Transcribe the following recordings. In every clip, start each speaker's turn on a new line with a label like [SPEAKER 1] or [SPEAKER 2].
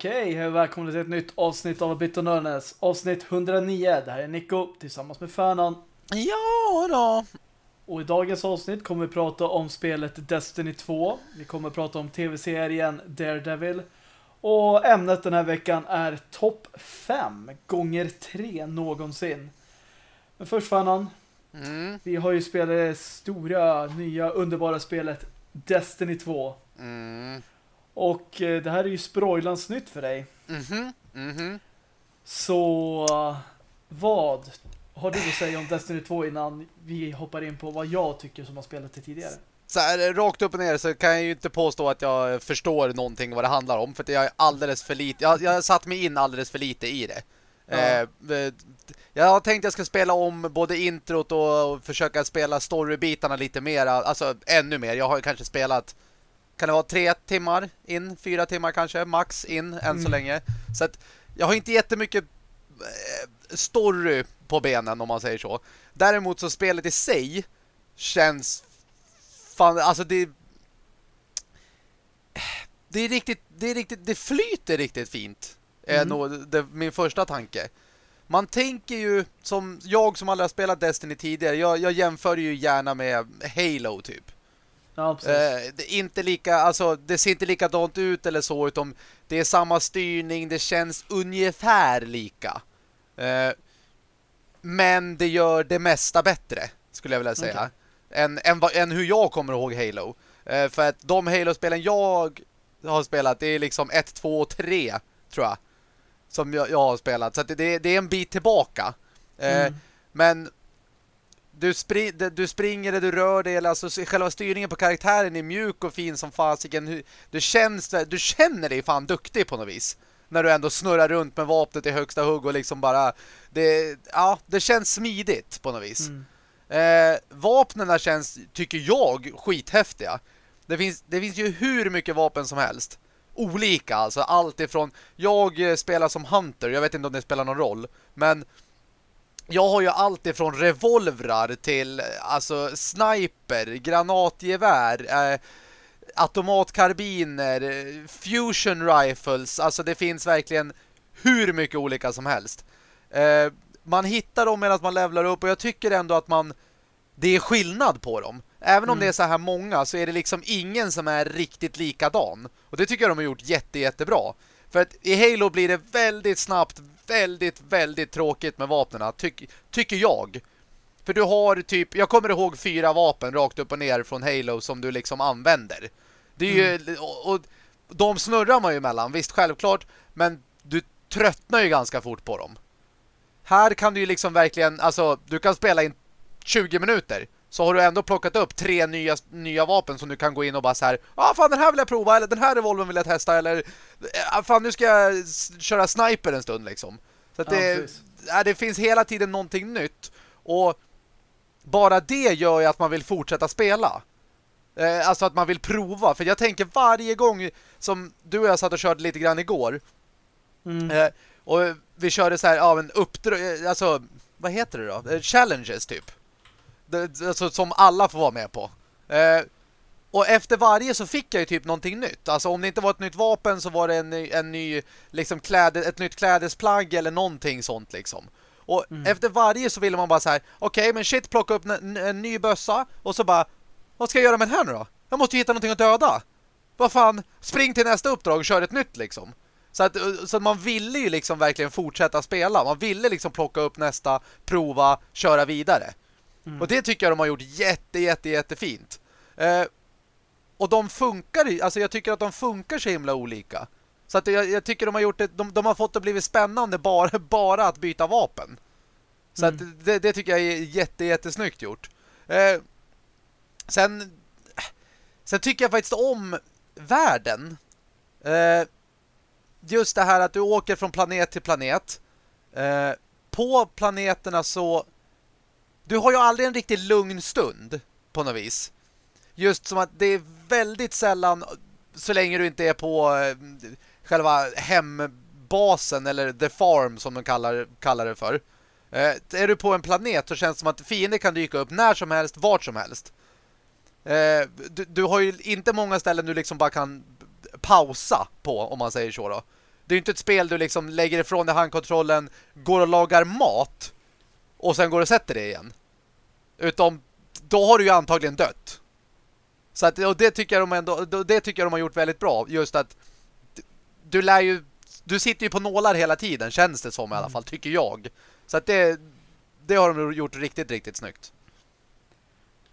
[SPEAKER 1] Okej, välkomna till ett nytt avsnitt av Bit Nörnes. Avsnitt 109. Det här är Nico tillsammans med Färnan.
[SPEAKER 2] Ja då.
[SPEAKER 1] Och i dagens avsnitt kommer vi prata om spelet Destiny 2. Vi kommer prata om tv-serien Daredevil. Och ämnet den här veckan är topp 5 gånger 3 någonsin. Men först Färnan,
[SPEAKER 2] Mm,
[SPEAKER 1] vi har ju spelat det stora, nya, underbara spelet Destiny 2.
[SPEAKER 2] mm,
[SPEAKER 1] Och eh, det här är ju sprojlans nytt för dig.
[SPEAKER 2] mhm, mhm.
[SPEAKER 1] Så uh, vad har du att säga om Destiny 2 innan vi hoppar in på vad jag tycker som har spelat det tidigare?
[SPEAKER 2] Så här, rakt upp och ner så kan jag ju inte påstå att jag förstår någonting vad det handlar om. För att jag är alldeles för lite. Jag, jag har satt mig in alldeles för lite i det.
[SPEAKER 1] Ja.
[SPEAKER 2] Eh, eh, jag har tänkt att jag ska spela om både introt och, och försöka spela storybitarna lite mer. Alltså ännu mer. Jag har ju kanske spelat kan det vara tre timmar in, fyra timmar kanske, max in än
[SPEAKER 1] Mm.
[SPEAKER 2] så länge. Så att jag har inte jättemycket eh, story på benen om man säger så. Däremot så spelet i sig känns fan, alltså det det är riktigt, det är riktigt, det flyter riktigt fint. Är
[SPEAKER 1] Mm.
[SPEAKER 2] nog det, min första tanke. Man tänker ju, som jag som aldrig har spelat Destiny tidigare, jag, jag jämför ju gärna med Halo typ.
[SPEAKER 1] Ja.
[SPEAKER 2] Eh, det, är inte lika, alltså, det ser inte likadant ut eller så, utan det är samma styrning, det känns ungefär lika. Eh, men det gör det mesta bättre, skulle jag vilja säga.
[SPEAKER 1] Okej.
[SPEAKER 2] Än, än, än hur jag kommer ihåg Halo. Eh, för att de Halo-spelen jag har spelat, det är liksom 1, 2 och 3, tror jag. Som jag, jag har spelat. Så det, det är en bit tillbaka. Eh,
[SPEAKER 1] Mm.
[SPEAKER 2] men du, spri du springer eller du rör dig eller alltså själva styrningen på karaktären är mjuk och fin som fasiken. Du känns du känner dig fan duktig på något vis. När du ändå snurrar runt med vapnet i högsta hugg och liksom bara det ja, det känns smidigt på något vis.
[SPEAKER 1] Mm.
[SPEAKER 2] Eh, vapnena känns, tycker jag, skithäftiga. Det finns, det finns ju hur mycket vapen som helst. Olika, alltså allt ifrån... Jag eh, spelar som Hunter, jag vet inte om det spelar någon roll. Men jag har ju allt ifrån revolvrar till alltså sniper, granatgevär, eh, automatkarbiner, fusion rifles. Alltså det finns verkligen hur mycket olika som helst. Eh, man hittar dem medan man levlar upp och jag tycker ändå att man det är skillnad på dem. Även om
[SPEAKER 1] Mm.
[SPEAKER 2] det är så här många så är det liksom ingen som är riktigt likadan. Och det tycker jag de har gjort jätte, jättebra. För att i Halo blir det väldigt snabbt, väldigt, väldigt tråkigt med vapnena, tyck, tycker jag. För du har typ, jag kommer ihåg fyra vapen rakt upp och ner från Halo som du liksom använder. Det är ju, och, och de snurrar man ju emellan, visst självklart, men du tröttnar ju ganska fort på dem. Här kan du ju liksom verkligen, alltså du kan spela in 20 minuter så har du ändå plockat upp tre nya, nya vapen som du kan gå in och bara så här, ja ah, fan den här vill jag prova eller den här revolven vill jag testa eller ah, fan nu ska jag köra sniper en stund liksom. Så att
[SPEAKER 1] Ja,
[SPEAKER 2] det, ja, det finns hela tiden någonting nytt och bara det gör ju att man vill fortsätta spela. Eh, alltså att man vill prova. För jag tänker varje gång som du och jag satt och körde lite grann igår
[SPEAKER 1] Mm.
[SPEAKER 2] Eh, och vi körde så här av en uppdrag, alltså vad heter det då? Eh, Challenges typ. Alltså som alla får vara med på. Eh, och efter varje så fick jag ju typ någonting nytt. Alltså om det inte var ett nytt vapen så var det en, ny- en ny liksom kläde, ett nytt klädesplagg eller någonting sånt liksom. Och
[SPEAKER 1] Mm.
[SPEAKER 2] efter varje så ville man bara så här, okej men shit plocka upp en, en ny bössa och så bara, vad ska jag göra med den här nu då? Jag måste ju hitta någonting att döda. Vad fan, spring till nästa uppdrag och kör ett nytt liksom. Så att, så att man ville ju liksom verkligen fortsätta spela. Man ville liksom plocka upp nästa, prova, köra vidare.
[SPEAKER 1] Mm.
[SPEAKER 2] Och det tycker jag de har gjort jätte, jätte, jättefint. Eh, och de funkar alltså jag tycker att de funkar så himla olika. Så att jag, jag tycker de har gjort det, de, de har fått det blivit spännande bara, bara att byta vapen. Så
[SPEAKER 1] Mm.
[SPEAKER 2] att det, det tycker jag är jätte, jättesnyggt gjort. Eh, sen, sen tycker jag faktiskt om världen. Eh, just det här att du åker från planet till planet. Eh, på planeterna så du har ju aldrig en riktigt lugn stund på något vis. Just som att det är väldigt sällan så länge du inte är på eh, själva hembasen eller the farm som de kallar, kallar det för. Eh, är du på en planet så känns det som att fiender kan dyka upp när som helst, vart som helst. Eh, du, du har ju inte många ställen du liksom bara kan pausa på, om man säger så då. Det är ju inte ett spel du liksom lägger ifrån dig handkontrollen, går och lagar mat och sen går och sätter det igen. Utom då har du ju antagligen dött. Så att, och det tycker jag de ändå, det tycker jag de har gjort väldigt bra. Just att du lär ju du sitter ju på nålar hela tiden, känns det som i alla fall, tycker jag. Så att det, det har de gjort riktigt, riktigt snyggt.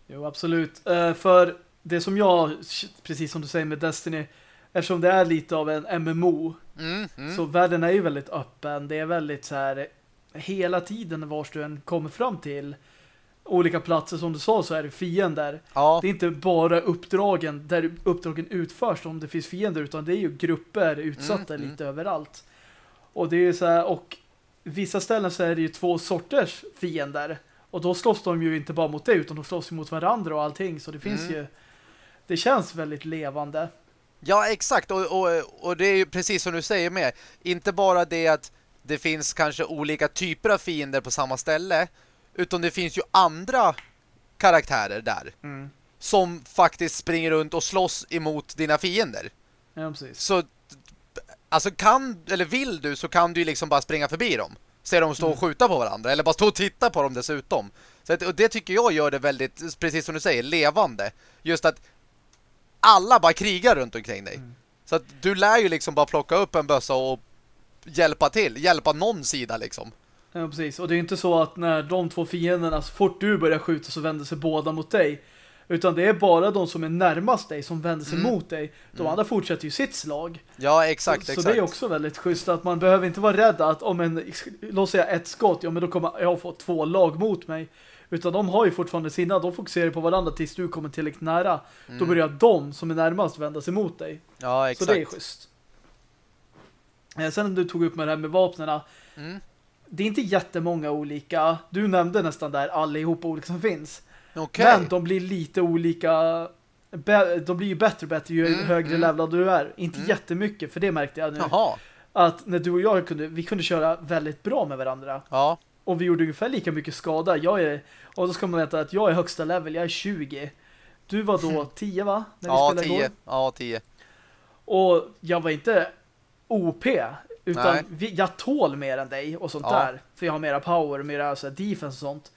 [SPEAKER 1] Jo, absolut. Uh, för det som jag, precis som du säger med Destiny, eftersom det är lite av en MMO, mm, mm. så världen är ju väldigt öppen. Det är väldigt så här, hela tiden vars du än kommer fram till olika platser som du sa så är det fiender. Ja. Det är inte bara uppdragen där uppdragen utförs om det finns fiender utan det är ju grupper utsatta mm, lite mm. överallt. Och det är så här, och vissa ställen så är det ju två sorters fiender. Och då slåss de ju inte bara mot dig utan de slåss ju mot varandra och allting. Så det finns mm. ju det känns väldigt levande.
[SPEAKER 2] Ja, exakt. Och, och, och det är ju precis som du säger med. Inte bara det att det finns kanske olika typer av fiender på samma ställe utan det finns ju andra karaktärer där. Mm. Som faktiskt springer runt och slåss emot dina fiender.
[SPEAKER 1] Ja, precis.
[SPEAKER 2] Så alltså kan, eller vill du så kan du ju liksom bara springa förbi dem. Se dem stå och mm. skjuta på varandra. Eller bara stå och titta på dem dessutom. Så att, och det tycker jag gör det väldigt, precis som du säger, levande. Just att alla bara krigar runt omkring dig. Mm. Så att du lär ju liksom bara plocka upp en bössa och hjälpa till. Hjälpa någon sida liksom.
[SPEAKER 1] Ja, precis. Och det är inte så att när de två fienderna, så fort du börjar skjuta så vänder sig båda mot dig. Utan det är bara de som är närmast dig som vänder sig mm. mot dig. De mm. andra fortsätter ju sitt slag.
[SPEAKER 2] Ja, exakt,
[SPEAKER 1] så,
[SPEAKER 2] exakt.
[SPEAKER 1] Så det är också väldigt schysst att man behöver inte vara rädd att om en, låt säga ett skott, ja men då kommer jag få två lag mot mig. Utan de har ju fortfarande sina, de fokuserar på varandra tills du kommer tillräckligt nära. Mm. Då börjar de som är närmast vända sig mot dig.
[SPEAKER 2] Ja, exakt.
[SPEAKER 1] Så det är schysst. Eh, sen du tog upp med det här med vapnena. Mm det är inte jättemånga olika. Du nämnde nästan där allihopa olika som finns. Okay. Men de blir lite olika de blir ju bättre och bättre ju mm, högre mm. levlad du är. Inte mm. jättemycket, för det märkte jag nu. Jaha. Att när du och jag kunde, vi kunde köra väldigt bra med varandra.
[SPEAKER 2] Ja.
[SPEAKER 1] Och vi gjorde ungefär lika mycket skada. Jag är, och då ska man veta att jag är högsta level, jag är 20. Du var då 10 va?
[SPEAKER 2] När ja, 10. Ja, 10.
[SPEAKER 1] Och jag var inte OP. Utan vi, jag tål mer än dig och sånt ja. där. För jag har mera power, mera så här, defense och sånt.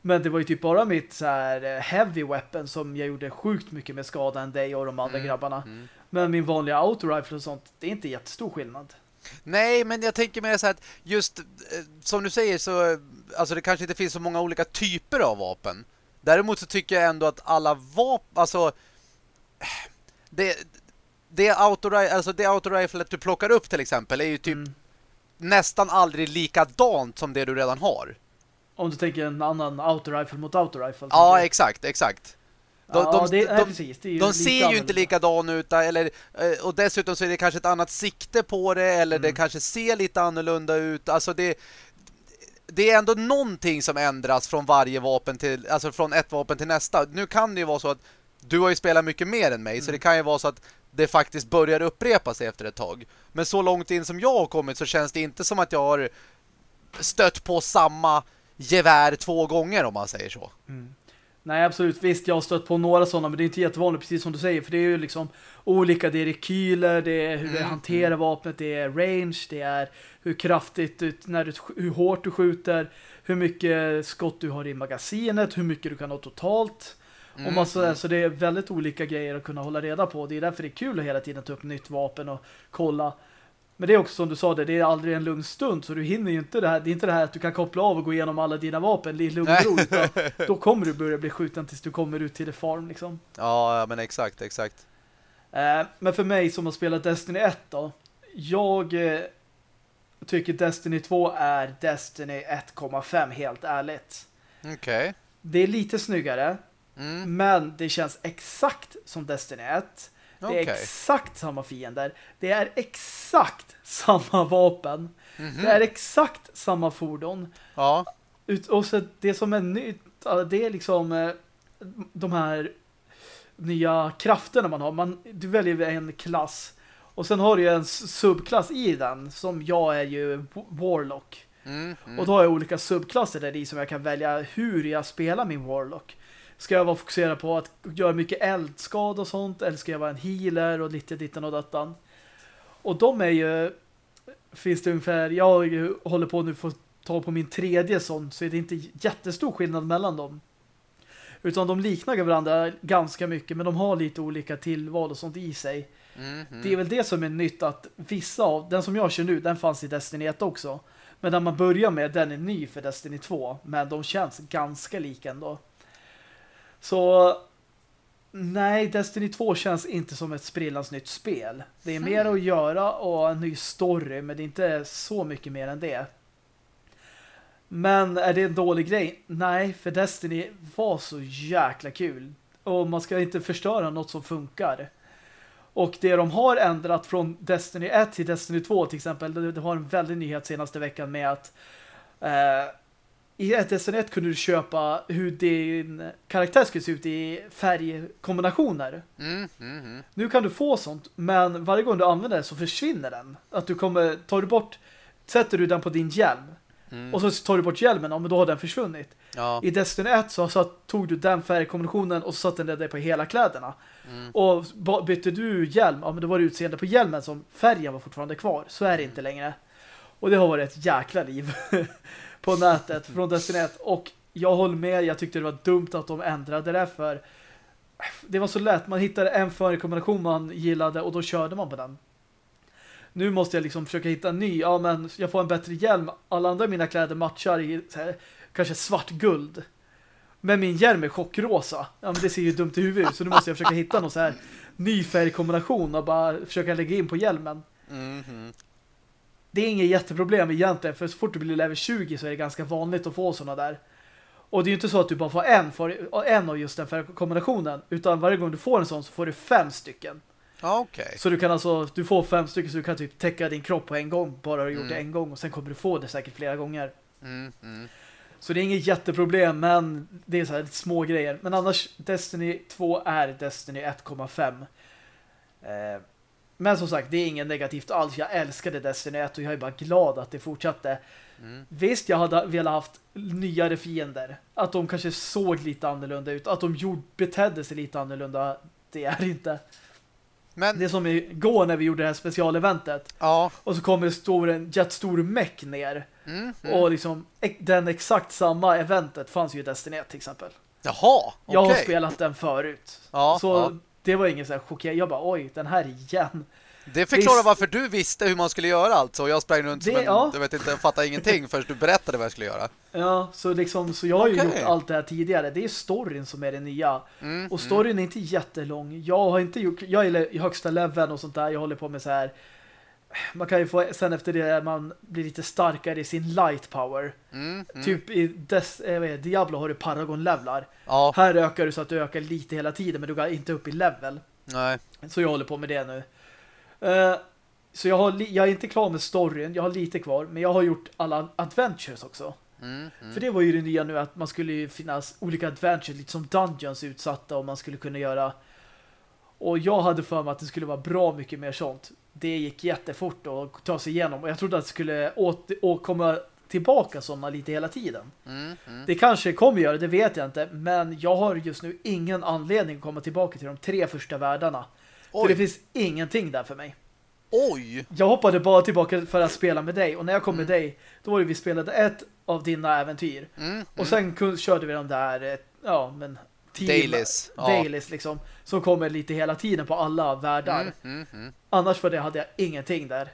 [SPEAKER 1] Men det var ju typ bara mitt så här, eh, heavy weapon som jag gjorde sjukt mycket med skada än dig och de andra mm. grabbarna. Mm. Men min vanliga autorifle och sånt, det är inte jättestor skillnad.
[SPEAKER 2] Nej, men jag tänker mer så här att just eh, som du säger så alltså det kanske inte finns så många olika typer av vapen. Däremot så tycker jag ändå att alla vapen, alltså det, det autorifle, alltså det autoriflet du plockar upp till exempel är ju typ mm. nästan aldrig likadant som det du redan har.
[SPEAKER 1] Om du tänker en annan autorifle mot autorifle.
[SPEAKER 2] Ja, exakt, exakt.
[SPEAKER 1] De, ja, de, det, de, precis,
[SPEAKER 2] det de ser ju inte likadan ut eller, eh, och dessutom så är det kanske ett annat sikte på det eller mm. det kanske ser lite annorlunda ut. Alltså det det är ändå någonting som ändras från varje vapen till alltså från ett vapen till nästa. Nu kan det ju vara så att du har ju spelat mycket mer än mig mm. så det kan ju vara så att det faktiskt börjar upprepa sig efter ett tag. Men så långt in som jag har kommit så känns det inte som att jag har stött på samma gevär två gånger om man säger så. Mm.
[SPEAKER 1] Nej, absolut. Visst, jag har stött på några sådana, men det är inte jättevanligt, precis som du säger. För det är ju liksom olika, det är rekyler, det är hur mm. du hanterar vapnet, det är range, det är hur kraftigt, när du, hur hårt du skjuter, hur mycket skott du har i magasinet, hur mycket du kan ha totalt. Mm. Och massa, mm. Så det är väldigt olika grejer att kunna hålla reda på. Det är därför det är kul att hela tiden ta upp nytt vapen och kolla. Men det är också som du sa det, det är aldrig en lugn stund så du hinner ju inte det här. Det är inte det här att du kan koppla av och gå igenom alla dina vapen i lugn ro. Då kommer du börja bli skjuten tills du kommer ut till det farm liksom.
[SPEAKER 2] Ja, men exakt, exakt.
[SPEAKER 1] Eh, men för mig som har spelat Destiny 1 då. Jag eh, tycker Destiny 2 är Destiny 1,5 helt ärligt.
[SPEAKER 2] Okej. Okay.
[SPEAKER 1] Det är lite snyggare. Mm. Men det känns exakt som Destiny 1. Det okay. är exakt samma fiender. Det är exakt samma vapen. Mm -hmm. Det är exakt samma fordon.
[SPEAKER 2] Ja.
[SPEAKER 1] Och så det som är nytt, det är liksom eh, de här nya krafterna man har. Man, du väljer en klass. Och sen har du en subklass i den som jag är ju Warlock. Mm, mm. Och då har jag olika subklasser där i som jag kan välja hur jag spelar min Warlock. Ska jag vara fokuserad på att göra mycket eldskada och sånt? Eller ska jag vara en healer och lite dittan och dattan? Och de är ju finns det ungefär, jag håller på nu för att ta på min tredje sån så är det inte jättestor skillnad mellan dem. Utan de liknar varandra ganska mycket men de har lite olika tillval och sånt i sig.
[SPEAKER 2] Mm, mm.
[SPEAKER 1] Det är väl det som är nytt att vissa av, den som jag kör nu, den fanns i Destiny 1 också. Men när man börjar med, den är ny för Destiny 2. Men de känns ganska lika ändå. Så nej, Destiny 2 känns inte som ett sprillans nytt spel. Det är mer att göra och en ny story, men det är inte så mycket mer än det. Men är det en dålig grej? Nej, för Destiny var så jäkla kul. Och man ska inte förstöra något som funkar. Och det de har ändrat från Destiny 1 till Destiny 2 till exempel, det, har en väldig nyhet senaste veckan med att eh, i Destiny 1 kunde du köpa hur din karaktär skulle se ut i färgkombinationer.
[SPEAKER 2] Mm, mm, mm.
[SPEAKER 1] Nu kan du få sånt, men varje gång du använder det så försvinner den. Att du kommer, tar du bort, sätter du den på din hjälm
[SPEAKER 2] Mm.
[SPEAKER 1] och så tar du bort hjälmen, ja, men då har den försvunnit.
[SPEAKER 2] Ja.
[SPEAKER 1] I Destiny 1 så, så tog du den färgkombinationen och så satte den dig på hela kläderna.
[SPEAKER 2] Mm.
[SPEAKER 1] Och bytte du hjälm, ja men då var det utseende på hjälmen som färgen var fortfarande kvar. Så är det inte längre. Och det har varit ett jäkla liv på nätet från Destiny 1. Och jag håller med, jag tyckte det var dumt att de ändrade det för det var så lätt. Man hittade en färgkombination man gillade och då körde man på den. Nu måste jag liksom försöka hitta en ny. Ja, men jag får en bättre hjälm. Alla andra mina kläder matchar i så här, kanske svart guld. Men min hjälm är chockrosa. Ja, men det ser ju dumt i huvudet ut. Så nu måste jag försöka hitta någon så här ny färgkombination och bara försöka lägga in på hjälmen.
[SPEAKER 2] Mm, -hmm.
[SPEAKER 1] Det är inget jätteproblem egentligen. För så fort du blir level 20 så är det ganska vanligt att få sådana där. Och det är ju inte så att du bara får en, för, en av just den färgkombinationen. Utan varje gång du får en sån så får du fem stycken.
[SPEAKER 2] Okej.
[SPEAKER 1] Så du kan alltså, du får fem stycken så du kan typ täcka din kropp på en gång. Bara du har gjort
[SPEAKER 2] Mm.
[SPEAKER 1] det en gång och sen kommer du få det säkert flera gånger.
[SPEAKER 2] Mm, mm.
[SPEAKER 1] Så det är inget jätteproblem men det är så här små grejer. Men annars, Destiny 2 är Destiny 1,5. Eh, men som sagt, det är inget negativt alls. Jag älskade Destiny 1 och jag är bara glad att det fortsatte.
[SPEAKER 2] Mm.
[SPEAKER 1] Visst, jag hade velat haft nyare fiender. Att de kanske såg lite annorlunda ut. Att de gjorde, betedde sig lite annorlunda. Det är inte.
[SPEAKER 2] Men,
[SPEAKER 1] Det är som igår när vi gjorde det här specialeventet.
[SPEAKER 2] ja.
[SPEAKER 1] Och så kommer stor, en jättestor meck ner.
[SPEAKER 2] Mm, mm.
[SPEAKER 1] Och liksom den exakt samma eventet fanns ju i Destiny 1 till exempel.
[SPEAKER 2] Jaha,
[SPEAKER 1] Jag har spelat den förut.
[SPEAKER 2] Ja,
[SPEAKER 1] så
[SPEAKER 2] ja.
[SPEAKER 1] Det var ingen så här chockerande. Jag bara, oj, den här igen.
[SPEAKER 2] Det förklarar
[SPEAKER 1] Visst.
[SPEAKER 2] varför du visste hur man skulle göra alltså. Och jag sprang runt som
[SPEAKER 1] Det-
[SPEAKER 2] en,
[SPEAKER 1] ja.
[SPEAKER 2] jag vet inte, jag fattar ingenting förrän du berättade vad jag skulle göra.
[SPEAKER 1] Ja, så liksom, så jag har ju gjort allt det här tidigare. Det är storyn som är det nya.
[SPEAKER 2] Mm,
[SPEAKER 1] Och storyn är inte jättelång. Jag har inte gjort, jag är i högsta leveln och sånt där. Jag håller på med så här. Man kan ju få, sen efter det man blir lite starkare i sin light power.
[SPEAKER 2] Mm, mm.
[SPEAKER 1] Typ i Des, eh, Diablo har du paragon-levlar.
[SPEAKER 2] Ja,
[SPEAKER 1] Här ökar du så att du ökar lite hela tiden men du går inte upp i level.
[SPEAKER 2] nej.
[SPEAKER 1] Så jag håller på med det nu. Eh, så jag, har jag är inte klar med storyn, jag har lite kvar. Men jag har gjort alla adventures också.
[SPEAKER 2] Mm, mm.
[SPEAKER 1] För det var ju det nya nu att man skulle finnas olika adventures, lite som dungeons utsatta och man skulle kunna göra. Och jag hade för mig att det skulle vara bra mycket mer sånt. Det gick jättefort att ta sig igenom och jag trodde att det skulle komma tillbaka sådana lite hela tiden.
[SPEAKER 2] Mm, mm.
[SPEAKER 1] Det kanske kommer göra, det vet jag inte. Men jag har just nu ingen anledning att komma tillbaka till de tre första världarna. För det
[SPEAKER 2] Oj,
[SPEAKER 1] finns ingenting där för mig.
[SPEAKER 2] oj.
[SPEAKER 1] Jag hoppade bara tillbaka för att spela med dig. Och när jag kom med
[SPEAKER 2] Mm.
[SPEAKER 1] dig, då var det vi spelade ett av dina äventyr.
[SPEAKER 2] Mm,
[SPEAKER 1] Och sen kun- körde vi de där, eh, ja men... team-
[SPEAKER 2] Dailies. Ja.
[SPEAKER 1] Dailies liksom. Som kommer lite hela tiden på alla världar.
[SPEAKER 2] Mm, mm, mm.
[SPEAKER 1] Annars för det hade jag ingenting där.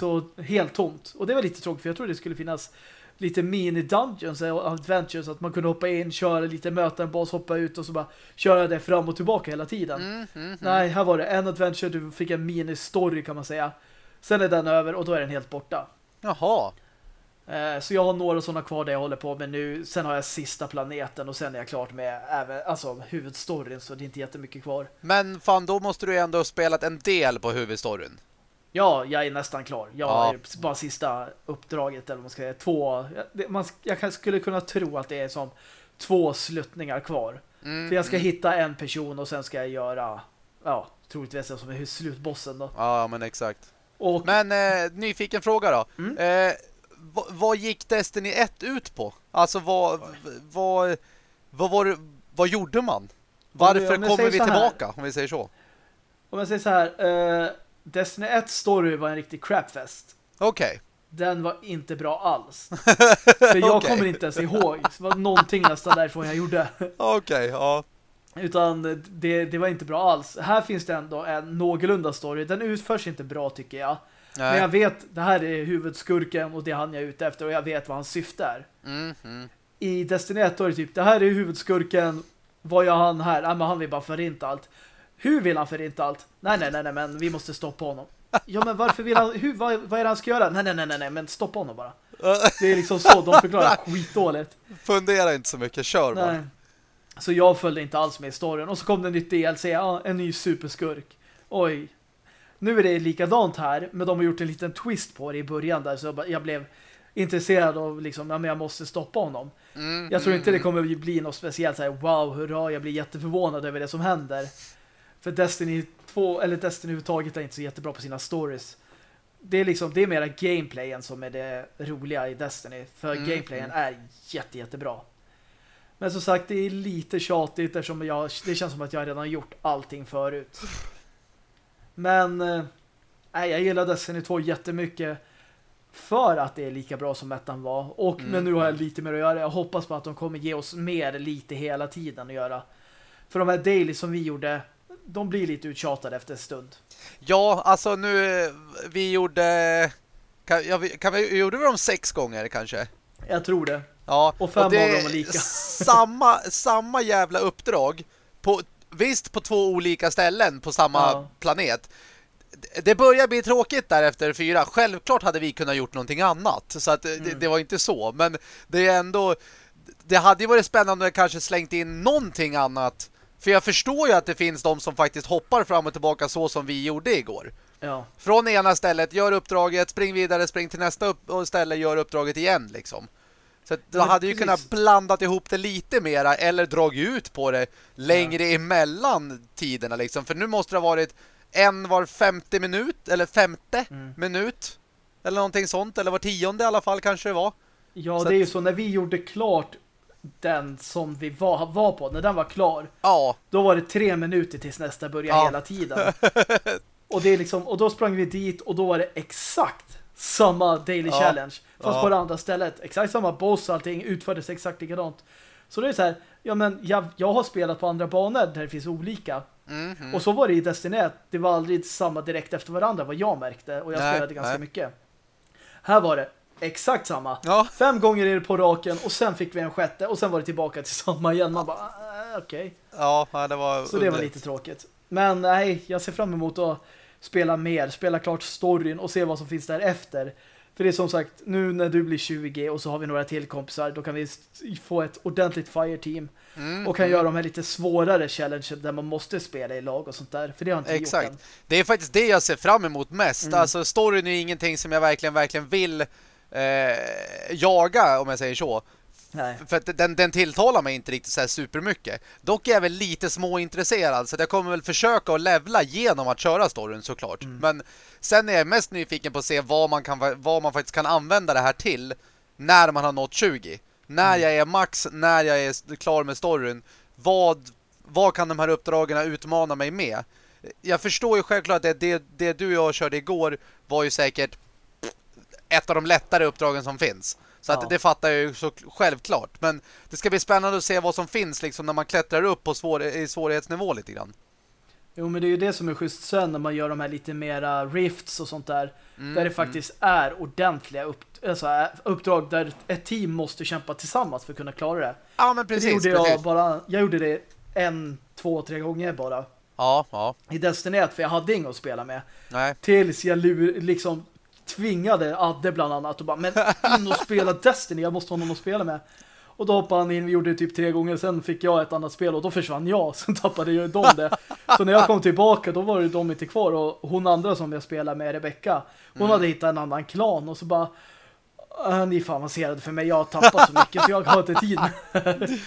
[SPEAKER 1] Så helt tomt. Och det var lite tråkigt för jag trodde det skulle finnas lite mini-dungeons och adventures. Att man kunde hoppa in, köra lite, möta en boss, hoppa ut och så bara köra det fram och tillbaka hela tiden.
[SPEAKER 2] Mm, mm, mm.
[SPEAKER 1] Nej, här var det en adventure, du fick en mini-story kan man säga. Sen är den över och då är den helt borta.
[SPEAKER 2] Jaha.
[SPEAKER 1] Eh, Så jag har några sådana kvar där jag håller på med nu. Sen har jag sista planeten och sen är jag klart med även, alltså huvudstoryn så det är inte jättemycket kvar.
[SPEAKER 2] Men fan, då måste du ändå ha spelat en del på huvudstoryn.
[SPEAKER 1] Ja, jag är nästan klar. Jag
[SPEAKER 2] Ja.
[SPEAKER 1] är bara sista uppdraget eller vad man ska säga. Två, det- man, jag skulle kunna tro att det är som två sluttningar kvar.
[SPEAKER 2] Mm,
[SPEAKER 1] För jag ska
[SPEAKER 2] mm.
[SPEAKER 1] hitta en person och sen ska jag göra, ja, troligtvis som är slutbossen då.
[SPEAKER 2] Ja, men exakt.
[SPEAKER 1] Och
[SPEAKER 2] Men eh, nyfiken fråga då.
[SPEAKER 1] Mm.
[SPEAKER 2] Eh, vad, gick Destiny 1 ut på? Alltså vad vad vad var vad gjorde man? Varför kommer vi
[SPEAKER 1] så här-
[SPEAKER 2] tillbaka om vi säger så?
[SPEAKER 1] om jag säger så här, eh, Destiny 1 story var en riktig crapfest.
[SPEAKER 2] Okej.
[SPEAKER 1] Den var inte bra alls. För jag
[SPEAKER 2] Okej.
[SPEAKER 1] kommer inte ens ihåg. Det var någonting nästan därifrån jag gjorde.
[SPEAKER 2] Okej, ja.
[SPEAKER 1] Utan det, det var inte bra alls. Här finns det ändå en någorlunda story. Den utförs inte bra tycker jag. Men
[SPEAKER 2] Nej.
[SPEAKER 1] jag vet, det här är huvudskurken och det han jag är ute efter och jag vet vad hans syfte är.
[SPEAKER 2] Mm.
[SPEAKER 1] I Destiny 1 då är det typ, det här är huvudskurken, vad gör han här? Nej men han vill bara förinta allt. Hur vill han förinta allt? Nej nej nej nej men vi måste stoppa honom. Ja men varför vill han, hur, vad, vad är det han ska göra? Nej nej nej nej nej men stoppa honom bara. Det är liksom så, de förklarar skitdåligt.
[SPEAKER 2] Fundera inte så mycket, kör bara.
[SPEAKER 1] Nej. Så jag följde inte alls med i storyn. Och så kom det nytt DLC, ja, en ny superskurk. Oj. Nu är det likadant här, men de har gjort en liten twist på det i början där. Så jag blev intresserad av liksom, ja men jag måste stoppa honom.
[SPEAKER 2] Mm,
[SPEAKER 1] Jag tror
[SPEAKER 2] mm,
[SPEAKER 1] inte det kommer att bli något speciellt så här, wow, hurra, jag blir jätteförvånad över det som händer. För Destiny 2, eller Destiny överhuvudtaget är inte så jättebra på sina stories. Det är liksom, det är mera gameplayen som är det roliga i Destiny. För
[SPEAKER 2] Mm,
[SPEAKER 1] gameplayen
[SPEAKER 2] mm.
[SPEAKER 1] är jätte, jättebra. Men som sagt, det är lite tjatigt eftersom jag, det känns som att jag redan gjort allting förut. Men eh, jag gillar Destiny 2 jättemycket för att det är lika bra som ettan var. Och,
[SPEAKER 2] Mm.
[SPEAKER 1] Men nu har jag lite mer att göra. Jag hoppas på att de kommer ge oss mer lite hela tiden att göra. För de här daily som vi gjorde, de blir lite uttjatade efter en stund.
[SPEAKER 2] Ja, alltså nu, eh, vi gjorde... Kan, ja, vi, kan vi, gjorde vi dem sex gånger kanske?
[SPEAKER 1] Jag tror det.
[SPEAKER 2] Ja,
[SPEAKER 1] Och fem
[SPEAKER 2] det
[SPEAKER 1] av dem var lika.
[SPEAKER 2] samma, samma jävla uppdrag. På, visst, på två olika ställen på samma
[SPEAKER 1] Ja.
[SPEAKER 2] planet. Det- Det börjar bli tråkigt där efter fyra. Självklart hade vi kunnat gjort någonting annat. Så att det,
[SPEAKER 1] Mm.
[SPEAKER 2] det var inte så. Men det är ändå... Det hade ju varit spännande om jag kanske slängt in någonting annat. För jag förstår ju att det finns de som faktiskt hoppar fram och tillbaka så som vi gjorde igår.
[SPEAKER 1] Ja.
[SPEAKER 2] Från ena stället, gör uppdraget, spring vidare, spring till nästa upp ställe, gör uppdraget igen liksom. Så
[SPEAKER 1] Men
[SPEAKER 2] hade ju
[SPEAKER 1] precis.
[SPEAKER 2] kunnat blandat ihop det lite mera eller dragit ut på det längre emellan tiderna liksom. För nu måste det ha varit en var femte minut eller femte
[SPEAKER 1] Mm.
[SPEAKER 2] minut. Eller någonting sånt, eller var tionde i alla fall kanske det var.
[SPEAKER 1] Ja,
[SPEAKER 2] Så
[SPEAKER 1] det är ju så. När vi gjorde klart den som vi var, var på, när den var klar,
[SPEAKER 2] Ja,
[SPEAKER 1] då var det tre minuter tills nästa började
[SPEAKER 2] Ja.
[SPEAKER 1] hela tiden. och, det är liksom, och då sprang vi dit och då var det exakt samma daily
[SPEAKER 2] Ja.
[SPEAKER 1] challenge. Fast
[SPEAKER 2] Ja.
[SPEAKER 1] på det andra stället. Exakt samma boss allting utfördes exakt likadant. Så det är så här, ja men jag, jag har spelat på andra banor där det finns olika.
[SPEAKER 2] mm, mm.
[SPEAKER 1] Och så var det i Destiny 1. Det var aldrig samma direkt efter varandra vad jag märkte. Och jag
[SPEAKER 2] Nej,
[SPEAKER 1] spelade ganska
[SPEAKER 2] nej.
[SPEAKER 1] mycket. Här var det exakt samma.
[SPEAKER 2] Ja.
[SPEAKER 1] Fem gånger är det på raken och sen fick vi en sjätte och sen var det tillbaka till samma igen. Man bara, äh, okej.
[SPEAKER 2] ja, ja, det var
[SPEAKER 1] Så det var lite tråkigt. Men nej, jag ser fram emot att spela mer, spela klart storyn och se vad som finns därefter. För det är som sagt, nu när du blir 20 och så har vi några till kompisar, då kan vi få ett ordentligt fireteam
[SPEAKER 2] Mm,
[SPEAKER 1] och kan
[SPEAKER 2] mm.
[SPEAKER 1] göra de här lite svårare challenge där man måste spela i lag och sånt där. För det har inte
[SPEAKER 2] Exakt.
[SPEAKER 1] gjort än.
[SPEAKER 2] Det är faktiskt det jag ser fram emot mest.
[SPEAKER 1] Mm.
[SPEAKER 2] Alltså storyn är ingenting som jag verkligen, verkligen vill eh, jaga, om jag säger så.
[SPEAKER 1] Nej.
[SPEAKER 2] För den, den tilltalar mig inte riktigt så här supermycket. Dock är jag väl lite småintresserad så jag kommer väl försöka att levla genom att köra storyn såklart.
[SPEAKER 1] Mm.
[SPEAKER 2] Men sen är jag mest nyfiken på att se vad man, kan, vad man faktiskt kan använda det här till när man har nått 20. När
[SPEAKER 1] Mm.
[SPEAKER 2] jag är max, när jag är klar med storyn. Vad, vad kan de här uppdragen utmana mig med? Jag förstår ju självklart att det, det, det du och jag körde igår var ju säkert ett av de lättare uppdragen som finns. Så
[SPEAKER 1] Ja.
[SPEAKER 2] att det fattar jag ju så självklart. Men det ska bli spännande att se vad som finns liksom när man klättrar upp på svår, i svårighetsnivå lite grann.
[SPEAKER 1] Jo, men det är ju det som är schysst sen när man gör de här lite mera rifts och sånt där.
[SPEAKER 2] Mm,
[SPEAKER 1] där det faktiskt är ordentliga upp, alltså, uppdrag där ett team måste kämpa tillsammans för att kunna klara det.
[SPEAKER 2] Ja, men precis.
[SPEAKER 1] det gjorde jag
[SPEAKER 2] precis.
[SPEAKER 1] bara, jag gjorde det en, två, tre gånger bara.
[SPEAKER 2] Ja, ja.
[SPEAKER 1] I Destiny 1, för jag hade inget att spela med.
[SPEAKER 2] Nej.
[SPEAKER 1] Tills jag lur, liksom tvingade Adde bland annat och bara, men in och spela Destiny, jag måste ha någon att spela med. Och då hoppade han in, vi gjorde det typ tre gånger, sen fick jag ett annat spel och då försvann jag, sen tappade ju de det. Så när jag kom tillbaka, då var det de inte kvar och hon andra som jag spelade med, Rebecca, hon
[SPEAKER 2] Mm.
[SPEAKER 1] hade hittat en annan klan och så bara "Äh, ni är för avancerade för mig, jag har tappat så mycket så jag har inte tid.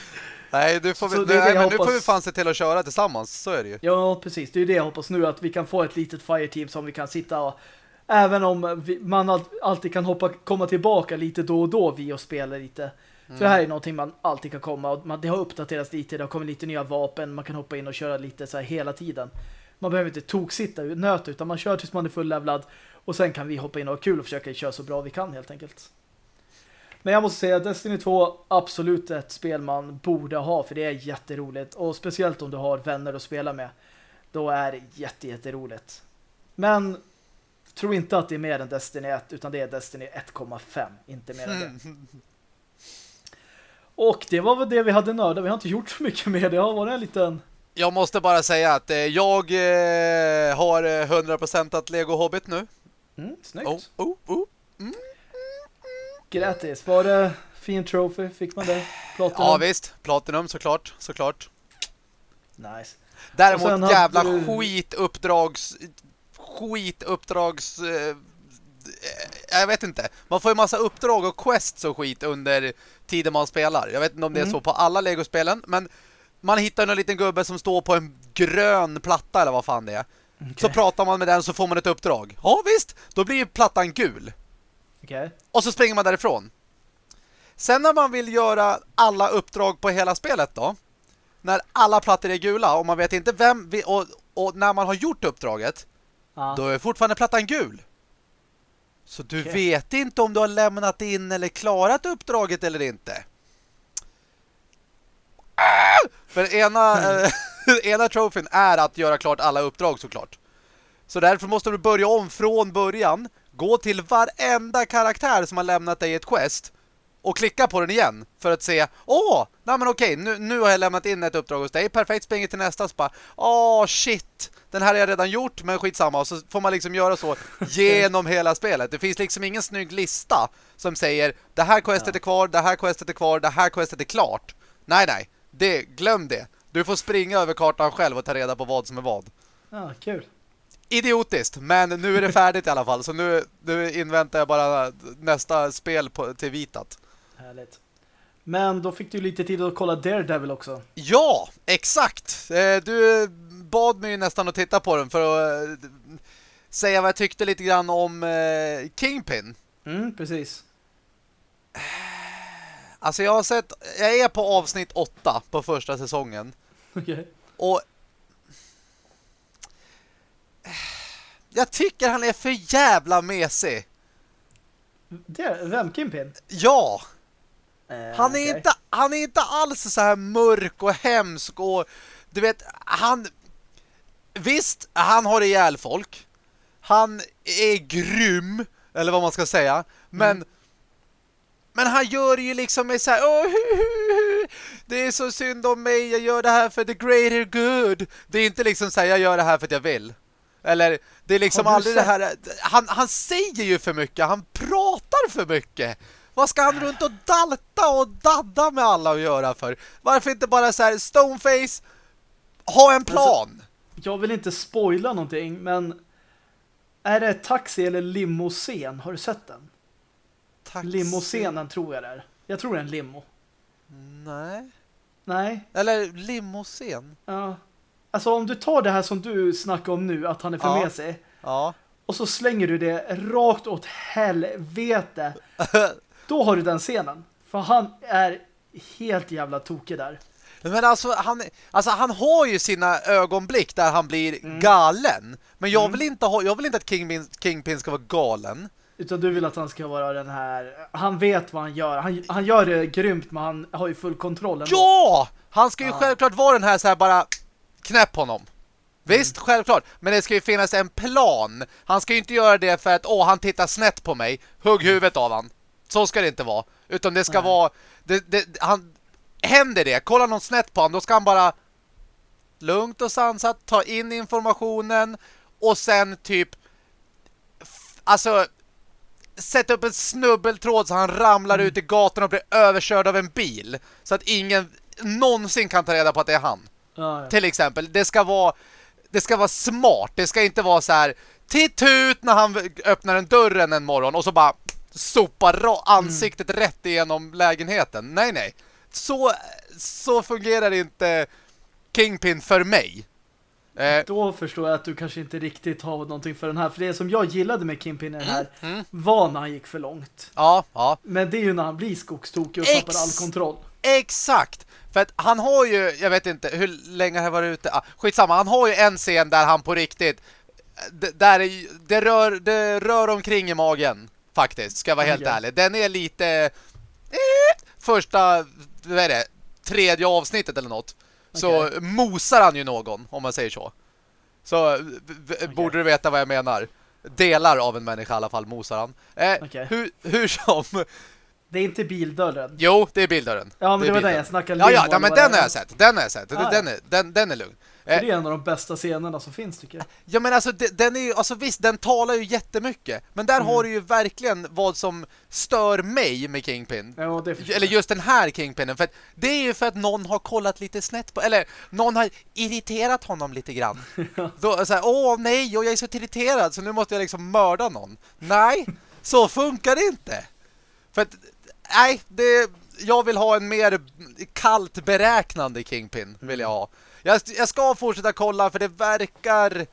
[SPEAKER 2] Nej, du får, vi, nej, men nu får vi fan se till att köra tillsammans, så är det ju.
[SPEAKER 1] Ja, precis. Det är ju det jag hoppas nu, att vi kan få ett litet fireteam som vi kan sitta och även om vi, man alltid kan hoppa, komma tillbaka lite då och då vi och spelar lite. För det här är någonting man alltid kan komma och man, det har uppdaterats lite, det har kommit lite nya vapen, man kan hoppa in och köra lite så här hela tiden. Man behöver inte toksitta nöt utan man kör tills man är fulllevlad och sen kan vi hoppa in och ha kul och försöka köra så bra vi kan helt enkelt. Men jag måste säga att Destiny 2 absolut ett spel man borde ha för det är jätteroligt och speciellt om du har vänner att spela med. Då är det jätte, jätteroligt. Men tro inte att det är mer än Destiny 1 utan det är Destiny 1,5 inte mer än det. Och det var väl det vi hade nörda. Vi har inte gjort så mycket mer. Det har varit en liten...
[SPEAKER 2] Jag måste bara säga att eh, jag eh, har 100% att Lego Hobbit nu.
[SPEAKER 1] Mm, snyggt.
[SPEAKER 2] Oh, oh, oh. Mm.
[SPEAKER 1] Grattis. Var det fin trophy? Fick man det?
[SPEAKER 2] Platinum? Ja visst. Platinum såklart. Såklart.
[SPEAKER 1] Nice.
[SPEAKER 2] Däremot jävla du... skituppdrags skituppdrags eh, jag vet inte. Man får ju massa uppdrag och quests och skit under tiden man spelar. Jag vet inte om det är mm. så på alla Lego-spelen, men man hittar en liten gubbe som står på en grön platta eller vad fan det är. Okay. Så pratar man med den så får man ett uppdrag. Ja visst, då blir plattan gul.
[SPEAKER 1] Okay.
[SPEAKER 2] Och så springer man därifrån. Sen när man vill göra alla uppdrag på hela spelet då, när alla plattor är gula och man vet inte vem, och, och när man har gjort uppdraget, ah. då är fortfarande plattan gul. Så du okay. vet inte om du har lämnat in eller klarat uppdraget eller inte. Ah! För ena, mm. ena trofén är att göra klart alla uppdrag såklart. Så därför måste du börja om från början. Gå till varenda karaktär som har lämnat dig ett quest. Och klicka på den igen. För att se, åh, nej men okej, nu, nu har jag lämnat in ett uppdrag hos dig. Perfekt, springer till nästa. Så åh shit den här har jag redan gjort, men skitsamma. Och så får man liksom göra så genom hela spelet. Det finns liksom ingen snygg lista som säger det här questet är kvar, det här questet är kvar, det här questet är klart. Nej, nej. Det, glöm det. Du får springa över kartan själv och ta reda på vad som är vad.
[SPEAKER 1] Ja, kul.
[SPEAKER 2] Idiotiskt, men nu är det färdigt i alla fall. Så nu, nu inväntar jag bara nästa spel på, till vitat.
[SPEAKER 1] Härligt. Men då fick du lite tid att kolla Daredevil också.
[SPEAKER 2] Ja, exakt. Eh, du bad mig nästan att titta på den för att uh, säga vad jag tyckte lite grann om uh, Kingpin.
[SPEAKER 1] Mm, precis.
[SPEAKER 2] Alltså jag har sett, jag är på avsnitt åtta på första säsongen.
[SPEAKER 1] Okej. Okay.
[SPEAKER 2] Och jag tycker han är för jävla mesig.
[SPEAKER 1] Det, vem, Kingpin?
[SPEAKER 2] Ja. Uh, han, är okay. inte, han är inte alls så här mörk och hemsk och du vet, han visst, han har ihjäl folk. Han är grym, eller vad man ska säga. Men mm. men han gör ju liksom med så här, Åh, det är så synd om mig, jag gör det här för the greater good. Det är inte liksom så här, jag gör det här för att jag vill. Eller, det är liksom aldrig sett? det här, han, han säger ju för mycket, han pratar för mycket. Vad ska han runt och dalta och dadda med alla att göra för? Varför inte bara så här, stoneface, ha en plan?
[SPEAKER 1] Jag vill inte spoila någonting, men är det taxi eller limousin? Har du sett den? Taxi? Limousinen tror jag det är. Jag tror det är en limo.
[SPEAKER 2] Nej.
[SPEAKER 1] Nej.
[SPEAKER 2] Eller limousin.
[SPEAKER 1] Ja. Alltså om du tar det här som du snackar om nu, att han är för ja. med sig.
[SPEAKER 2] Ja.
[SPEAKER 1] Och så slänger du det rakt åt helvete. då har du den scenen. För han är helt jävla tokig där.
[SPEAKER 2] Men alltså han, alltså han har ju sina ögonblick där han blir mm. galen. Men jag, mm. vill inte ha, jag vill inte att Kingpin, Kingpin ska vara galen.
[SPEAKER 1] Utan du vill att han ska vara den här... Han vet vad han gör. Han, han gör det grymt men han har ju full kontroll. Ändå.
[SPEAKER 2] Ja! Han ska ju ja. självklart vara den här så här bara knäpp honom. Visst, mm. självklart. Men det ska ju finnas en plan. Han ska ju inte göra det för att åh, han tittar snett på mig. Hugg huvudet av han. Så ska det inte vara. Utan det ska Nej. vara... Det, det, han, händer det, kolla någon snett på honom, då ska han bara lugnt och sansat ta in informationen och sen typ alltså sätta upp en snubbeltråd så han ramlar mm. ut i gatan och blir överkörd av en bil så att ingen någonsin kan ta reda på att det är han.
[SPEAKER 1] Ja, ja.
[SPEAKER 2] Till exempel, det ska vara det ska vara smart, det ska inte vara så här titt ut när han öppnar en dörren en morgon och så bara sopar ansiktet mm. rätt igenom lägenheten. Nej, nej så, så fungerar inte Kingpin för mig.
[SPEAKER 1] Eh, Då förstår jag att du kanske inte riktigt har någonting för den här. För det som jag gillade med Kingpin i den här mm, mm. var när han gick för långt.
[SPEAKER 2] Ja, ja.
[SPEAKER 1] Men det är ju när han blir skogstokig och tappar all kontroll.
[SPEAKER 2] Exakt! För att han har ju, jag vet inte hur länge har varit ute. Ah, skitsamma, han har ju en scen där han på riktigt där det rör, det rör omkring i magen faktiskt, ska jag vara helt okay. ärlig. Den är lite eh, första vad är det, tredje avsnittet eller något. Okay. Så mosar han ju någon, om man säger så. Så okay. borde du veta vad jag menar. Delar av en människa i alla fall mosar han. Eh, hur, hur som
[SPEAKER 1] det är inte bildörren.
[SPEAKER 2] Jo, det är bildörren.
[SPEAKER 1] Ja, men det,
[SPEAKER 2] det
[SPEAKER 1] var den jag snackade
[SPEAKER 2] Ja, ja, ja men den har jag sett. Den har jag sett. Ah, den, är, den, den är lugn.
[SPEAKER 1] För det är en av de bästa scenerna som finns tycker jag.
[SPEAKER 2] Ja men alltså den är ju, alltså visst den talar ju jättemycket. Men där mm. har du ju verkligen vad som stör mig med Kingpin.
[SPEAKER 1] Ja, det
[SPEAKER 2] eller just den här Kingpinen. För det är ju för att någon har kollat lite snett på, eller någon har irriterat honom lite grann. ja. Då så här, åh nej, och jag är så irriterad så nu måste jag liksom mörda någon. Nej, så funkar det inte. För att, nej, det, jag vill ha en mer kallt beräknande Kingpin, vill jag ha. Jag, jag ska fortsätta kolla för det verkar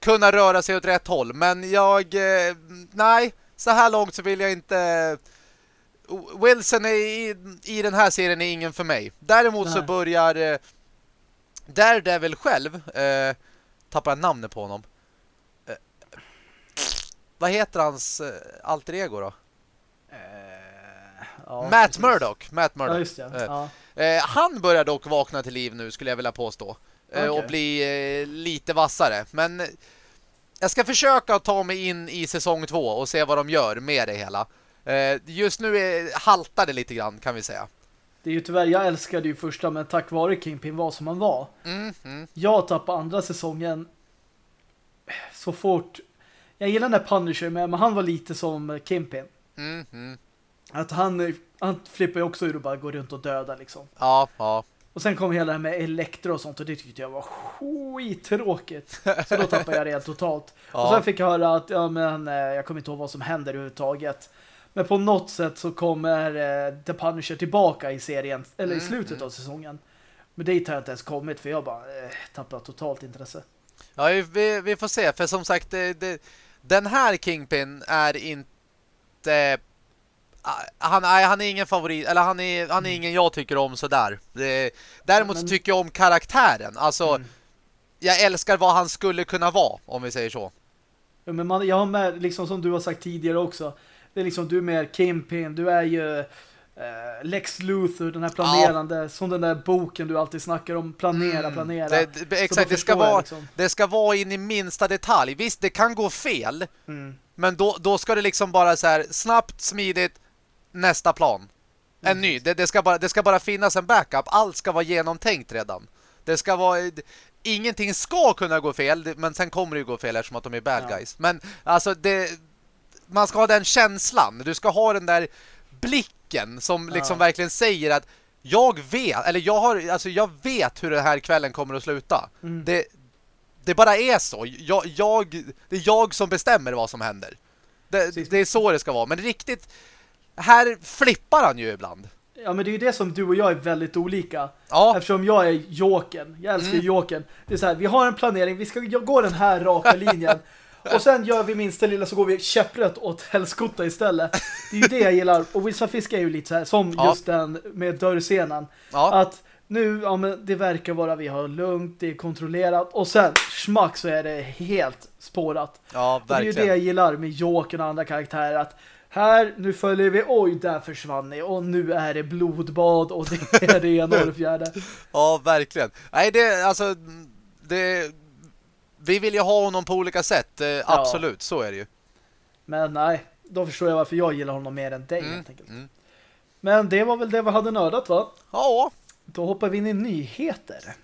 [SPEAKER 2] kunna röra sig åt rätt håll. Men jag, eh, nej, så här långt så vill jag inte... Wilson är i, i den här serien är ingen för mig. Däremot nej. så börjar eh, Daredevil själv, eh, tappar jag namnet på honom. Eh, vad heter hans eh, alter ego då?
[SPEAKER 1] Eh, ja,
[SPEAKER 2] Matt precis. Murdock. Matt Murdock.
[SPEAKER 1] Ja, just det.
[SPEAKER 2] Eh,
[SPEAKER 1] ja.
[SPEAKER 2] Eh, han börjar dock vakna till liv nu skulle jag vilja påstå. Eh, okay. Och bli eh, lite vassare. Men jag ska försöka ta mig in i säsong två och se vad de gör med det hela. Eh, just nu är, haltar det lite grann kan vi säga.
[SPEAKER 1] Det är ju tyvärr, jag älskade ju första men tack vare Kingpin var som han var.
[SPEAKER 2] Mm, mm.
[SPEAKER 1] Jag tappade andra säsongen så fort. Jag gillar den där Punisher men han var lite som Kingpin.
[SPEAKER 2] Mm, mm.
[SPEAKER 1] Att han, han flippar ju också ur och bara går runt och dödar liksom.
[SPEAKER 2] Ja, ja.
[SPEAKER 1] Och sen kom hela det här med Elektro och sånt och det tyckte jag var skittråkigt. Så då tappade jag det totalt. Ja. Och sen fick jag höra att ja, men, eh, jag kommer inte ihåg vad som händer överhuvudtaget. Men på något sätt så kommer eh, The Punisher tillbaka i serien, eller i mm, slutet mm. av säsongen. Men dit har jag inte ens kommit för jag bara eh, tappar totalt intresse.
[SPEAKER 2] Ja, vi, vi får se. För som sagt, det, det, den här Kingpin är inte han, nej, han är ingen favorit eller han är, han är ingen jag tycker om sådär. Det, däremot men... tycker jag om karaktären. Alltså mm. jag älskar vad han skulle kunna vara om vi säger så.
[SPEAKER 1] Ja, men man, jag har med, liksom som du har sagt tidigare också. Det är liksom du är mer Kimpin, du är ju eh, Lex Luthor, den här planerande, ja. som den där boken du alltid snackar om, planera, mm. planera.
[SPEAKER 2] Det, det, exakt, det ska, vara, liksom. det ska vara in i minsta detalj. Visst, det kan gå fel,
[SPEAKER 1] mm.
[SPEAKER 2] men då, då ska det liksom bara så här snabbt, smidigt, nästa plan. En mm. ny. Det, det, ska bara, det ska bara finnas en backup. Allt ska vara genomtänkt redan. Det ska vara... Ingenting ska kunna gå fel, men sen kommer det ju gå fel eftersom att de är bad ja. guys. Men alltså, det, man ska ha den känslan. Du ska ha den där blicken som liksom ja. verkligen säger att jag vet, eller jag har, alltså jag vet hur den här kvällen kommer att sluta.
[SPEAKER 1] Mm.
[SPEAKER 2] Det, det bara är så. Jag, jag, det är jag som bestämmer vad som händer. Det, det är så det ska vara. Men riktigt här flippar han ju ibland.
[SPEAKER 1] Ja, men det är ju det som du och jag är väldigt olika.
[SPEAKER 2] Ja.
[SPEAKER 1] Eftersom jag är Jokern. Jag älskar mm. Jokern. Det är så här, vi har en planering. Vi ska gå den här raka linjen. och sen gör vi minsta lilla så går vi käpprätt åt helskotta istället. Det är ju det jag gillar. Och vissa fiskar är ju lite så här, som ja. just den med dörrscenen.
[SPEAKER 2] Ja.
[SPEAKER 1] Att nu, ja men det verkar vara vi har lugnt, det är kontrollerat. Och sen, smack så är det helt spårat.
[SPEAKER 2] Ja, verkligen.
[SPEAKER 1] Och det är ju det jag gillar med Jokern och andra karaktärer. Att här, nu följer vi, oj, där försvann ni. Och nu är det blodbad och det är det ena och det fjärde.
[SPEAKER 2] ja, verkligen. Nej, det, alltså, det, vi vill ju ha honom på olika sätt. Eh, absolut, ja. så är det ju.
[SPEAKER 1] Men nej, då förstår jag varför jag gillar honom mer än dig, mm, helt enkelt.
[SPEAKER 2] Mm.
[SPEAKER 1] Men det var väl det vi hade nördat, va?
[SPEAKER 2] Ja.
[SPEAKER 1] Då hoppar vi in i nyheter.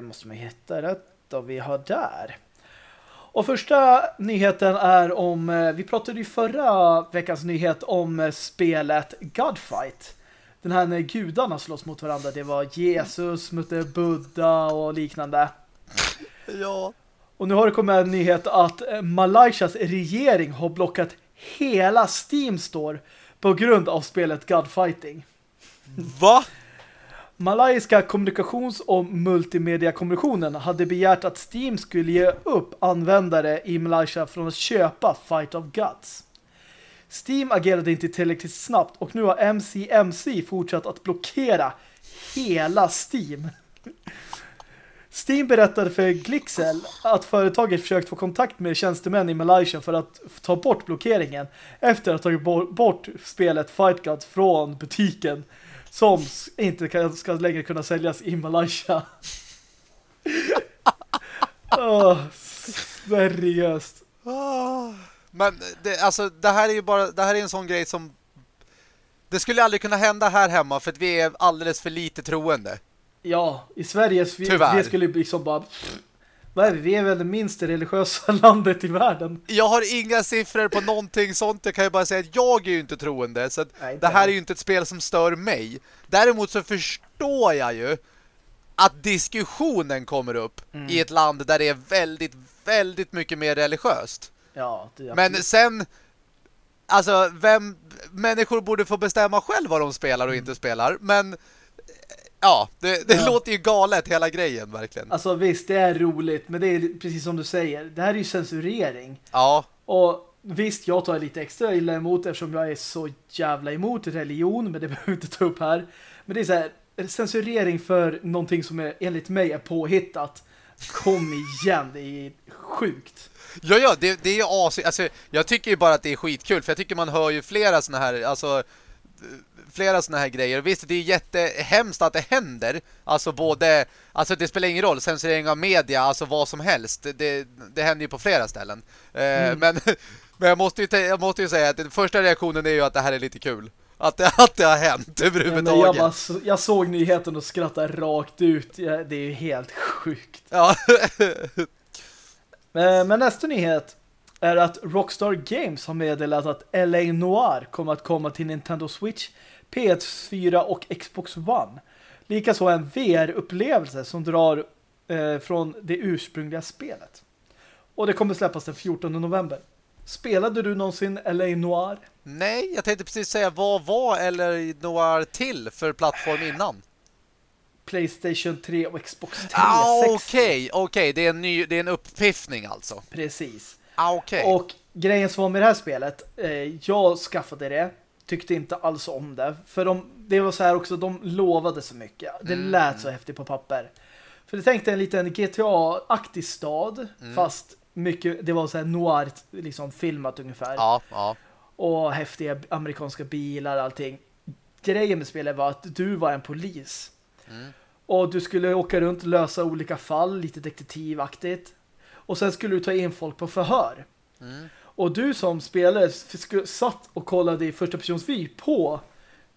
[SPEAKER 1] Måste man hitta rätt och vi har där. Och första nyheten är om, eh, vi pratade ju förra veckans nyhet om eh, spelet Godfight. Den här när gudarna slåss mot varandra. Det var Jesus mot Buddha och liknande.
[SPEAKER 2] Ja.
[SPEAKER 1] Och nu har det kommit en nyhet att eh, Malaysias regering har blockat hela Steam Store på grund av spelet Godfighting.
[SPEAKER 2] Va?
[SPEAKER 1] Malaysiska kommunikations- och multimediakommissionen hade begärt att Steam skulle ge upp användare i Malaysia från att köpa Fight of Guts. Steam agerade inte tillräckligt snabbt och nu har MCMC fortsatt att blockera hela Steam. Steam berättade för Glixel att företaget försökt få kontakt med tjänstemän i Malaysia för att ta bort blockeringen efter att ha tagit bort spelet Fight Guts från butiken som inte ska längre kunna säljas i Malaysia. oh, seriöst.
[SPEAKER 2] Men det, alltså, det här är ju bara det här är en sån grej som det skulle aldrig kunna hända här hemma för att vi är alldeles för lite troende.
[SPEAKER 1] Ja, i Sverige vi, vi skulle liksom bara vad är vi? Vi är väl det minst religiösa landet i världen.
[SPEAKER 2] Jag har inga siffror på någonting sånt. Jag kan ju bara säga att jag är ju inte troende. Så Nej, det här är ju inte ett spel som stör mig. Däremot så förstår jag ju att diskussionen kommer upp mm. i ett land där det är väldigt, väldigt mycket mer religiöst.
[SPEAKER 1] Ja,
[SPEAKER 2] Men sen alltså, vem människor borde få bestämma själv vad de spelar och mm. inte spelar. Men Ja, det, det ja. låter ju galet hela grejen verkligen.
[SPEAKER 1] Alltså visst, det är roligt, men det är precis som du säger. Det här är ju censurering.
[SPEAKER 2] Ja.
[SPEAKER 1] Och visst, jag tar lite extra illa emot eftersom jag är så jävla emot religion, men det behöver vi inte ta upp här. Men det är så här, censurering för någonting som är, enligt mig är påhittat. Kom igen, det är sjukt.
[SPEAKER 2] Ja, ja, det, det är ju as... Alltså, jag tycker ju bara att det är skitkul, för jag tycker man hör ju flera såna här, alltså flera såna här grejer. Och visst, det är jättehemskt att det händer. Alltså både, alltså det spelar ingen roll, censurering av media, alltså vad som helst. Det, det händer ju på flera ställen. Eh, mm. Men, men jag, måste ju, jag måste ju säga att den första reaktionen är ju att det här är lite kul. Att det, att det har hänt överhuvudtaget.
[SPEAKER 1] Ja, jag, bara, jag såg nyheten och skrattade rakt ut. Det är ju helt sjukt.
[SPEAKER 2] Ja.
[SPEAKER 1] men, men nästa nyhet är att Rockstar Games har meddelat att LA Noir kommer att komma till Nintendo Switch, PS4 och Xbox One. Likaså en VR-upplevelse som drar eh, från det ursprungliga spelet. Och det kommer släppas den 14 november. Spelade du någonsin LA Noir?
[SPEAKER 2] Nej, jag tänkte precis säga vad var LA Noir till för plattform innan?
[SPEAKER 1] Playstation 3 och Xbox 360.
[SPEAKER 2] Ah, okej, okay, okej. Okay. Det, är en ny, det är en upppiffning alltså.
[SPEAKER 1] Precis.
[SPEAKER 2] Ah, okay.
[SPEAKER 1] Och grejen som var med det här spelet, eh, jag skaffade det, tyckte inte alls om det. För de, det var så här också, de lovade så mycket. Det mm. lät så häftigt på papper. För det tänkte en liten GTA-aktig stad, mm. fast mycket, det var så här noir liksom filmat ungefär.
[SPEAKER 2] Ja, ja.
[SPEAKER 1] Och häftiga amerikanska bilar och allting. Grejen med spelet var att du var en polis. Mm. Och du skulle åka runt och lösa olika fall, lite detektivaktigt. Och sen skulle du ta in folk på förhör. Mm. Och du som spelare satt och kollade i första persons vy på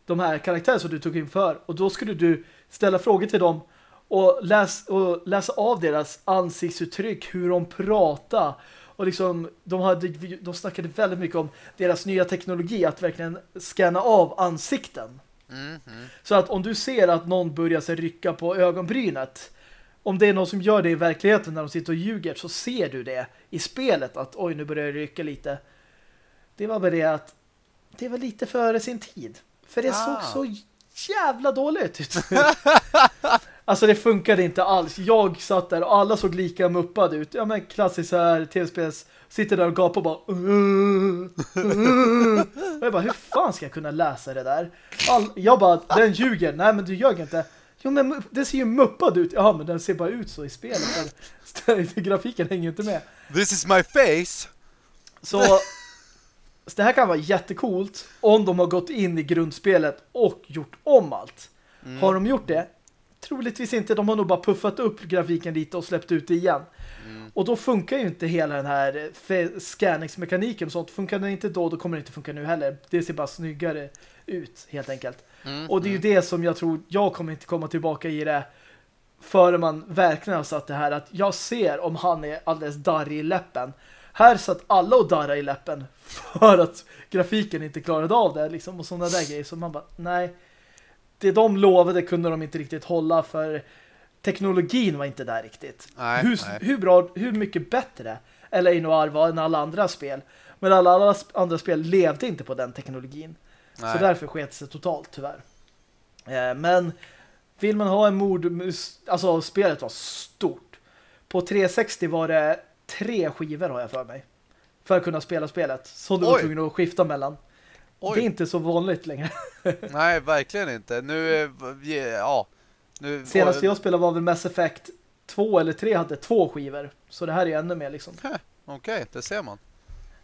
[SPEAKER 1] de här karaktärerna som du tog in för. Och då skulle du ställa frågor till dem och, läs, och läsa av deras ansiktsuttryck, hur de pratar. Och liksom, de, hade, de snackade väldigt mycket om deras nya teknologi, att verkligen scanna av ansikten. Mm, mm. Så att om du ser att någon börjar sig rycka på ögonbrynet om det är någon som gör det i verkligheten när de sitter och ljuger så ser du det i spelet att oj nu börjar det rycka lite. Det var bara det att det var lite före sin tid. För det ah. såg så jävla dåligt ut. alltså det funkade inte alls. Jag satt där och alla såg lika muppade ut. Ja men klassiskt så här tv-spels sitter där och gapar och bara uh, uh. och jag bara, hur fan ska jag kunna läsa det där? All, jag bara, den ljuger. Nej men du ljög inte. Jo, men det ser ju muppad ut. Ja, men den ser bara ut så i spelet. Grafiken hänger inte med.
[SPEAKER 2] This is my face.
[SPEAKER 1] Så, så det här kan vara jättekult om de har gått in i grundspelet och gjort om allt. Mm. Har de gjort det? Troligtvis inte. De har nog bara puffat upp grafiken lite och släppt ut det igen. Mm. Och då funkar ju inte hela den här scanningsmekaniken och sånt. Funkar den inte då, då kommer det inte funka nu heller. Det ser bara snyggare ut, helt enkelt. Mm, och det är ju mm. det som jag tror jag kommer inte komma tillbaka i det före man verkligen har satt det här att jag ser om han är alldeles darrig i läppen. Här satt alla och darra i läppen för att grafiken inte klarade av det liksom, och sådana där grejer. Så man bara, nej. Det de lovade kunde de inte riktigt hålla för teknologin var inte där riktigt.
[SPEAKER 2] Nej,
[SPEAKER 1] hur,
[SPEAKER 2] nej.
[SPEAKER 1] hur bra, hur mycket bättre eller Noir var än alla andra spel. Men alla andra spel levde inte på den teknologin. Nej. Så därför sket sig totalt, tyvärr. Eh, men vill man ha en mord... Alltså spelet var stort. På 360 var det tre skivor har jag för mig. För att kunna spela spelet. Så du var tvungen att skifta mellan. Oj. Det är inte så vanligt längre.
[SPEAKER 2] Nej, verkligen inte. Nu, ja. Nu,
[SPEAKER 1] Senaste jag spelade var väl Mass Effect 2 eller 3 hade två skivor. Så det här är ännu mer liksom.
[SPEAKER 2] Okej, okay, det ser man.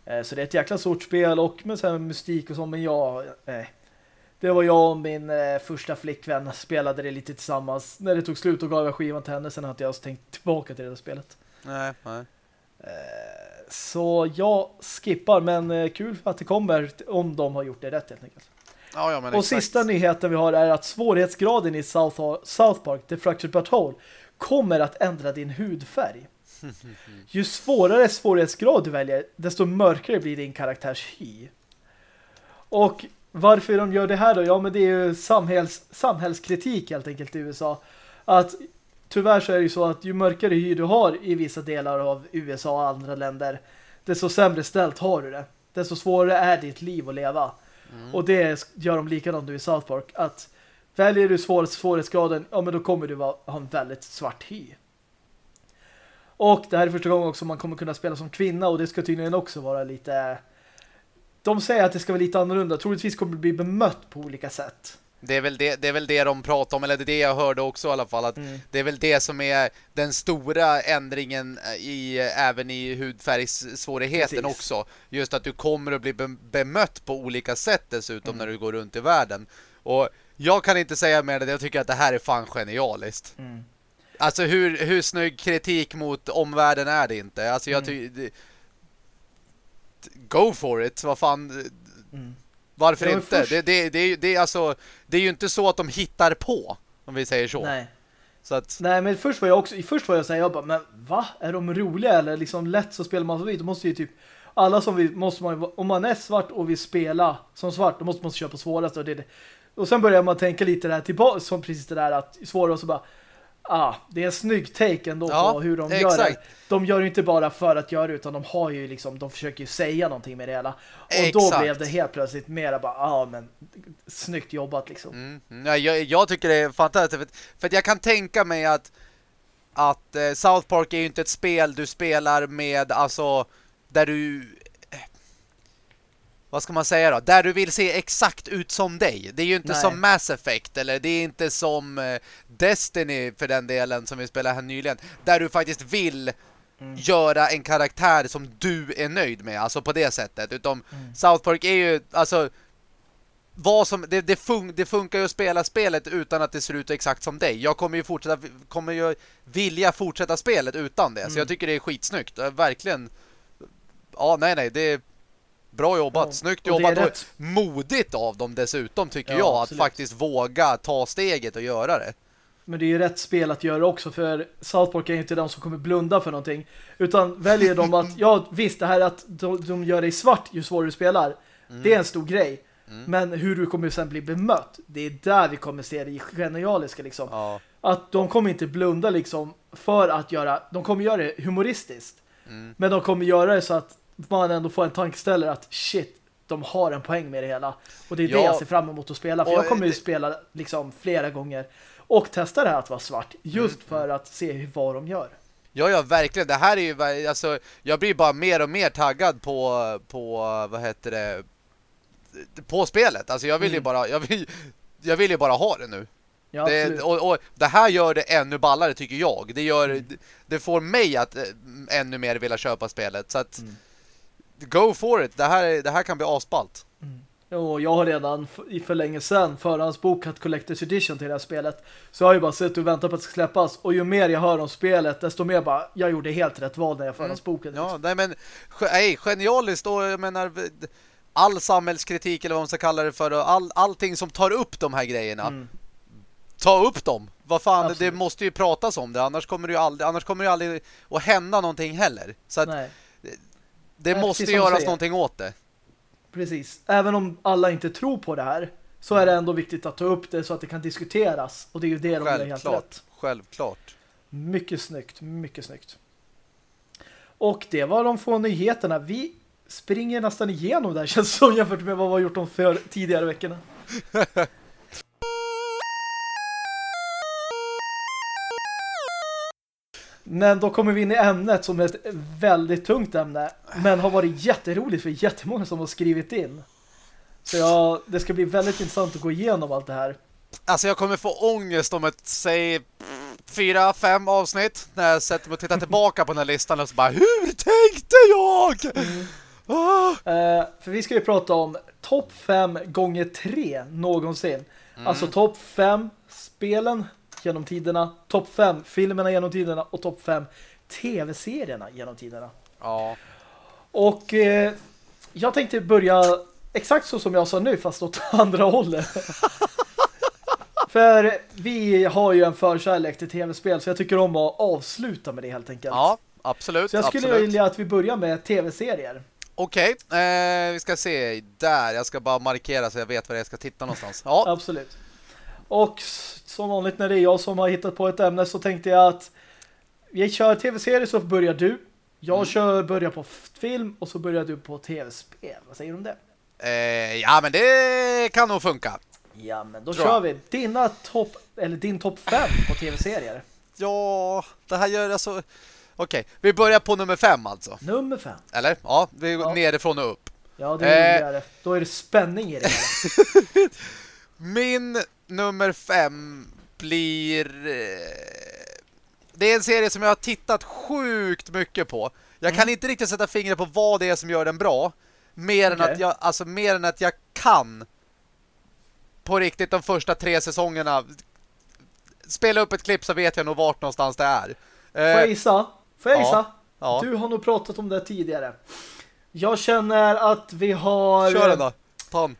[SPEAKER 1] Eh, så det är ett jäkla stort spel och med så här mystik och så. Men jag, eh, det var jag och min eh, första flickvän spelade det lite tillsammans. När det tog slut och gav jag skivan till henne. Sen hade jag tänkt tillbaka till det där spelet.
[SPEAKER 2] Nej, nej.
[SPEAKER 1] Eh, så jag skippar, men eh, kul att det kommer om de har gjort det rätt helt enkelt.
[SPEAKER 2] Ja, ja, men
[SPEAKER 1] och
[SPEAKER 2] exakt.
[SPEAKER 1] sista nyheten vi har är att svårighetsgraden i South, South Park, The Fractured But Whole, kommer att ändra din hudfärg. Ju svårare svårighetsgrad du väljer, desto mörkare blir din karaktärs hy. Och varför de gör det här då? Ja, men det är ju samhälls, samhällskritik helt enkelt i USA. Att tyvärr så är det ju så att ju mörkare hy du har i vissa delar av USA och andra länder, desto sämre ställt har du det. Desto svårare är ditt liv att leva. Mm. Och det gör de likadant nu i South Park. Att väljer du svår, svårighetsgraden, ja men då kommer du ha en väldigt svart hy. Och det här är första gången också man kommer kunna spela som kvinna och det ska tydligen också vara lite... De säger att det ska vara lite annorlunda. Troligtvis kommer det bli bemött på olika sätt.
[SPEAKER 2] Det är, väl det, det är väl det de pratar om, eller det är det jag hörde också i alla fall. Att mm. Det är väl det som är den stora ändringen i, även i hudfärgssvårigheten Precis. också. Just att du kommer att bli bemött på olika sätt dessutom mm. när du går runt i världen. Och jag kan inte säga mer än att jag tycker att det här är fan genialiskt. Mm. Alltså hur, hur snygg kritik mot omvärlden är det inte? Alltså jag mm. tycker... Go for it, vad fan... Mm. Varför ja, inte? Det, det, det, det, är alltså, det är ju inte så att de hittar på, om vi säger så.
[SPEAKER 1] Nej.
[SPEAKER 2] Så att...
[SPEAKER 1] Nej, men först var jag också, först var jag säga jag bara, men va? Är de roliga eller liksom lätt så spelar man så vitt? Då måste ju typ, alla som vill, måste man om man är svart och vill spela som svart, då måste man köpa svårast och det, och sen börjar man tänka lite där tillbaka, som precis det där att svårare och så bara, ah, det är en snygg take ändå ja, på hur de exakt. gör det. De gör det inte bara för att göra utan de har ju liksom, de försöker ju säga någonting med det hela. Och exakt. då blev det helt plötsligt mera bara, ja ah, men snyggt jobbat liksom.
[SPEAKER 2] Mm. mm. Ja, jag, jag, tycker det är fantastiskt för, för att jag kan tänka mig att att eh, South Park är ju inte ett spel du spelar med alltså där du vad ska man säga då? Där du vill se exakt ut som dig. Det är ju inte Nej. som Mass Effect eller det är inte som eh, Destiny för den delen som vi spelade här nyligen. Där du faktiskt vill mm. göra en karaktär som du är nöjd med. Alltså på det sättet. Utom mm. South Park är ju, alltså vad som, det, det, fun det, funkar ju att spela spelet utan att det ser ut exakt som dig. Jag kommer ju fortsätta kommer ju vilja fortsätta spelet utan det. Mm. Så jag tycker det är skitsnyggt. Verkligen. Ja, nej, nej. Det Bra jobbat, ja. snyggt jobbat och, rätt... modigt av dem dessutom tycker ja, jag att faktiskt våga ta steget och göra det.
[SPEAKER 1] Men det är ju rätt spel att göra också för South Park är inte de som kommer blunda för någonting. Utan väljer de att, ja visst det här att de, de gör dig svart ju svårare du spelar. Mm. Det är en stor grej. Mm. Men hur du kommer sen bli bemött, det är där vi kommer se det genialiska liksom. Ja. Att de kommer inte blunda liksom för att göra, de kommer göra det humoristiskt. Mm. Men de kommer göra det så att man ändå får en tankeställare att shit, de har en poäng med det hela. Och det är ja. det jag ser fram emot att spela. För jag kommer ju det... spela liksom flera gånger och testa det här att vara svart. Just mm. för att se vad de gör.
[SPEAKER 2] Ja, ja, verkligen. Det här är ju, alltså, jag blir bara mer och mer taggad på, på vad heter det, på spelet. Alltså jag vill mm. ju bara, jag vill, jag vill ju bara ha det nu. Ja, det, och, och, det här gör det ännu ballare tycker jag. Det gör, mm. det får mig att äh, ännu mer vilja köpa spelet. Så att, mm go for it. Det här, det här kan bli asballt.
[SPEAKER 1] Mm. Jo, jag har redan för länge sedan förhandsbokat Collector's Edition till det här spelet. Så jag har ju bara suttit och väntat på att det ska släppas. Och ju mer jag hör om spelet, desto mer bara, jag gjorde helt rätt val när jag förhandsbokade.
[SPEAKER 2] Mm. Ja, nej men, nej, genialiskt och jag menar, all samhällskritik eller vad man ska kalla det för, all, allting som tar upp de här grejerna. Mm. Ta upp dem. Vad fan, Absolut. det måste ju pratas om det. Annars kommer det ju aldrig, annars kommer det aldrig att hända någonting heller. Så att, nej det Nej, måste göras någonting åt det.
[SPEAKER 1] Precis. Även om alla inte tror på det här så är det ändå viktigt att ta upp det så att det kan diskuteras. Och det är ju det de gör helt rätt.
[SPEAKER 2] Självklart.
[SPEAKER 1] Mycket snyggt, mycket snyggt. Och det var de få nyheterna. Vi springer nästan igenom där känns som jämfört med vad vi har gjort de för tidigare veckorna. Men då kommer vi in i ämnet som är ett väldigt tungt ämne. Men har varit jätteroligt för jättemånga som har skrivit in. Så ja, det ska bli väldigt intressant att gå igenom allt det här.
[SPEAKER 2] Alltså jag kommer få ångest om ett, säg, fyra, fem avsnitt när jag sätter mig och tittar tillbaka på den här listan och så bara, hur tänkte jag? Mm.
[SPEAKER 1] Ah. Eh, för vi ska ju prata om topp fem gånger tre någonsin. Mm. Alltså topp fem spelen genom tiderna, topp fem filmerna genom tiderna och topp fem tv-serierna genom tiderna.
[SPEAKER 2] Ja.
[SPEAKER 1] Och eh, jag tänkte börja exakt så som jag sa nu fast åt andra hållet. För vi har ju en förkärlek till tv-spel så jag tycker om att avsluta med det helt enkelt.
[SPEAKER 2] Ja, absolut.
[SPEAKER 1] Så jag skulle
[SPEAKER 2] absolut.
[SPEAKER 1] vilja att vi börjar med tv-serier.
[SPEAKER 2] Okej, okay, eh, vi ska se där. Jag ska bara markera så jag vet var jag ska titta någonstans. Ja,
[SPEAKER 1] absolut. Och som vanligt när det är jag som har hittat på ett ämne så tänkte jag att vi kör tv-serier så börjar du. Jag mm. kör börjar på film och så börjar du på tv-spel. Vad säger du om det?
[SPEAKER 2] Eh, ja, men det kan nog funka.
[SPEAKER 1] Ja, men då Tror kör jag. vi. Dina topp eller din topp fem på tv-serier.
[SPEAKER 2] Ja, det här gör alltså... Okej, okay, vi börjar på nummer fem alltså.
[SPEAKER 1] Nummer fem.
[SPEAKER 2] Eller? Ja, vi går ja. nerifrån och upp.
[SPEAKER 1] Ja, det är eh... Då är det spänning i det
[SPEAKER 2] Min nummer fem blir... Eh, det är en serie som jag har tittat sjukt mycket på. Jag mm. kan inte riktigt sätta fingret på vad det är som gör den bra. Mer, okay. än, att jag, alltså, mer än att jag kan på riktigt de första tre säsongerna spela upp ett klipp så vet jag nog vart någonstans det är.
[SPEAKER 1] Får jag eh, gissa? Får jag gissa? Ja. Du har nog pratat om det tidigare. Jag känner att vi har...
[SPEAKER 2] Kör den då. Ta den.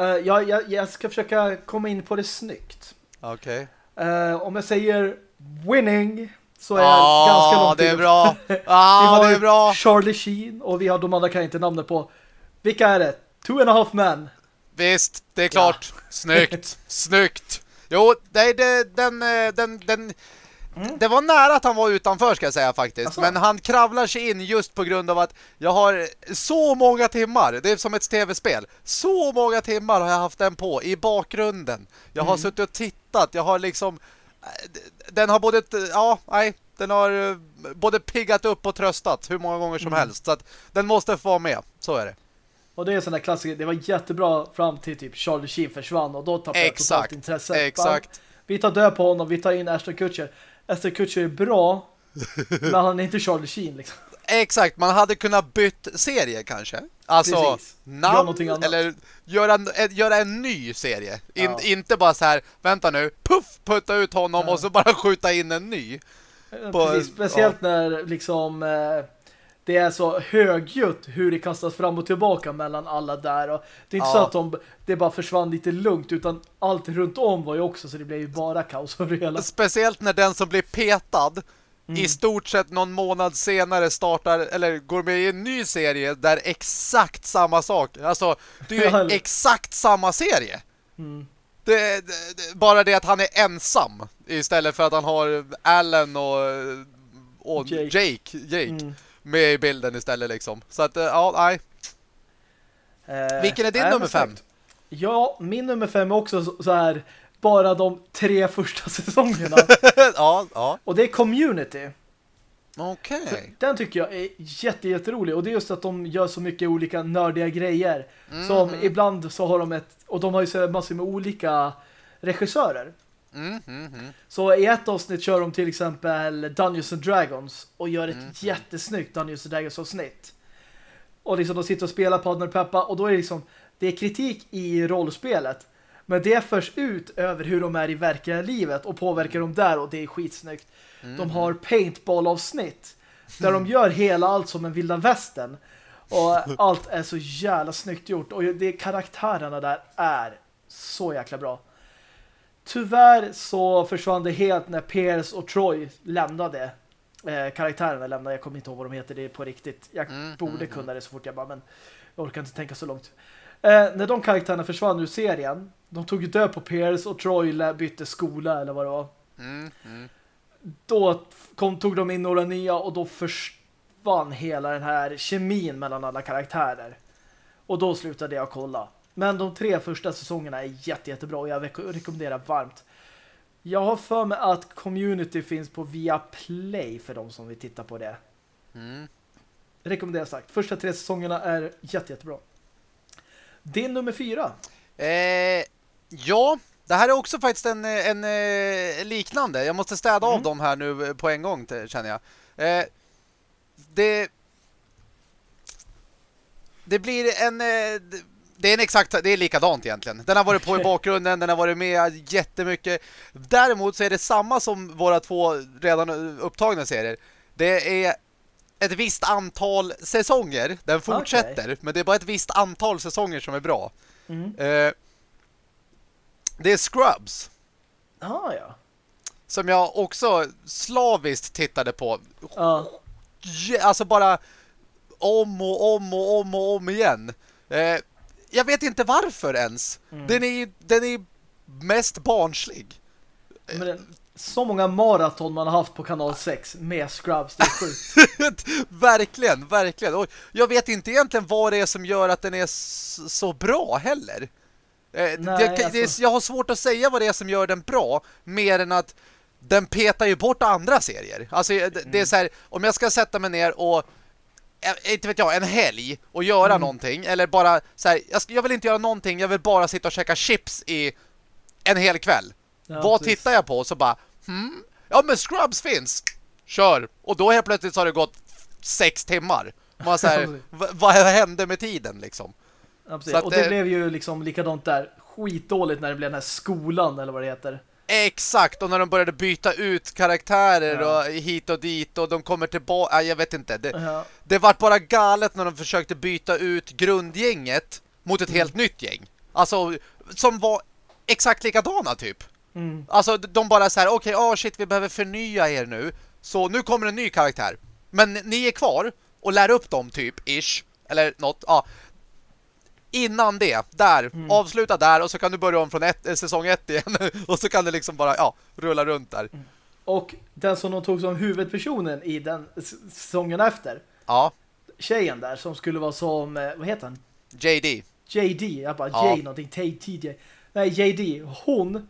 [SPEAKER 1] Uh, jag, jag, jag, ska försöka komma in på det snyggt.
[SPEAKER 2] Okej.
[SPEAKER 1] Okay. Uh, eh, om jag säger winning så är ah, jag ganska långt
[SPEAKER 2] det är bra. Ah, det är bra.
[SPEAKER 1] Charlie Sheen och vi har de andra kan inte namnet på. Vilka är det? Two and a half men.
[SPEAKER 2] Visst, det är klart. Ja. Snyggt. Snyggt. Jo, det, det, den, eh, den, den, mm. det var nära att han var utanför ska jag säga faktiskt. Alltså. Men han kravlar sig in just på grund av att jag har så många timmar. Det är som ett tv-spel. Så många timmar har jag haft den på i bakgrunden. Jag har mm. suttit och tittat. Jag har liksom... Eh, den har både... Ja, nej. Den har eh, både piggat upp och tröstat hur många gånger som mm. helst. Så att den måste få vara med. Så är det.
[SPEAKER 1] Och det är en sån där klassiker. Det var jättebra fram till typ Charlie Sheen försvann och då tappade jag totalt intresse.
[SPEAKER 2] Exakt.
[SPEAKER 1] Vi tar död på honom, vi tar in Ashton Kutcher. Ashton Kutcher är bra, men han är inte Charlie Sheen liksom.
[SPEAKER 2] Exakt, man hade kunnat bytt serie kanske. Alltså, Precis. namn eller göra en, göra en ny serie. In, ja. Inte bara så här, vänta nu, puff, putta ut honom ja. och så bara skjuta in en ny.
[SPEAKER 1] På, Precis, speciellt ja. när liksom... Det är så högljutt hur det kastas fram och tillbaka mellan alla där. Och det är inte ja. så att de, det bara försvann lite lugnt utan allt runt om var ju också så det blev ju bara kaos över hela.
[SPEAKER 2] Speciellt när den som blir petad mm. i stort sett någon månad senare startar eller går med i en ny serie där exakt samma sak. Alltså, det är ju exakt samma serie. Mm. Det, det, bara det att han är ensam istället för att han har Allen och, och Jake. Jake. Jake. Mm med i bilden istället liksom. Så att, eh, ja, nej. Eh, Vilken är din nummer fem?
[SPEAKER 1] Ja, min nummer fem är också så, så här bara de tre första säsongerna.
[SPEAKER 2] ja, ja.
[SPEAKER 1] Och det är Community.
[SPEAKER 2] Okej. Okay.
[SPEAKER 1] Den tycker jag är jätte, jätterolig. Och det är just att de gör så mycket olika nördiga grejer. Mm. Som ibland så har de ett... Och de har ju massor med olika regissörer.
[SPEAKER 2] Mm, mm, mm.
[SPEAKER 1] Så i ett avsnitt kör de till exempel Dungeons and Dragons och gör ett mm, jättesnyggt Dungeons and Dragons avsnitt. Och liksom de sitter och spelar Partner Peppa och då är det liksom det är kritik i rollspelet men det förs ut över hur de är i verkliga livet och påverkar dem där och det är skitsnyggt. De har paintball-avsnitt där de gör hela allt som en vilda västen. Och allt är så jävla snyggt gjort och det karaktärerna där är så jäkla bra. Tyvärr så försvann det helt när Pierce och Troy lämnade. Eh, karaktärerna lämnade. Jag kommer inte ihåg vad de heter det på riktigt. Jag mm, borde mm, kunna mm. det så fort jag bara, men jag orkar inte tänka så långt. Eh, när de karaktärerna försvann ur serien, de tog ju död på Pierce och Troy bytte skola eller vad det var.
[SPEAKER 2] Mm, mm.
[SPEAKER 1] Då kom, tog de in några nya och då försvann hela den här kemin mellan alla karaktärer. Och då slutade jag kolla. Men de tre första säsongerna är jätte, jättebra och jag rekommenderar varmt. Jag har för mig att Community finns på Viaplay för de som vill titta på det.
[SPEAKER 2] Mm.
[SPEAKER 1] Rekommenderar sagt. Första tre säsongerna är jätte, jättebra. Din nummer fyra.
[SPEAKER 2] Eh, ja, det här är också faktiskt en, en, en liknande. Jag måste städa
[SPEAKER 1] Mm.
[SPEAKER 2] av dem här nu på en gång, känner jag. Eh, det... Det blir en... eh, Det är en exakt, det är likadant egentligen. Den har varit på i bakgrunden, den har varit med jättemycket. Däremot så är det samma som våra två redan upptagna serier. Det är ett visst antal säsonger. Den fortsätter, men det är bara ett visst antal säsonger som är bra.
[SPEAKER 1] Mm.
[SPEAKER 2] Eh, det är Scrubs.
[SPEAKER 1] Ah, ja.
[SPEAKER 2] Som jag också slaviskt tittade på. Je- Alltså bara om och om och om och om igen. Eh, jag vet inte varför ens.
[SPEAKER 1] Mm.
[SPEAKER 2] Den är den är mest barnslig.
[SPEAKER 1] Det, så många maraton man har haft på kanal 6 med Scrubs, det är sjukt.
[SPEAKER 2] verkligen, verkligen. Och jag vet inte egentligen vad det är som gör att den är så bra heller. Eh,
[SPEAKER 1] Nej,
[SPEAKER 2] det, det,
[SPEAKER 1] alltså-
[SPEAKER 2] jag har svårt att säga vad det är som gör den bra, mer än att den petar ju bort andra serier. Alltså det, det
[SPEAKER 1] Mm.
[SPEAKER 2] är så här, om jag ska sätta mig ner och eh, inte vet jag, en helg och göra
[SPEAKER 1] Mm.
[SPEAKER 2] någonting, eller bara så här, jag, jag vill inte göra någonting, jag vill bara sitta och käka chips i en hel kväll.
[SPEAKER 1] Ja,
[SPEAKER 2] Vad
[SPEAKER 1] precis.
[SPEAKER 2] tittar jag på? Så bara, hmm? Ja men Scrubs finns. Kör. Och då helt plötsligt så har det gått sex timmar. Man så här, "Va- vad hände med tiden liksom?
[SPEAKER 1] Ja, precis.
[SPEAKER 2] så att
[SPEAKER 1] och det
[SPEAKER 2] det-
[SPEAKER 1] blev ju liksom likadant där. Skitdåligt när det blev den här skolan eller vad det heter.
[SPEAKER 2] Exakt, och när de började byta ut karaktärer
[SPEAKER 1] Ja.
[SPEAKER 2] och hit och dit och de kommer tillbaka, jag vet inte. Det,
[SPEAKER 1] Ja,
[SPEAKER 2] det var bara galet när de försökte byta ut grundgänget mot ett helt nytt gäng. Alltså, som var exakt likadana typ.
[SPEAKER 1] mm.
[SPEAKER 2] Alltså de bara så här, okej, okay, oh shit, vi behöver förnya er nu. Så nu kommer en ny karaktär. Men ni är kvar och lär upp dem typ, ish. Eller något, ja. Innan det, där,
[SPEAKER 1] Mm.
[SPEAKER 2] avsluta där och så kan du börja om från ett, eh, säsong ett igen. och så kan det liksom bara, ja, rulla runt där.
[SPEAKER 1] Och den som de tog som huvudpersonen i den säsongen efter.
[SPEAKER 2] Ja,
[SPEAKER 1] Tjejen där som skulle vara som, eh, vad heter han?
[SPEAKER 2] JD.
[SPEAKER 1] JD. Jag bara,
[SPEAKER 2] Ja.
[SPEAKER 1] J någonting, TJ. Nej, JD. Hon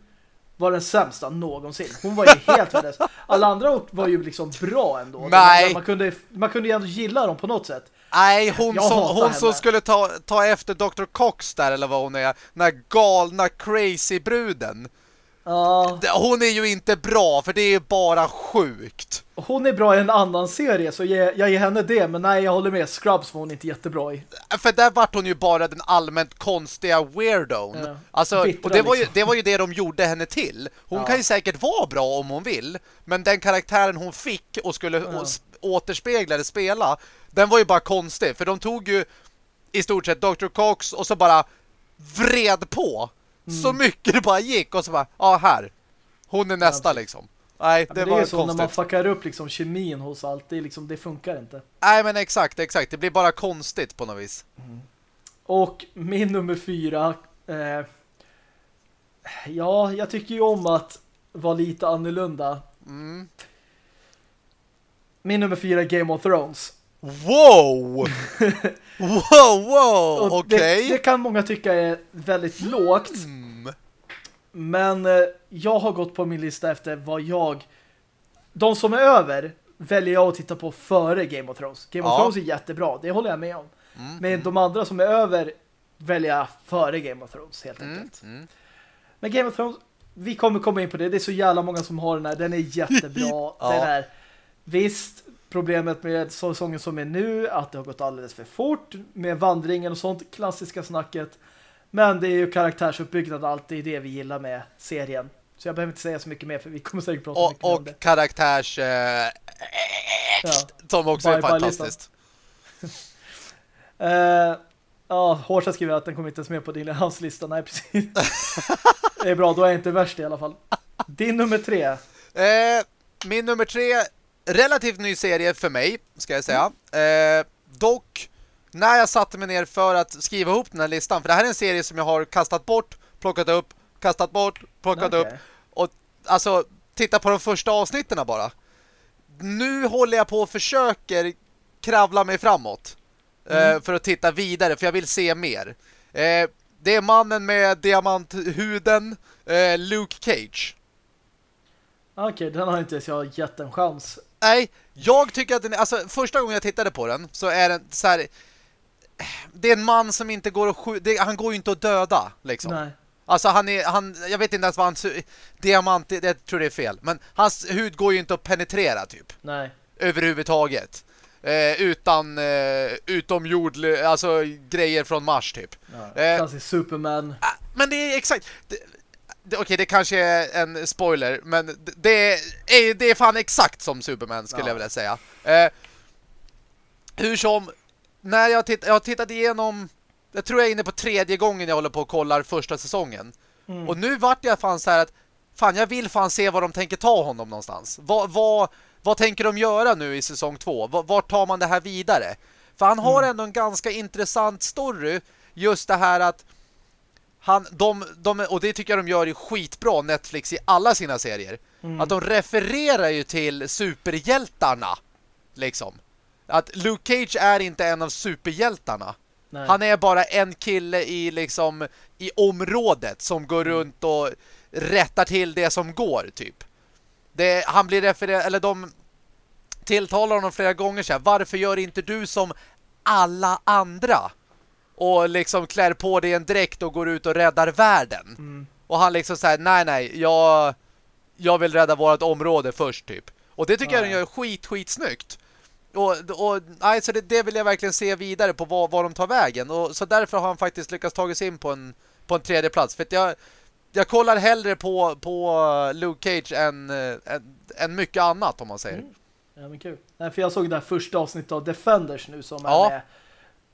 [SPEAKER 1] var den sämsta någonsin. Hon var ju helt värdelös. Alla andra var ju liksom bra ändå.
[SPEAKER 2] Nej.
[SPEAKER 1] Man kunde, man kunde ju ändå gilla dem på något sätt.
[SPEAKER 2] Nej, hon, som, hon som skulle ta, ta efter Dr. Cox där, eller vad hon är. Den här galna crazy-bruden.
[SPEAKER 1] Ja,
[SPEAKER 2] Hon är ju inte bra, för det är bara sjukt.
[SPEAKER 1] hon är bra i en annan serie så jag, jag ger henne det. Men nej, jag håller med. Scrubs var hon inte jättebra i.
[SPEAKER 2] För där vart hon ju bara den allmänt konstiga weirdoen.
[SPEAKER 1] Ja.
[SPEAKER 2] Alltså,
[SPEAKER 1] Bittra,
[SPEAKER 2] och det var, ju,
[SPEAKER 1] liksom.
[SPEAKER 2] det var ju det de gjorde henne till. Hon
[SPEAKER 1] Ja.
[SPEAKER 2] kan ju säkert vara bra om hon vill. Men den karaktären hon fick och skulle
[SPEAKER 1] Ja.
[SPEAKER 2] återspegla eller spela, den var ju bara konstig. För de tog ju i stort sett Dr. Cox och så bara vred på. Så
[SPEAKER 1] Mm.
[SPEAKER 2] mycket det bara gick och så bara, ja här. Hon är nästa
[SPEAKER 1] precis.
[SPEAKER 2] liksom. Nej,
[SPEAKER 1] Ja,
[SPEAKER 2] det,
[SPEAKER 1] men det
[SPEAKER 2] var
[SPEAKER 1] är så när man
[SPEAKER 2] konstigt.
[SPEAKER 1] fuckar upp liksom kemin hos allt. Det, liksom, det funkar inte.
[SPEAKER 2] Nej men exakt, exakt. Det blir bara konstigt på något vis.
[SPEAKER 1] Och min nummer fyra eh, Ja, jag tycker ju om att vara lite annorlunda.
[SPEAKER 2] Mm.
[SPEAKER 1] Min nummer fyra är Game of Thrones.
[SPEAKER 2] Wow! wow, wow! Okej.
[SPEAKER 1] det, det kan många tycka är väldigt lågt.
[SPEAKER 2] Mm.
[SPEAKER 1] Men eh, jag har gått på min lista efter vad jag... De som är över väljer jag att titta på före Game of Thrones. Game of
[SPEAKER 2] Ja.
[SPEAKER 1] Thrones är jättebra, det håller jag med om.
[SPEAKER 2] Mm.
[SPEAKER 1] Men de andra som är över väljer jag före Game of Thrones helt
[SPEAKER 2] Mm.
[SPEAKER 1] enkelt.
[SPEAKER 2] Mm.
[SPEAKER 1] Men Game of Thrones, vi kommer komma in på det. Det är så jävla många som har den här. Den är jättebra.
[SPEAKER 2] Ja.
[SPEAKER 1] Den är, visst, problemet med säsongen som är nu, att det har gått alldeles för fort med vandringen och sånt klassiska snacket. Men det är ju karaktärsuppbyggnad alltid det vi gillar med serien. Så jag behöver inte säga så mycket mer för vi kommer säkert prata mycket
[SPEAKER 2] Och,
[SPEAKER 1] om
[SPEAKER 2] och
[SPEAKER 1] det.
[SPEAKER 2] karaktärs eh,
[SPEAKER 1] Ja.
[SPEAKER 2] som också är
[SPEAKER 1] Bye, listan.
[SPEAKER 2] fantastiskt.
[SPEAKER 1] Eh, ja, Hårsa skriver att den kommer inte ens med på din hans lista. Nej, precis. det är bra, då är jag inte värst i alla fall. Din nummer tre.
[SPEAKER 2] Eh, min nummer tre, relativt ny serie för mig, ska jag säga. Eh, dock, när jag satte mig ner för att skriva ihop den här listan, för det här är en serie som jag har kastat bort, plockat upp, kastat bort, plockat
[SPEAKER 1] Okej.
[SPEAKER 2] upp. Och alltså, titta på de första avsnitten bara. Nu håller jag på och försöker kravla mig framåt. eh,
[SPEAKER 1] Mm.
[SPEAKER 2] för att titta vidare, för jag vill se mer. Eh, det är mannen med diamanthuden, eh, Luke Cage.
[SPEAKER 1] Okej, den har inte jag gett en chans.
[SPEAKER 2] Nej, jag tycker att den alltså första gången jag tittade på den så är den så här det är en man som inte går att skjuta, han går ju inte att döda liksom.
[SPEAKER 1] Nej.
[SPEAKER 2] Alltså han är, han, jag vet inte ens vad hans diamant, jag tror det är fel. Men hans hud går ju inte att penetrera typ.
[SPEAKER 1] Nej.
[SPEAKER 2] Överhuvudtaget. Eh, utan eh, utom jord, alltså grejer från Mars typ.
[SPEAKER 1] Ja, eh, Superman.
[SPEAKER 2] Ah, men det är exakt... Det, Okej, det kanske är en spoiler, men det är, det är fan exakt som Superman skulle ja. jag vilja säga. Eh, hur som, när jag, titt, jag har tittat igenom jag tror jag är inne på tredje gången jag håller på och kollar första säsongen. Mm. Och nu vart jag fan så här att fan jag vill fan se var de tänker ta honom någonstans. Vad, vad, vad tänker de göra nu i säsong två? Var, var tar man det här vidare? För han har mm. ändå en ganska intressant story. Just det här att han, de, de, och det tycker jag de gör i skitbra Netflix i alla sina serier. Mm. Att de refererar ju till superhjältarna. Liksom. Att Luke Cage är inte en av superhjältarna. Nej. Han är bara en kille i liksom i området som går mm. runt och rättar till det som går typ. Det, han blir refererad, eller de tilltalar honom flera gånger så här, varför gör inte du som alla andra? Och liksom klär på dig en dräkt och går ut och räddar världen. Mm. Och han liksom säger nej nej, jag, jag vill rädda vårt område först typ. Och det tycker ja. jag den gör skit, skit snyggt. Och, och nej, så det, det, vill jag verkligen se vidare på vad, vad de tar vägen. Och, så därför har han faktiskt lyckats ta sig in på en, på en tredje plats. För att jag, jag kollar hellre på, på Luke Cage än, än, än mycket annat om man säger. Mm.
[SPEAKER 1] Ja, men kul. Nej, för jag såg det här första avsnittet av Defenders nu som ja. är med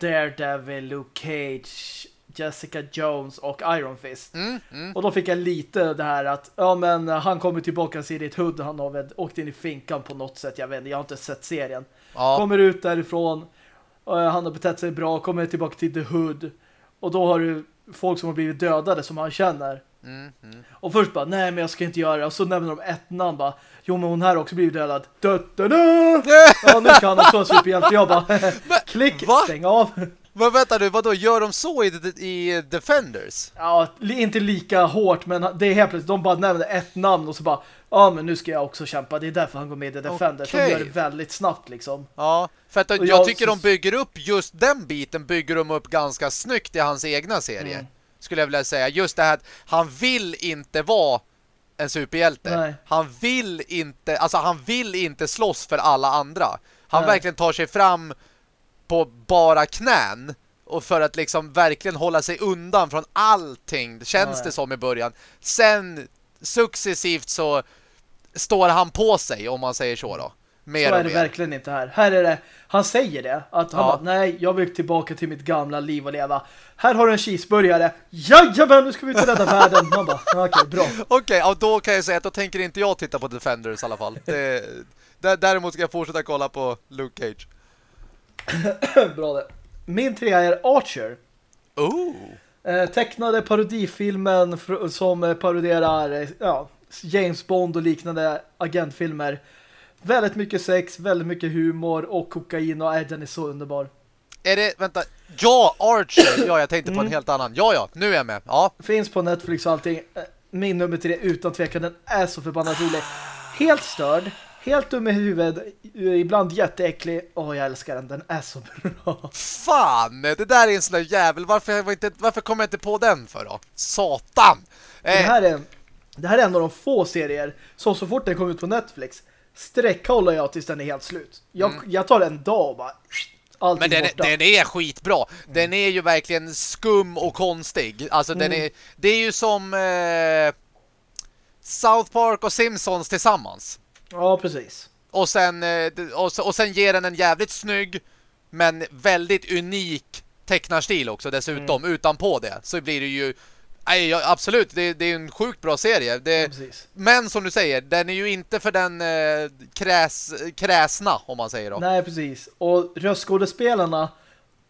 [SPEAKER 1] Daredevil, Luke Cage, Jessica Jones och Iron Fist. Mm, mm. Och då fick jag lite det här att ja men han kommer tillbaka till ditt hud. Han har väl åkt in i finkan på något sätt. Jag vet inte, jag har inte sett serien. Ja. Kommer ut därifrån. Han har betett sig bra. Kommer tillbaka till The Hood. Och då har du folk som har blivit dödade som han känner. Mm, mm. Och först bara, nej men jag ska inte göra det. Och så nämner de ett namn bara, jo men hon här också blivit dödad. Dö, dö, dö! ja, nu ska han också en superhjälte. Jag bara, klick, Va? stäng av.
[SPEAKER 2] Men vänta nu, vad då Gör de så i, i Defenders?
[SPEAKER 1] Ja, inte lika hårt, men det är helt plötsligt, de bara nämner ett namn och så bara, ja men nu ska jag också kämpa. Det är därför han går med i Defenders. Okay. De gör det väldigt snabbt liksom.
[SPEAKER 2] Ja, för att jag, jag tycker så... de bygger upp just den biten, bygger de upp ganska snyggt i hans egna serie. Mm. Skulle jag vilja säga. Just det här att han vill inte vara en superhjälte. Nej. Han vill inte, alltså han vill inte slåss för alla andra. Han Nej. verkligen tar sig fram på bara knän och för att liksom verkligen hålla sig undan från allting, det känns ja, det som i början. Sen successivt så står han på sig, om man säger så då.
[SPEAKER 1] Mer så är det mer. verkligen inte här. Här är det, han säger det, att han ja. bara, nej, jag vill tillbaka till mitt gamla liv och leva. Här har du en cheeseburgare. Jajamän, nu ska vi ut och rädda världen. Man bara, okej, okay, bra.
[SPEAKER 2] Okej, okay, ja, då kan jag säga att då tänker inte jag titta på Defenders i alla fall. Det, däremot ska jag fortsätta kolla på Luke Cage.
[SPEAKER 1] Bra det. Min trea är Archer.
[SPEAKER 2] Oh.
[SPEAKER 1] Eh, tecknade parodifilmen som paroderar eh, ja, James Bond och liknande agentfilmer. Väldigt mycket sex, väldigt mycket humor och kokain och äh, den är så underbar.
[SPEAKER 2] Är det, vänta, ja, Archer, ja jag tänkte på en mm. helt annan. Ja, ja, nu är jag med. Ja.
[SPEAKER 1] Finns på Netflix och allting. Eh, min nummer tre, utan tvekan, den är så förbannat rolig. Helt störd, Helt dum i huvudet, ibland jätteäcklig. Åh, oh, jag älskar den. Den är så bra.
[SPEAKER 2] Fan, det där är en sån där jävel. Varför, inte, varför kommer jag inte på den för då? Satan!
[SPEAKER 1] Eh. Det, här är, det här är en av de få serier som så fort den kommer ut på Netflix sträckhåller jag tills den är helt slut. Jag, mm. jag tar en dag och bara...
[SPEAKER 2] Men den, den, är skitbra. Den är ju verkligen skum och konstig. Alltså mm. den är... Det är ju som... Eh, South Park och Simpsons tillsammans.
[SPEAKER 1] Ja, precis.
[SPEAKER 2] Och sen, eh, och, sen ger den en jävligt snygg men väldigt unik tecknarstil också dessutom. Mm. Utanpå det så blir det ju Nej, absolut, det, det, är en sjukt bra serie. Det, ja, men som du säger, den är ju inte för den eh, kräs, kräsna, om man säger då.
[SPEAKER 1] Nej, precis. Och röstskådespelarna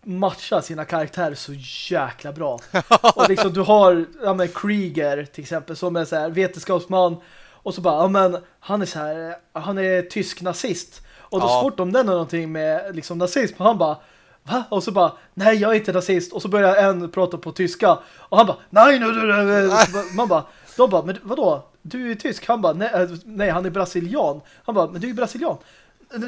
[SPEAKER 1] matchar sina karaktärer så jäkla bra. och liksom du har ja, men Krieger till exempel som är så här vetenskapsman och så bara, ja men han är så här, han är tysk nazist. Och då ja. så fort de nämner någonting med liksom nazism, han bara, va? Och så bara, nej jag är inte nazist. Och så börjar en prata på tyska. Och han bara, nej nu, nu, nu. Man bara, de bara, men vadå? du är tysk. Han bara, nej, äh, nej, han är brasilian. Han bara, men du är brasilian.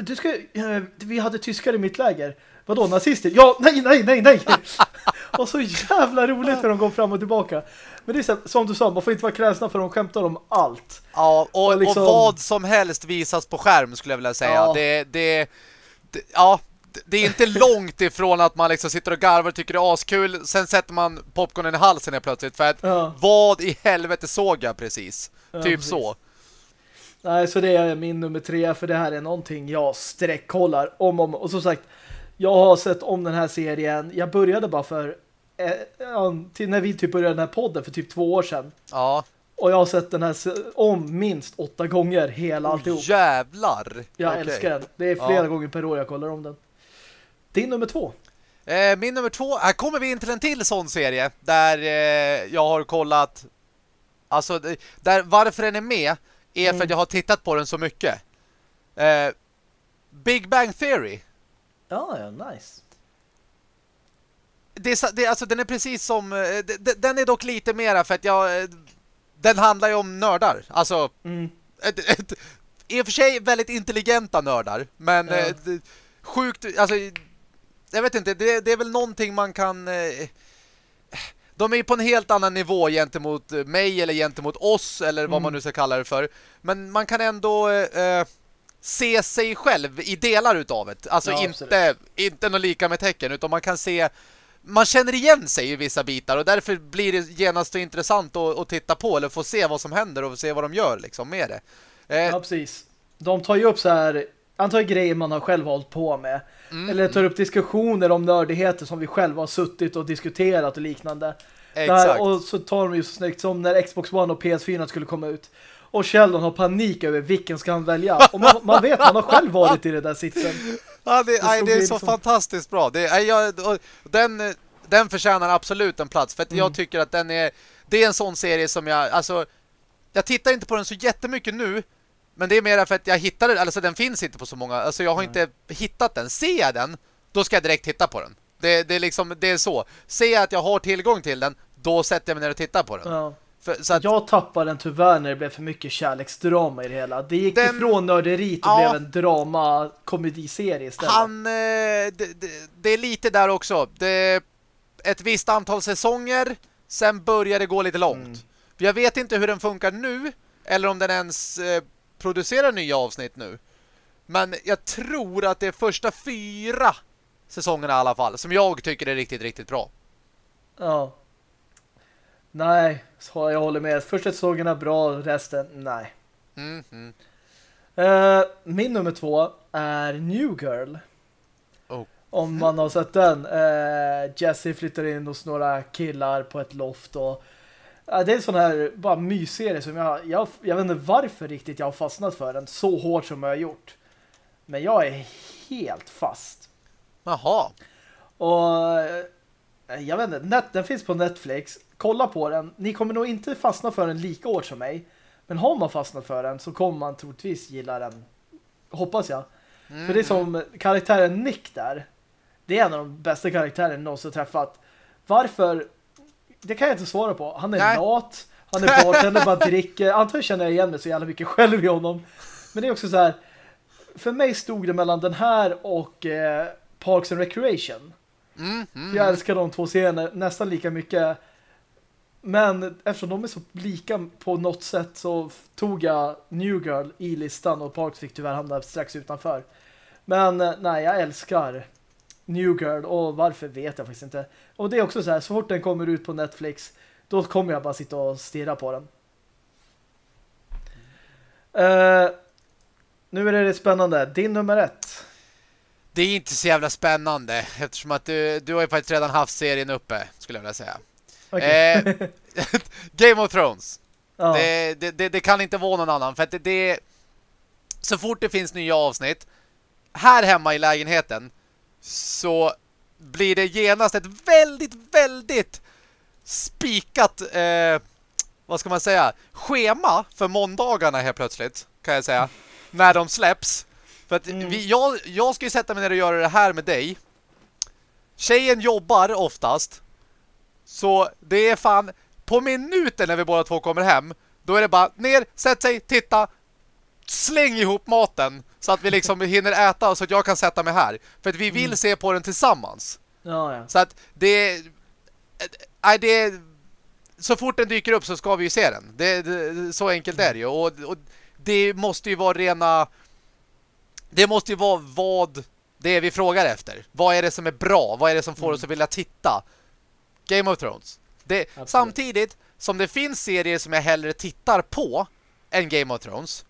[SPEAKER 1] Du ska, eh, vi hade tyskar i mitt läger. Vadå, nazister? Ja, nej, nej, nej, nej. och så jävla roligt när de går fram och tillbaka. Men det är så, som du sa, man får inte vara kräsna för de skämtar om allt.
[SPEAKER 2] Ja, och, och, liksom... och vad som helst visas på skärm skulle jag vilja säga. Ja. Det, det, det, ja, det är inte långt ifrån att man liksom sitter och garvar och tycker det är askul. Sen sätter man popcornen i halsen plötsligt. För att ja. vad i helvete såg jag precis? Ja, typ precis. så.
[SPEAKER 1] Nej, så det är min nummer tre. För det här är någonting jag sträckkollar om om. Och som sagt, jag har sett om den här serien. Jag började bara för eh, till när vi typ började den här podden för typ två år sedan.
[SPEAKER 2] Ja.
[SPEAKER 1] Och jag har sett den här om minst åtta gånger hela alltihop.
[SPEAKER 2] Jävlar!
[SPEAKER 1] Jag okay. älskar den. Det är flera ja. gånger per år jag kollar om den. Din nummer två.
[SPEAKER 2] Eh, min nummer två, här kommer vi in till en till sån serie där eh, jag har kollat alltså där varför den är med är mm. för att jag har tittat på den så mycket. Eh, Big Bang Theory.
[SPEAKER 1] Ja, ja, nice.
[SPEAKER 2] Det är, det, alltså, den är precis som... Eh, den är dock lite mera för att jag... Eh, den handlar ju om nördar. Alltså... Mm. Ett, ett, I och för sig väldigt intelligenta nördar. Men ja. eh, sjukt... Alltså... Jag vet inte, det, det, är väl någonting man kan... Eh, de är ju på en helt annan nivå gentemot mig eller gentemot oss eller vad mm. man nu ska kalla det för. Men man kan ändå... Eh, se sig själv i delar utav det. Alltså ja, inte, inte något lika med tecken utan man kan se man känner igen sig i vissa bitar och därför blir det genast så intressant att, att titta på eller få se vad som händer och se vad de gör liksom med det.
[SPEAKER 1] Eh, ja, precis. De tar ju upp så här antagligen grejer man har själv hållit på med. Mm. Eller tar upp diskussioner om nördigheter som vi själva har suttit och diskuterat och liknande. Exakt. Där, och så tar de ju så snyggt som när Xbox One och PS4 skulle komma ut och Sheldon har panik över vilken ska han välja. Och man, man vet, man har själv varit i det där sitsen.
[SPEAKER 2] Ja, det, det, aj, det är liksom... så fantastiskt bra. Det, aj, jag, den, den förtjänar absolut en plats. För att mm. jag tycker att den är... Det är en sån serie som jag... Alltså, jag tittar inte på den så jättemycket nu. Men det är mer för att jag hittade Alltså den finns inte på så många... Alltså jag har mm. inte hittat den. Ser jag den, då ska jag direkt titta på den. Det, det, är liksom, det är så. Ser jag att jag har tillgång till den, då sätter jag mig ner och tittar på den. Ja.
[SPEAKER 1] För, att, jag tappade den tyvärr när det blev för mycket kärleksdrama i det hela. Det gick den, ifrån nörderit och ja, blev en drama-komediserie istället.
[SPEAKER 2] Han, eh, det, det, det, är lite där också. Det ett visst antal säsonger, sen börjar det gå lite långt. Mm. Jag vet inte hur den funkar nu, eller om den ens eh, producerar nya avsnitt nu. Men jag tror att det är första fyra säsongerna i alla fall, som jag tycker är riktigt, riktigt bra.
[SPEAKER 1] Ja. Nej, så jag håller med. Första säsongen är bra, resten nej.
[SPEAKER 2] Mm -hmm.
[SPEAKER 1] uh, min nummer två är New Girl.
[SPEAKER 2] Oh.
[SPEAKER 1] Om man har sett den. Uh, Jesse flyttar in hos några killar på ett loft och det är en sån här bara mysserie som jag, jag, jag vet inte varför riktigt jag har fastnat för den så hårt som jag har gjort. Men jag är helt fast.
[SPEAKER 2] Jaha.
[SPEAKER 1] Och jag vet inte, net, den finns på Netflix kolla på den. Ni kommer nog inte fastna för den lika hårt som mig. Men har man fastnat för den så kommer man troligtvis gilla den. Hoppas jag. Mm. För det är som karaktären Nick där. Det är en av de bästa karaktärerna någonsin träffat. Varför? Det kan jag inte svara på. Han är Nej. lat. Han är bartender, bara dricker. Antagligen känner jag igen mig så jävla mycket själv i honom. Men det är också så här. För mig stod det mellan den här och eh, Parks and Recreation.
[SPEAKER 2] Mm, mm,
[SPEAKER 1] jag älskar de två serierna nästan lika mycket. Men eftersom de är så lika på något sätt så tog jag New Girl i listan och Parks fick tyvärr hamna strax utanför. Men eh, nej, jag älskar New Girl och varför vet jag faktiskt inte. Och det är också så här, så fort den kommer ut på Netflix då kommer jag bara sitta och stirra på den. Uh, nu är det spännande. Din nummer ett.
[SPEAKER 2] Det är inte så jävla spännande eftersom att du, du har ju faktiskt redan haft serien uppe, skulle jag vilja säga. Okay. Eh, Game of Thrones. Ja. Det, det, det, det, kan inte vara någon annan. För att det, så fort det finns nya avsnitt här hemma i lägenheten så blir det genast ett väldigt, väldigt spikat eh, vad ska man säga schema för måndagarna helt plötsligt kan jag säga när de släpps. För att mm. vi, jag, jag ska ju sätta mig ner och göra det här med dig. Tjejen jobbar oftast så det är fan på minuten när vi båda två kommer hem Då är det bara ner, sätt sig, titta, släng ihop maten så att vi liksom hinner äta så att jag kan sätta mig här. För att vi vill
[SPEAKER 1] Mm.
[SPEAKER 2] se på den tillsammans.
[SPEAKER 1] Ja, ja.
[SPEAKER 2] Så att det... Nej, det... Så fort den dyker upp så ska vi ju se den. Det, det, så enkelt är det ju. Och, och det måste ju vara rena... Det måste ju vara vad det är vi frågar efter. Vad är det som är bra? Vad är det som får
[SPEAKER 1] Mm.
[SPEAKER 2] oss att vilja titta? Game of Thrones. Det, samtidigt som det finns serier som jag hellre tittar på än Game of Thrones.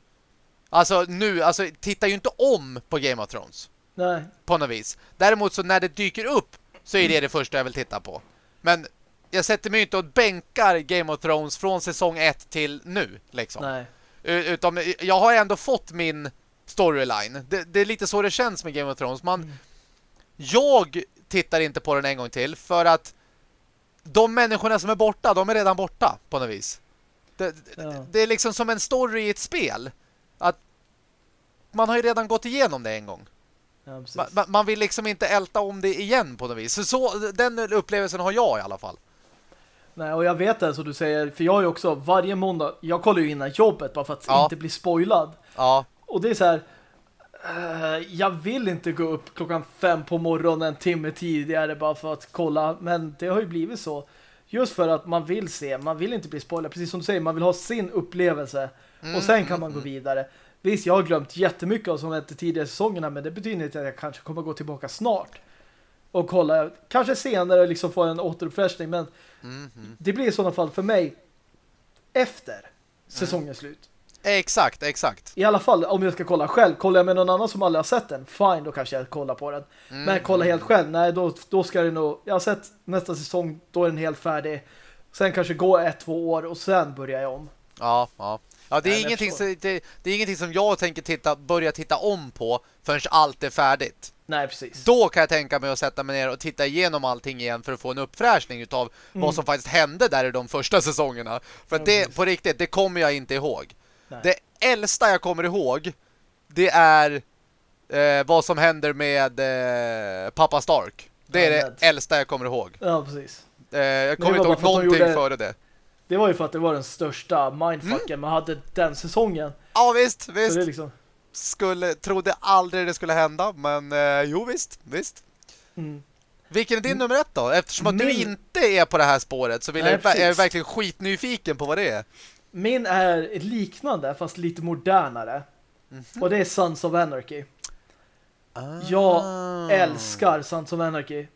[SPEAKER 2] Alltså nu, alltså tittar ju inte om på Game of Thrones
[SPEAKER 1] Nej.
[SPEAKER 2] på något vis. Däremot så när det dyker upp så är det det första jag vill titta på. Men jag sätter mig inte och bänkar Game of Thrones från säsong 1 till nu liksom.
[SPEAKER 1] Nej.
[SPEAKER 2] Utom jag har ändå fått min storyline. Det, det är lite så det känns med Game of Thrones. Man,
[SPEAKER 1] Mm.
[SPEAKER 2] Jag tittar inte på den en gång till för att de människorna som är borta, de är redan borta på något vis. Det,
[SPEAKER 1] Ja.
[SPEAKER 2] det är liksom som en story i ett spel. Man har ju redan gått igenom det en gång.
[SPEAKER 1] Ja, precis.
[SPEAKER 2] Ma- ma- man vill liksom inte älta om det igen på något vis. Så, så den upplevelsen har jag i alla fall.
[SPEAKER 1] Nej, och jag vet det som du säger, för jag ju också varje måndag, jag kollar ju innan jobbet bara för att
[SPEAKER 2] Ja.
[SPEAKER 1] inte bli spoilad.
[SPEAKER 2] Ja,
[SPEAKER 1] Och det är så här, eh, jag vill inte gå upp klockan fem på morgonen en timme tidigare bara för att kolla, men det har ju blivit så. Just för att man vill se, man vill inte bli spoilad, precis som du säger, man vill ha sin upplevelse och sen kan man gå vidare. Visst, jag har glömt jättemycket av som hette tidigare säsongerna, men det betyder inte att jag kanske kommer gå tillbaka snart och kolla, kanske senare liksom få en återuppfräschning, men
[SPEAKER 2] mm, mm.
[SPEAKER 1] det blir i sådana fall för mig efter säsongens slut.
[SPEAKER 2] exakt, exakt.
[SPEAKER 1] I alla fall om jag ska kolla själv. Kollar jag med någon annan som aldrig har sett den, fine, då kanske jag kollar på den.
[SPEAKER 2] Mm,
[SPEAKER 1] Men kolla helt själv, nej då, då ska det nog... Jag har sett nästa säsong, då är den helt färdig. Sen kanske gå ett, två år och sen börjar jag om.
[SPEAKER 2] Ja, ja. Ja, det är,
[SPEAKER 1] Nej,
[SPEAKER 2] ingenting, som, det, det är ingenting som jag tänker titta, börja titta om på förrän allt är färdigt.
[SPEAKER 1] Nej, precis.
[SPEAKER 2] Då kan jag tänka mig att sätta mig ner och titta igenom allting igen för att få en uppfräschning utav
[SPEAKER 1] Mm.
[SPEAKER 2] vad som faktiskt hände där i de första säsongerna. För att det,
[SPEAKER 1] precis.
[SPEAKER 2] på riktigt, det kommer jag inte ihåg.
[SPEAKER 1] Nej.
[SPEAKER 2] Det äldsta jag kommer ihåg, det är eh, vad som händer med eh, Pappa Stark. Det är
[SPEAKER 1] Ja,
[SPEAKER 2] det äldsta jag kommer ihåg.
[SPEAKER 1] Ja, precis.
[SPEAKER 2] Eh, jag kommer inte ihåg någonting
[SPEAKER 1] gjorde-
[SPEAKER 2] före det.
[SPEAKER 1] Det var ju för att det var den största mindfucken
[SPEAKER 2] Mm.
[SPEAKER 1] man hade den säsongen.
[SPEAKER 2] Ja visst,
[SPEAKER 1] Så
[SPEAKER 2] visst.
[SPEAKER 1] det är liksom...
[SPEAKER 2] Skulle, trodde aldrig det skulle hända, men eh, jo visst, visst.
[SPEAKER 1] Mm.
[SPEAKER 2] Vilken är din nummer ett då? Eftersom att du
[SPEAKER 1] Min-
[SPEAKER 2] inte är på det här spåret så vill
[SPEAKER 1] Nej,
[SPEAKER 2] jag, är jag verkligen skitnyfiken på vad det är.
[SPEAKER 1] Min är liknande, fast lite modernare.
[SPEAKER 2] Mhm.
[SPEAKER 1] Och det är Sons of Anarchy.
[SPEAKER 2] Ah.
[SPEAKER 1] Jag älskar Sons of Anarchy.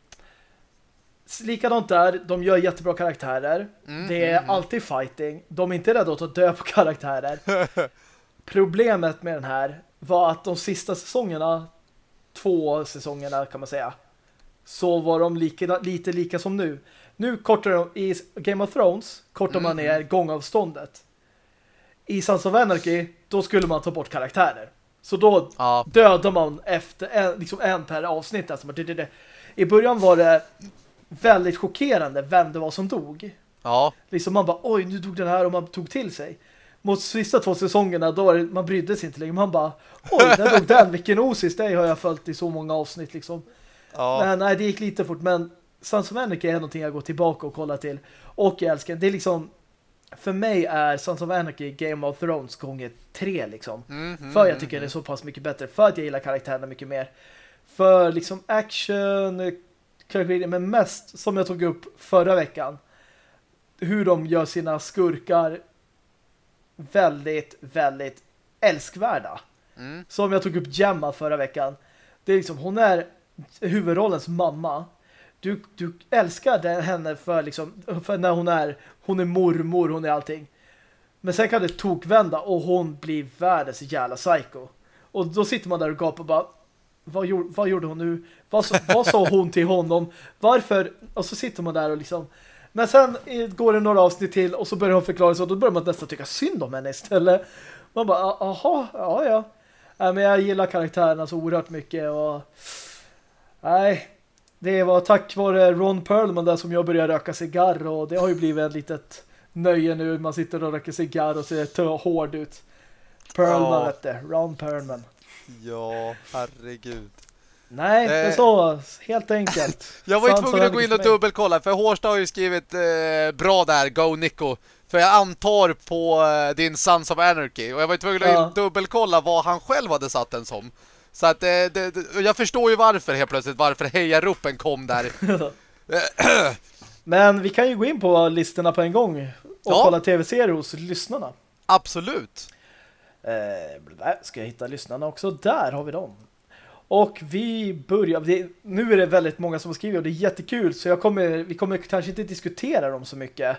[SPEAKER 1] Likadant där, de gör jättebra karaktärer.
[SPEAKER 2] Mm,
[SPEAKER 1] det är
[SPEAKER 2] mm,
[SPEAKER 1] alltid fighting. De är inte rädda att död på karaktärer. Problemet med den här var att de sista säsongerna, två säsongerna kan man säga, så var de lika, lite lika som nu. Nu kortar de, i Game of Thrones kortar man
[SPEAKER 2] Mm,
[SPEAKER 1] ner gångavståndet. I Sons of Anarchy, då skulle man ta bort karaktärer. Så då
[SPEAKER 2] Ja,
[SPEAKER 1] dödar man efter en, liksom en per avsnitt. Alltså. I början var det väldigt chockerande vem det var som dog.
[SPEAKER 2] ja,
[SPEAKER 1] Liksom man bara, oj nu dog den här och man tog till sig. Mot sista två säsongerna då var det, man brydde sig inte längre. Man bara, oj där dog den, vilken osis, det har jag följt i så många avsnitt liksom.
[SPEAKER 2] ja.
[SPEAKER 1] Men nej, det gick lite fort. Men Sons of Anarchy är någonting jag går tillbaka och kollar till. Och jag älskar, det är liksom för mig är Sons of Anarchy Game of Thrones gånger tre liksom.
[SPEAKER 2] Mm, mm,
[SPEAKER 1] För jag
[SPEAKER 2] mm,
[SPEAKER 1] tycker det är så pass mycket bättre. För att jag gillar karaktärerna mycket mer. För liksom action karaktärer, men mest som jag tog upp förra veckan. Hur de gör sina skurkar väldigt, väldigt älskvärda.
[SPEAKER 2] Mm.
[SPEAKER 1] Som jag tog upp Gemma förra veckan. Det är liksom, hon är huvudrollens mamma. Du, du älskar den, henne för, liksom, för när hon är hon är mormor, hon är allting. Men sen kan det tokvända och hon blir världens jävla psycho. Och då sitter man där och gapar och bara vad gjorde, vad gjorde hon nu? Vad, sa- vad sa hon till honom? Varför? Och så sitter man där och liksom men sen går det några avsnitt till och så börjar hon förklara sig och då börjar man nästan tycka synd om henne istället. Man bara, aha, ja, ja. Nej, men jag gillar karaktärerna så oerhört mycket och nej, det var tack vare Ron Perlman där som jag började röka cigarr och det har ju blivit ett litet nöje nu. Man sitter och röker cigarr och ser hård ut. Perlman
[SPEAKER 2] Ja.
[SPEAKER 1] du, Ron Perlman.
[SPEAKER 2] Ja, herregud.
[SPEAKER 1] Nej,
[SPEAKER 2] Eh.
[SPEAKER 1] men så, helt enkelt.
[SPEAKER 2] Jag var ju tvungen att gå in och dubbelkolla för Hårsta har ju skrivit eh, bra där, Go Nico. För jag antar på uh, din Sons of Anarchy. Och jag var tvungen att ja. dubbelkolla vad han själv hade satt den som. Så att uh, det, det, jag förstår ju varför helt plötsligt. Varför hejaropen kom där.
[SPEAKER 1] Men vi kan ju gå in på listorna på en gång. Och ja. kolla tv-serier hos lyssnarna.
[SPEAKER 2] Absolut.
[SPEAKER 1] Eh, ska jag hitta lyssnarna också? Där har vi dem. Och vi börjar, det, nu är det väldigt många som skriver och det är jättekul så jag kommer, vi kommer kanske inte diskutera dem så mycket.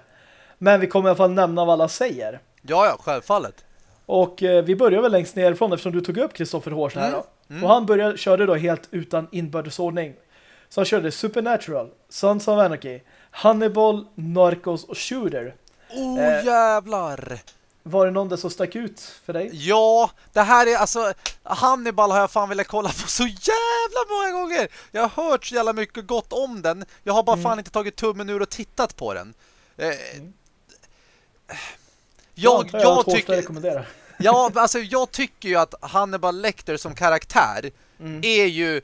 [SPEAKER 1] Men vi kommer i alla fall nämna vad alla säger.
[SPEAKER 2] Ja, ja, självfallet.
[SPEAKER 1] Och eh, vi börjar väl längst nerifrån eftersom du tog upp Kristoffer Hårs här mm. Mm. Och han började, körde då helt utan inbördesordning. Så han körde Supernatural, Sons of Anarchy, Hannibal, Narcos och Shooter.
[SPEAKER 2] Oh, eh, jävlar!
[SPEAKER 1] Var det någon där som stack ut för dig?
[SPEAKER 2] Ja, det här är alltså Hannibal har jag fan velat kolla på så jävla många gånger. Jag har hört så jävla mycket gott om den. Jag har bara mm. fan inte tagit tummen ur och tittat på den. Eh, mm.
[SPEAKER 1] Jag, jag, jag tycker
[SPEAKER 2] Ja, alltså jag tycker ju att Hannibal Lecter som karaktär mm. är ju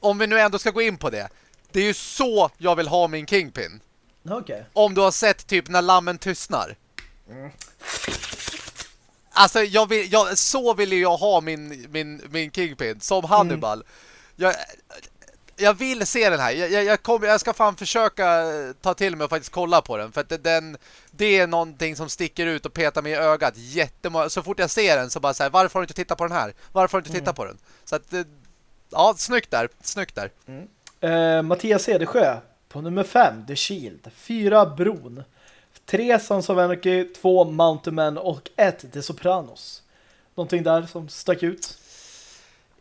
[SPEAKER 2] om vi nu ändå ska gå in på det. Det är ju så jag vill ha min Kingpin.
[SPEAKER 1] Okay.
[SPEAKER 2] Om du har sett typ när lammen tystnar. Mm. Alltså, jag vill, jag, så vill jag ha min, min, min Kingpin som Hannibal. Mm. Jag, jag vill se den här. Jag, jag, jag, kommer, jag ska fan försöka ta till mig och faktiskt kolla på den. För att det, den, det är någonting som sticker ut och petar mig i ögat. Jättemånga. Så fort jag ser den så bara säger varför har du inte tittat på den här? Varför har du inte tittat mm. på den? Så att, ja, snyggt där. Snyggt där.
[SPEAKER 1] Mm. Uh, Mattias Cedersjö på nummer 5, The Shield. 4, Bron. 3, Sons of Anarchy. 2, Mountain Man. Och 1, The Sopranos. Någonting där som stack ut?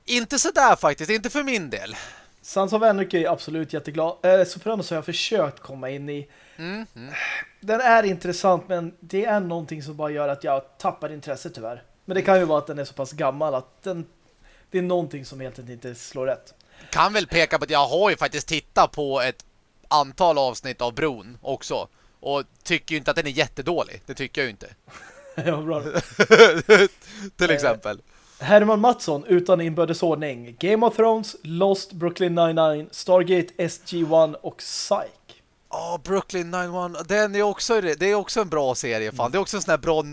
[SPEAKER 2] Inte så där faktiskt. Inte för min del.
[SPEAKER 1] Sons of Anarchy är absolut jätteglad. Eh, Sopranos har jag försökt komma in i. Mm, mm. Den är intressant men det är någonting som bara gör att jag tappar intresse tyvärr. Men det kan ju vara att den är så pass gammal att den, det är någonting som helt enkelt inte slår rätt.
[SPEAKER 2] Kan väl peka på att jag har ju faktiskt tittat på ett antal avsnitt av Bron också. Och tycker ju inte att den är jättedålig. Det tycker jag ju inte.
[SPEAKER 1] ja, bra.
[SPEAKER 2] Till exempel.
[SPEAKER 1] Herman Mattsson utan inbördesordning. Game of Thrones, Lost, Brooklyn 99, Stargate, SG-1 och Psych.
[SPEAKER 2] Ja, oh, Brooklyn 91. Den är också det är också en bra serie fan. Det är också en sån här bra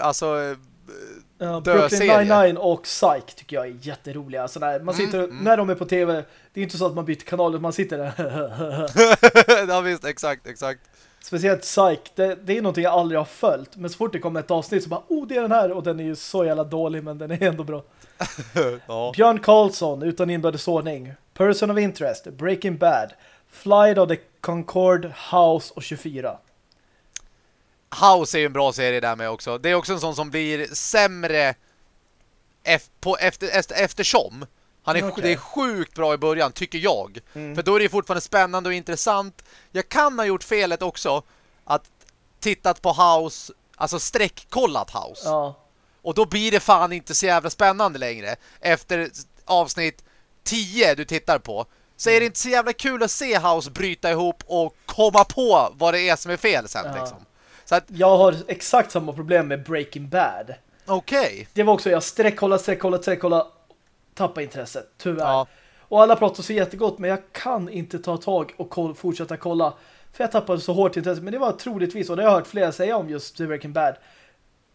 [SPEAKER 2] alltså
[SPEAKER 1] uh, Brooklyn 99 och Psych tycker jag är jätteroliga. Alltså när man sitter mm, mm. när de är på TV, det är inte så att man byter kanal, man sitter
[SPEAKER 2] där. ja visst, exakt, exakt.
[SPEAKER 1] Speciellt Psych, det, det, är någonting jag aldrig har följt. Men så fort det kommer ett avsnitt så bara, oh det är den här. Och den är ju så jävla dålig men den är ändå bra. ja. Björn Karlsson, utan inbördesordning. Person of Interest, Breaking Bad. Flight of the Concorde, House och 24.
[SPEAKER 2] House är ju en bra serie där med också. Det är också en sån som blir sämre på efter, efter, eftersom. Han är, okay. Det är sjukt bra i början, tycker jag. Mm. För då är det fortfarande spännande och intressant. Jag kan ha gjort felet också att tittat på House, alltså streckkollat House. Ja. Och då blir det fan inte så jävla spännande längre. Efter avsnitt 10 du tittar på så är det inte så jävla kul att se House bryta ihop och komma på vad det är som är fel sen ja. liksom.
[SPEAKER 1] Så att... Jag har exakt samma problem med Breaking Bad.
[SPEAKER 2] Okej. Okay.
[SPEAKER 1] Det var också, jag streckkolla, streckkolla, streckkolla tappa intresset, tyvärr. Ja. Och alla pratar så jättegott, men jag kan inte ta tag och koll, fortsätta kolla. För jag tappade så hårt intresse. Men det var troligtvis, och det har jag hört flera säga om just Breaking Bad.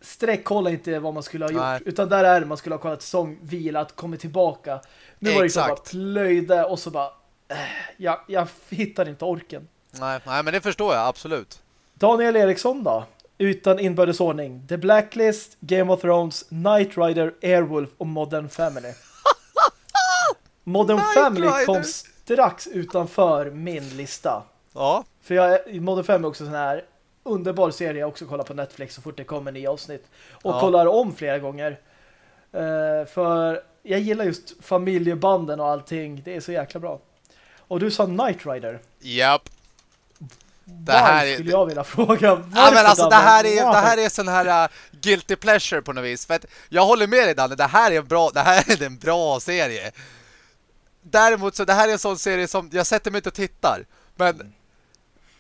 [SPEAKER 1] Streckkolla inte vad man skulle ha gjort. Nej. Utan där är det, man skulle ha kollat säsong, vilat, kommit tillbaka. Nu var det liksom bara plöjde och så bara... Äh, jag, jag hittar inte orken.
[SPEAKER 2] Nej, nej, men det förstår jag, absolut.
[SPEAKER 1] Daniel Eriksson då? Utan inbördesordning. The Blacklist, Game of Thrones, Knight Rider, Airwolf och Modern Family. Modern Family kom strax utanför min lista.
[SPEAKER 2] Ja.
[SPEAKER 1] För jag, Modern Family är också sån här underbar serie jag också kollar på Netflix så fort det kommer nya avsnitt. Och ja. kollar om flera gånger. Uh, för jag gillar just familjebanden och allting. Det är så jäkla bra. Och du sa Night Rider.
[SPEAKER 2] Japp.
[SPEAKER 1] Det här är... skulle jag vilja fråga.
[SPEAKER 2] Varför, ja, men alltså, det här är, det här är sån här uh, guilty pleasure på något vis. För att jag håller med dig, Danne. Det här är en bra, det här är en bra serie däremot så det här är en sån serie som jag sätter mig inte och tittar. Men mm.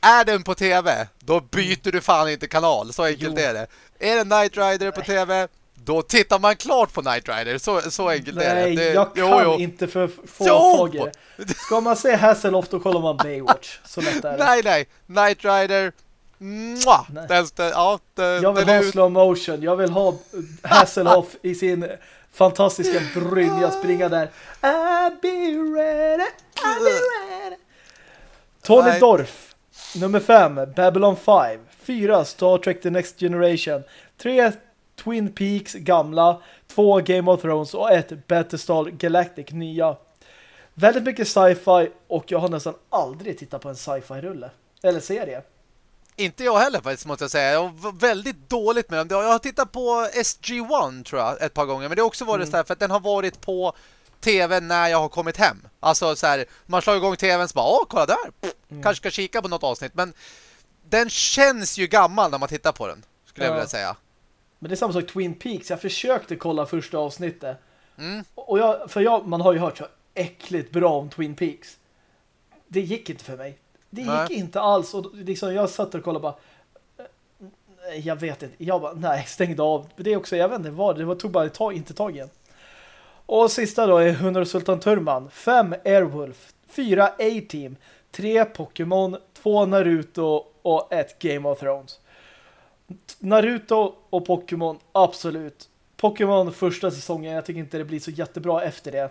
[SPEAKER 2] är den på tv, då byter du fan inte kanal. Så enkelt jo. är det. Är det Night Rider på tv, då tittar man klart på Night Rider. Så, så enkelt
[SPEAKER 1] Nej,
[SPEAKER 2] är det.
[SPEAKER 1] det jag kan jo, inte för få tag i det. Ska man se Hasselhoff då kollar man Baywatch. Så lätt är det.
[SPEAKER 2] Nej, nej. Night Rider, Mwah!
[SPEAKER 1] Nej.
[SPEAKER 2] Den, ja, den,
[SPEAKER 1] Jag vill
[SPEAKER 2] den
[SPEAKER 1] ha
[SPEAKER 2] ut-
[SPEAKER 1] slow motion. Jag vill ha Hasselhoff i sin fantastiska brynja springa där. I'll be ready, I'll be ready. Tony
[SPEAKER 2] Nej.
[SPEAKER 1] Dorf. Nummer fem, Babylon 5. Fyra, Star Trek The Next Generation. Tre, Twin Peaks gamla. Två, Game of Thrones. Och ett, Battlestar Galactic nya. Väldigt mycket sci-fi och jag har nästan aldrig tittat på en sci-fi-rulle. Eller serie.
[SPEAKER 2] Inte jag heller faktiskt måste jag säga. Jag var väldigt dåligt med dem. Jag har tittat på SG-1 tror jag ett par gånger. Men det har också varit
[SPEAKER 1] Mm.
[SPEAKER 2] så här för att den har varit på tv när jag har kommit hem. Alltså så här, man slår igång tvn så bara, åh kolla där. Pff,
[SPEAKER 1] Mm.
[SPEAKER 2] Kanske ska kika på något avsnitt. Men den känns ju gammal när man tittar på den. Skulle jag
[SPEAKER 1] Ja.
[SPEAKER 2] vilja säga.
[SPEAKER 1] Men det är samma sak Twin Peaks. Jag försökte kolla första avsnittet.
[SPEAKER 2] Mm.
[SPEAKER 1] Och jag, för jag, man har ju hört så äckligt bra om Twin Peaks. Det gick inte för mig. Det gick
[SPEAKER 2] Nej.
[SPEAKER 1] inte alls. Och liksom, jag satt och kollade bara eh, nej, jag vet inte. Jag bara, nej, stängde av. Det är också, jag vet inte vad det var. tog bara tag, inte tag igen. Och sista då är 100 Sultan Turman. 5 Airwolf. 4 A-Team. 3 Pokémon. 2 Naruto och ett Game of Thrones. Naruto och Pokémon, absolut. Pokémon första säsongen, jag tycker inte det blir så jättebra efter det.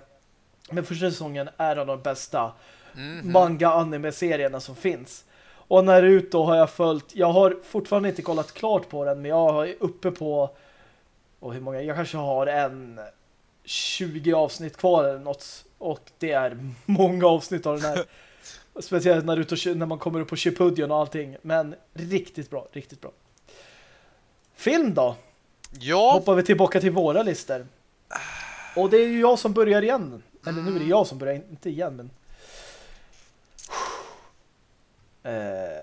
[SPEAKER 1] Men första säsongen är en av de bästa
[SPEAKER 2] Mhm.
[SPEAKER 1] manga-anime-serierna som finns. Och Naruto har jag följt, jag har fortfarande inte kollat klart på den, men jag är uppe på, och hur många, jag kanske har en 20 avsnitt kvar eller något. Och det är många avsnitt av den här. Speciellt Naruto när man kommer upp på Shippuden och allting. Men riktigt bra, riktigt bra. Film då?
[SPEAKER 2] Ja,
[SPEAKER 1] Hoppar vi tillbaka till våra listor. Och det är ju jag som börjar igen. Eller nu är det jag som börjar, inte igen men... Eh...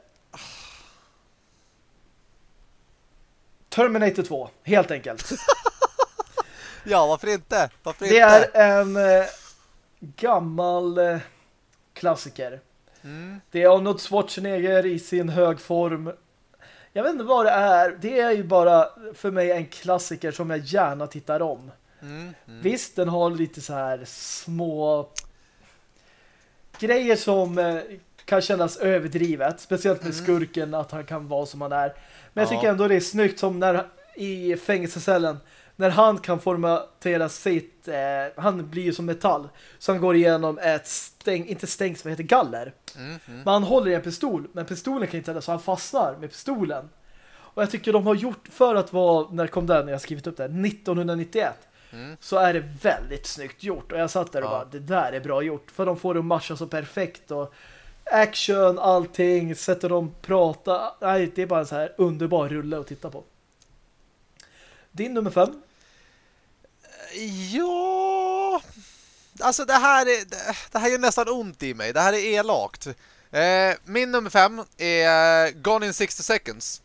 [SPEAKER 1] Terminator 2, helt enkelt.
[SPEAKER 2] ja varför inte? Varför
[SPEAKER 1] Det
[SPEAKER 2] inte?
[SPEAKER 1] är en eh, gammal eh, klassiker.
[SPEAKER 2] Mm.
[SPEAKER 1] Det är Arnold Schwarzenegger i sin hög form. Jag vet inte vad det är. Det är ju bara för mig en klassiker som jag gärna tittar om.
[SPEAKER 2] Mm. Mm.
[SPEAKER 1] Visst, den har lite så här små grejer som eh, kan kännas överdrivet. Speciellt med
[SPEAKER 2] Mm.
[SPEAKER 1] skurken, att han kan vara som han är. Men jag
[SPEAKER 2] Ja.
[SPEAKER 1] tycker ändå det är snyggt som när i fängelsecellen när han kan formatera sitt eh, han blir ju som metall så han går igenom ett stäng, inte stängs, vad heter galler.
[SPEAKER 2] Mm. Mm.
[SPEAKER 1] Men han håller i en pistol, men pistolen kan inte tända så han fastnar med pistolen. Och jag tycker de har gjort, för att vara, när kom den, jag har skrivit upp det, 1991,
[SPEAKER 2] Mm.
[SPEAKER 1] så är det väldigt snyggt gjort. Och jag satt där och
[SPEAKER 2] Ja.
[SPEAKER 1] bara, det där är bra gjort. För de får det att matcha så perfekt och action, allting, sätter dem prata. Nej, det är bara en så här underbar rulle att titta på. Din nummer fem?
[SPEAKER 2] Ja, alltså det här är det här är nästan ont i mig. Det här är elakt. Eh, min nummer fem är Gone in 60 seconds.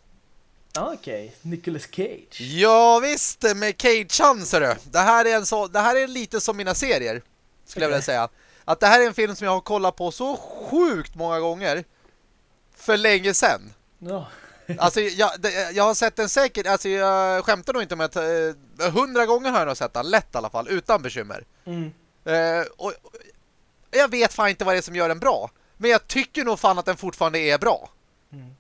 [SPEAKER 1] Okej, Nicolas Cage.
[SPEAKER 2] Ja visst, med Cage chanser du. Det här är en så det här är lite som mina serier skulle jag vilja säga. Att det här är en film som jag har kollat på så sjukt många gånger för länge sedan.
[SPEAKER 1] Ja.
[SPEAKER 2] Alltså jag, jag har sett den säkert, alltså jag skämtar nog inte om att eh, hundra gånger har jag nog sett den, lätt i alla fall, utan bekymmer.
[SPEAKER 1] Mm.
[SPEAKER 2] Eh, och, och jag vet fan inte vad det är som gör den bra. Men jag tycker nog fan att den fortfarande är bra.
[SPEAKER 1] Mm.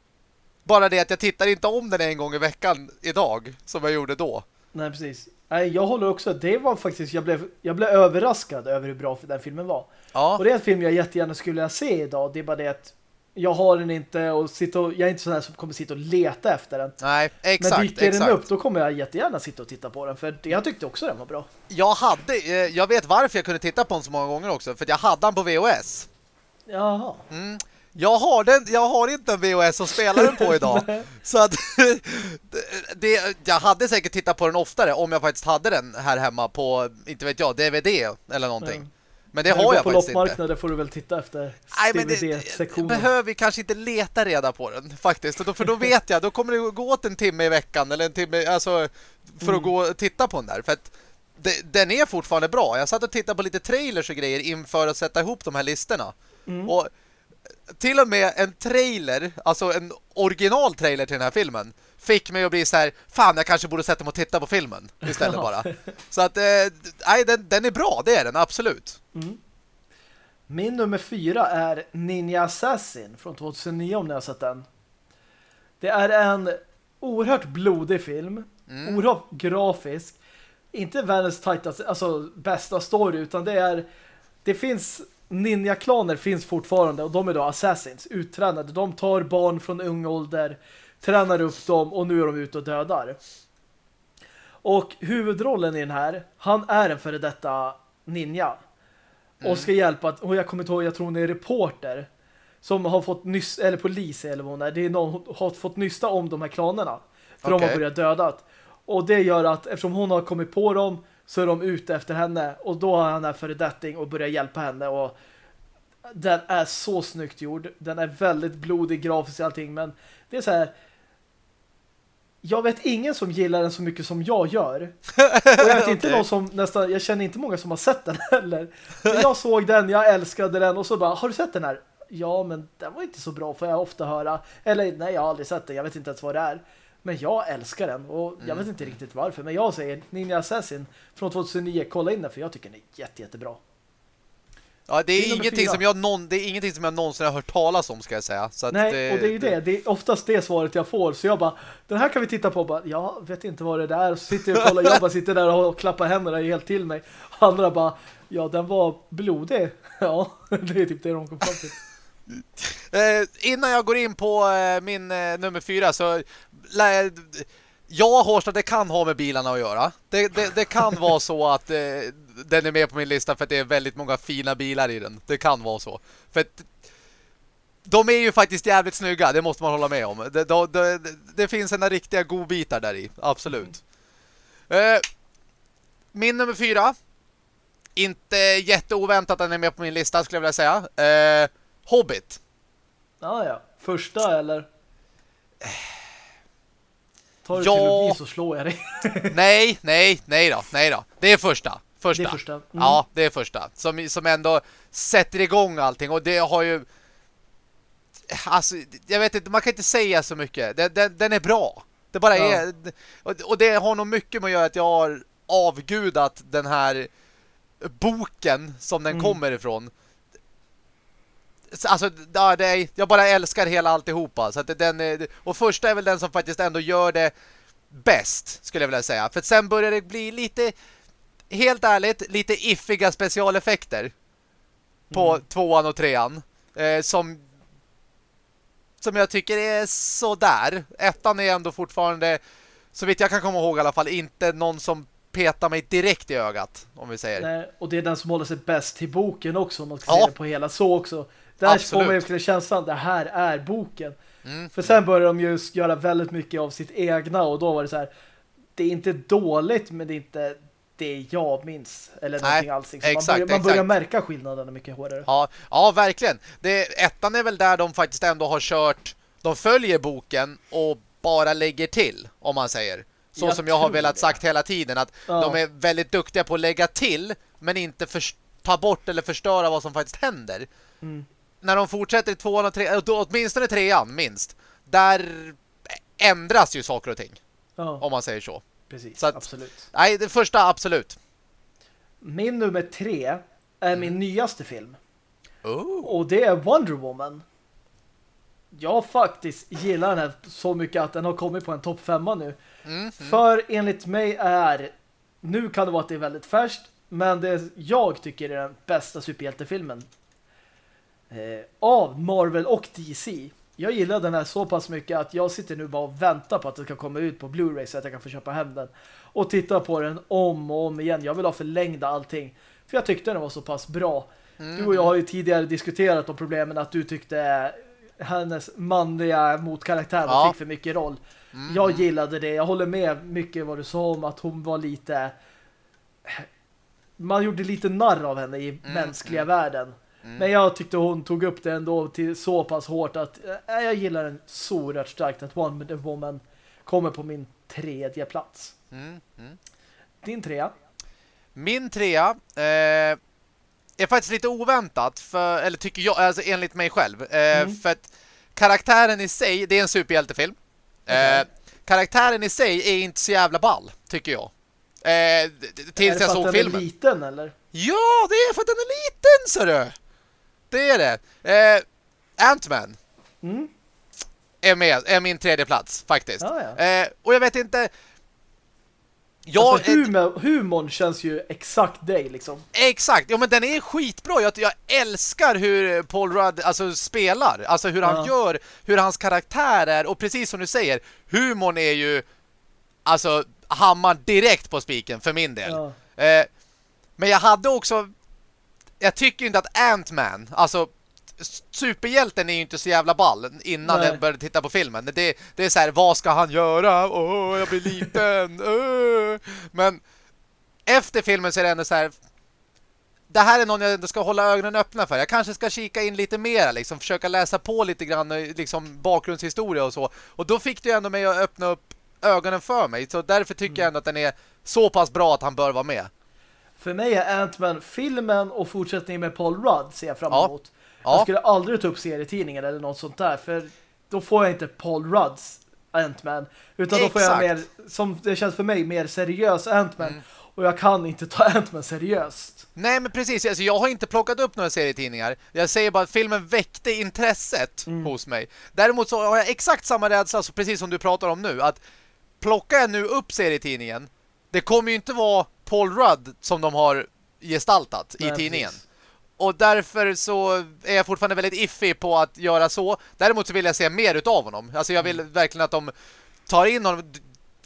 [SPEAKER 2] Bara det att jag tittar inte om den en gång i veckan idag, som jag gjorde då.
[SPEAKER 1] Nej, precis. Nej, jag håller också, det var faktiskt, jag blev, jag blev överraskad över hur bra den filmen var.
[SPEAKER 2] Ja,
[SPEAKER 1] Och det är en film jag jättegärna skulle vilja se idag. Det är bara det att jag har den inte och och, jag är inte sån här som kommer sitta och leta efter den.
[SPEAKER 2] nej, exakt,
[SPEAKER 1] Men dyker
[SPEAKER 2] exakt.
[SPEAKER 1] den upp, då kommer jag jättegärna sitta och titta på den. För jag tyckte också den var bra.
[SPEAKER 2] Jag hade, eh, jag vet varför jag kunde titta på den så många gånger också, för jag hade den på VHS.
[SPEAKER 1] Jaha.
[SPEAKER 2] Mm. Jag har, den, jag har inte en VHS att spela den på idag. så att det, jag hade säkert tittat på den oftare om jag faktiskt hade den här hemma på, inte vet jag, DVD eller någonting.
[SPEAKER 1] Mm.
[SPEAKER 2] Men det
[SPEAKER 1] När
[SPEAKER 2] har jag
[SPEAKER 1] på
[SPEAKER 2] faktiskt inte.
[SPEAKER 1] loppmarknaden får du väl titta efter
[SPEAKER 2] Nej, men det,
[SPEAKER 1] DVD-sektionen.
[SPEAKER 2] behöver vi kanske inte leta reda på den faktiskt. För då vet jag, då kommer det gå åt en timme i veckan eller en timme, alltså för
[SPEAKER 1] Mm.
[SPEAKER 2] att gå och titta på den där. För att det, den är fortfarande bra. Jag satt och tittade på lite trailers och grejer inför att sätta ihop de här listorna.
[SPEAKER 1] Mm.
[SPEAKER 2] Och till och med en trailer, alltså en original trailer till den här filmen fick mig att bli så här, fan jag kanske borde sätta mig och titta på filmen istället bara. Så att, eh, nej den, den är bra, det är den, absolut.
[SPEAKER 1] Mm. Min nummer fyra är Ninja Assassin från 2009 om ni har sett den. Det är en oerhört blodig film. Mm. Oerhört grafisk. Inte världens tajtaste, alltså bästa story, utan det är det finns ninja-klaner finns fortfarande och de är då assassins, uttränade. De tar barn från ung ålder, tränar upp dem och nu är de ute och dödar. Och huvudrollen i den här, han är en före detta ninja. Mm. Och ska hjälpa, och jag kommer inte ihåg, jag tror hon är reporter som har fått nyss, eller polis eller vad hon är, det är någon har fått nysta om de här klanerna. För okay. de har börjat dödat. Och det gör att eftersom hon har kommit på dem så är de ute efter henne och då har han är föredetting och börjar hjälpa henne och den är så snyggt gjord. Den är väldigt blodig, grafisk och allting men det är så här jag vet ingen som gillar den så mycket som jag gör. Och jag vet inte okay. någon som nästan, jag känner inte många som har sett den heller. Men jag såg den, jag älskade den och så bara, har du sett den här? Ja, men den var inte så bra får jag ofta höra. Eller nej, jag har aldrig sett den, jag vet inte ens vad det är. Men jag älskar den och jag vet inte riktigt varför. Men jag säger Ninja Assassin från 2009, kolla in den för jag tycker den är jätte, jättebra.
[SPEAKER 2] Ja, det är, det är ingenting som jag någon, det är ingenting som jag någonsin har hört talas om ska jag säga. Så
[SPEAKER 1] Nej,
[SPEAKER 2] det,
[SPEAKER 1] och det är ju det. Det är oftast det svaret jag får. Så jag bara, den här kan vi titta på. Bara, jag vet inte vad det är. Så sitter jag och kollar. Jag bara sitter där och klappar händerna helt till mig. Andra bara, ja den var blodig. Ja, det är typ det de kom fram till.
[SPEAKER 2] Eh, innan jag går in på eh, min eh, nummer fyra så Ja, Hårstad, det kan ha med bilarna att göra. Det, det, det kan vara så att eh, den är med på min lista för att det är väldigt många fina bilar i den. Det kan vara så. För att de är ju faktiskt jävligt snygga, det måste man hålla med om. Det, det, det finns en riktiga godbitar där i, absolut. Mm. Eh, min nummer fyra. Inte jätteoväntat att den är med på min lista skulle jag vilja säga. Eh, Hobbit.
[SPEAKER 1] Ja, ja. Första eller? Tar du ja. trilogi så slår jag dig.
[SPEAKER 2] nej, nej, nej då, nej då. Det är första. Första.
[SPEAKER 1] Det är första. Mm.
[SPEAKER 2] Ja, det är första. Som, som ändå sätter igång allting. Och det har ju... Alltså, jag vet inte, man kan inte säga så mycket. Den, den, den är bra. Det bara ja. är... Och, och det har nog mycket med att göra att jag har avgudat den här boken som den mm. kommer ifrån. Alltså, ja, det är, jag bara älskar hela alltihopa. Så att den är, och första är väl den som faktiskt ändå gör det bäst, skulle jag vilja säga. För sen börjar det bli lite, helt ärligt, lite iffiga specialeffekter på mm. tvåan och trean. Eh, som som jag tycker är så där. Ettan är ändå fortfarande, så vitt jag kan komma ihåg i alla fall, inte någon som petar mig direkt i ögat, om vi säger.
[SPEAKER 1] Nej, och det är den som håller sig bäst till boken också, om man ska ja. se det på hela så också. Där får man ju känslan, det här är boken. Mm. För sen började de just göra väldigt mycket av sitt egna och då var det så här, det är inte dåligt men det är inte det jag minns eller Nej, någonting alls. Liksom. Exakt, man, börjar, man börjar märka skillnaderna mycket hårdare.
[SPEAKER 2] Ja, ja verkligen. Det, ettan är väl där de faktiskt ändå har kört, de följer boken och bara lägger till, om man säger. Så jag som jag har velat det. sagt hela tiden, att ja. de är väldigt duktiga på att lägga till, men inte för, ta bort eller förstöra vad som faktiskt händer. Mm när de fortsätter i tvåan och trean, åtminstone trean minst, där ändras ju saker och ting. Ja. Om man säger så.
[SPEAKER 1] Precis, så att, absolut.
[SPEAKER 2] Nej, det första absolut.
[SPEAKER 1] Min nummer tre är mm. min nyaste film. Oh. Och det är Wonder Woman. Jag faktiskt gillar den här så mycket att den har kommit på en topp femma nu. Mm, mm. För enligt mig är nu kan det vara att det är väldigt färskt men det jag tycker är den bästa superhjältefilmen av Marvel och DC. Jag gillar den här så pass mycket att jag sitter nu bara och väntar på att det ska komma ut på Blu-ray så att jag kan få köpa hem den. Och titta på den om och om igen. Jag vill ha förlängda allting. För jag tyckte den var så pass bra. Mm. Du och jag har ju tidigare diskuterat om problemen att du tyckte hennes manliga motkaraktär ja. fick för mycket roll. Mm. Jag gillade det. Jag håller med mycket vad du sa om att hon var lite... Man gjorde lite narr av henne i mm. mänskliga mm. världen. Mm. Men jag tyckte hon tog upp det ändå till så pass hårt att äh, jag gillar den så oerhört starkt att Wonder Woman kommer på min tredje plats. Mm. Mm. Din trea?
[SPEAKER 2] Min trea eh, är faktiskt lite oväntat för, eller tycker jag, alltså enligt mig själv. Eh, mm. För att karaktären i sig, det är en superhjältefilm. Okay. Eh, karaktären i sig är inte så jävla ball, tycker jag. Eh, tills jag såg filmen. Är det för att den är
[SPEAKER 1] liten, eller?
[SPEAKER 2] Ja, det är för att den är liten, så du! Det är det. Eh, Ant-Man. Mm. är, med, är min tredje plats faktiskt.
[SPEAKER 1] Ja, ja.
[SPEAKER 2] Eh, och jag vet inte... Jag,
[SPEAKER 1] alltså, humor, humorn känns ju exakt dig liksom.
[SPEAKER 2] Exakt, ja men den är skitbra. Jag, jag älskar hur Paul Rudd alltså, spelar. Alltså hur han
[SPEAKER 1] Ja.
[SPEAKER 2] gör, hur hans karaktär är. Och precis som du säger, humorn är ju alltså hammar direkt på spiken för min del.
[SPEAKER 1] Ja.
[SPEAKER 2] Eh, men jag hade också jag tycker inte att Ant-Man, alltså superhjälten är ju inte så jävla ball innan
[SPEAKER 1] Nej.
[SPEAKER 2] jag började titta på filmen. Det, det är så här, vad ska han göra? Åh, jag blir liten. Åh. Men efter filmen så är det ändå så här det här är någon jag ändå ska hålla ögonen öppna för. Jag kanske ska kika in lite mer, liksom försöka läsa på lite grann liksom bakgrundshistoria och så. Och då fick det ändå mig att öppna upp ögonen för mig. Så därför tycker jag ändå att den är så pass bra att han bör vara med.
[SPEAKER 1] För mig är Ant-Man filmen och fortsättningen med Paul Rudd ser jag fram emot.
[SPEAKER 2] Ja.
[SPEAKER 1] Jag skulle aldrig ta upp serietidningen eller något sånt där för då får jag inte Paul Rudds Ant-Man utan då får jag
[SPEAKER 2] Exakt.
[SPEAKER 1] mer, som det känns för mig, mer seriös Ant-Man
[SPEAKER 2] Mm.
[SPEAKER 1] och jag kan inte ta Ant-Man seriöst.
[SPEAKER 2] Nej men precis, alltså, jag har inte plockat upp några serietidningar. Jag säger bara att filmen väckte intresset
[SPEAKER 1] Mm.
[SPEAKER 2] hos mig. Däremot så har jag exakt samma rädsla, så precis som du pratar om nu. Att plockar jag nu upp serietidningen, det kommer ju inte vara Paul Rudd som de har gestaltat
[SPEAKER 1] Nej,
[SPEAKER 2] i tidningen.
[SPEAKER 1] precis.
[SPEAKER 2] Och därför så är jag fortfarande väldigt iffy på att göra så. Däremot så vill jag se mer utav honom. Alltså jag vill verkligen att de tar in honom.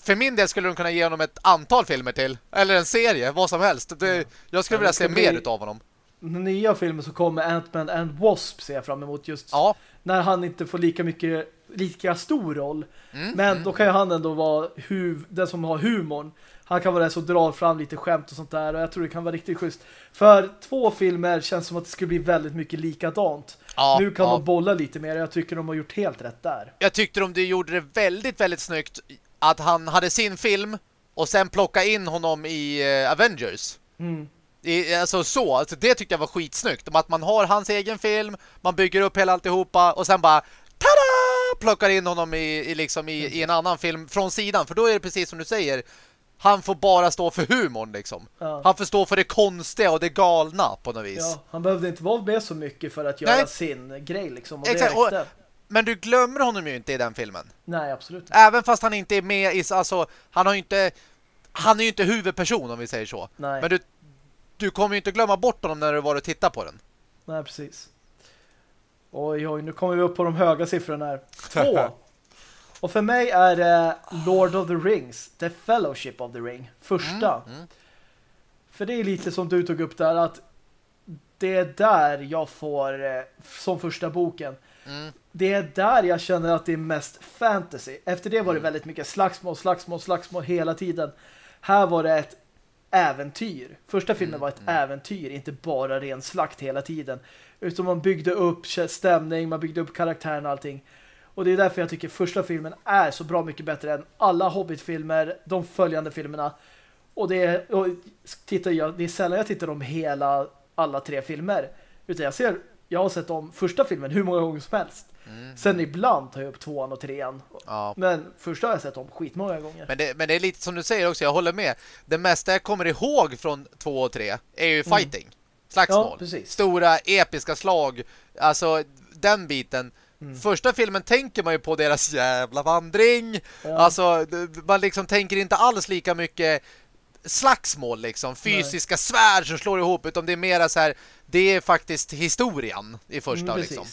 [SPEAKER 2] För min del skulle de kunna ge honom ett antal filmer till. Eller en serie, vad som helst. Det, jag skulle
[SPEAKER 1] Ja,
[SPEAKER 2] vilja se mer
[SPEAKER 1] bli-
[SPEAKER 2] utav honom.
[SPEAKER 1] Den nya filmen så kommer Ant-Man and Wasp ser jag fram emot just
[SPEAKER 2] Ja,
[SPEAKER 1] när han inte får lika mycket lika stor roll.
[SPEAKER 2] Mm,
[SPEAKER 1] Men då kan ju han ändå vara huv, den som har humorn. Han kan vara den som drar fram lite skämt och sånt där och jag tror det kan vara riktigt schysst. För två filmer känns som att det skulle bli väldigt mycket likadant.
[SPEAKER 2] ja,
[SPEAKER 1] nu kan
[SPEAKER 2] ja.
[SPEAKER 1] de bolla lite mer jag tycker de har gjort helt rätt där.
[SPEAKER 2] Jag tyckte de gjorde det väldigt, väldigt snyggt att han hade sin film och sen plocka in honom i eh, Avengers.
[SPEAKER 1] Mm.
[SPEAKER 2] I, alltså så, alltså det tyckte jag var skitsnyggt. Att man har hans egen film, man bygger upp hela alltihopa och sen bara tada! Plockar in honom i, i, liksom i, i en annan film från sidan. För då är det precis som du säger, han får bara stå för humorn liksom.
[SPEAKER 1] Ja.
[SPEAKER 2] Han får stå för det konstiga och det galna på något vis.
[SPEAKER 1] Ja, han behövde inte vara med så mycket för att göra
[SPEAKER 2] Nej.
[SPEAKER 1] sin grej liksom. Och
[SPEAKER 2] Exakt,
[SPEAKER 1] det
[SPEAKER 2] och-. Men du glömmer honom ju inte i den filmen.
[SPEAKER 1] Nej, absolut inte.
[SPEAKER 2] Även fast han inte är med i, alltså, han har ju inte han är ju inte huvudperson om vi säger så.
[SPEAKER 1] Nej.
[SPEAKER 2] Men du, du kommer ju inte glömma bort honom när du var och tittar på den.
[SPEAKER 1] Nej, precis. Oj, oj, nu kommer vi upp på de höga siffrorna här. Två. Och för mig är det Lord of the Rings, The Fellowship of the Ring. Första.
[SPEAKER 2] Mm,
[SPEAKER 1] För det är lite som du tog upp där, att det är där jag får, eh, som första boken,
[SPEAKER 2] Mm.
[SPEAKER 1] det är där jag känner att det är mest fantasy. Efter det
[SPEAKER 2] Mm.
[SPEAKER 1] var det väldigt mycket slagsmål, slagsmål, slagsmål hela tiden. Här var det ett äventyr. Första filmen
[SPEAKER 2] Mm,
[SPEAKER 1] var ett äventyr, inte bara ren slakt hela tiden. Utan man byggde upp stämning, man byggde upp karaktären och allting. Och det är därför jag tycker första filmen är så bra mycket bättre än alla Hobbit-filmer, de följande filmerna. Och det är, och tittar jag, det är sällan jag tittar om hela, alla tre filmer. Utan jag ser, jag har sett om första filmen hur många gånger som helst.
[SPEAKER 2] Mm.
[SPEAKER 1] Sen ibland tar jag upp tvåan och trean.
[SPEAKER 2] Ja.
[SPEAKER 1] Men första har jag sett om skitmånga gånger.
[SPEAKER 2] Men det, men det är lite som du säger också, jag håller med. Det mesta jag kommer ihåg från två och tre är ju fighting. Slagsmål.
[SPEAKER 1] Ja.
[SPEAKER 2] Stora episka slag. Alltså den biten.
[SPEAKER 1] Mm.
[SPEAKER 2] Första filmen tänker man ju på deras jävla vandring.
[SPEAKER 1] Ja.
[SPEAKER 2] Alltså man liksom tänker inte alls lika mycket slagsmål liksom. Fysiska svärd som slår ihop. Utan det är mera så här, det är faktiskt historien i första
[SPEAKER 1] Mm,
[SPEAKER 2] liksom.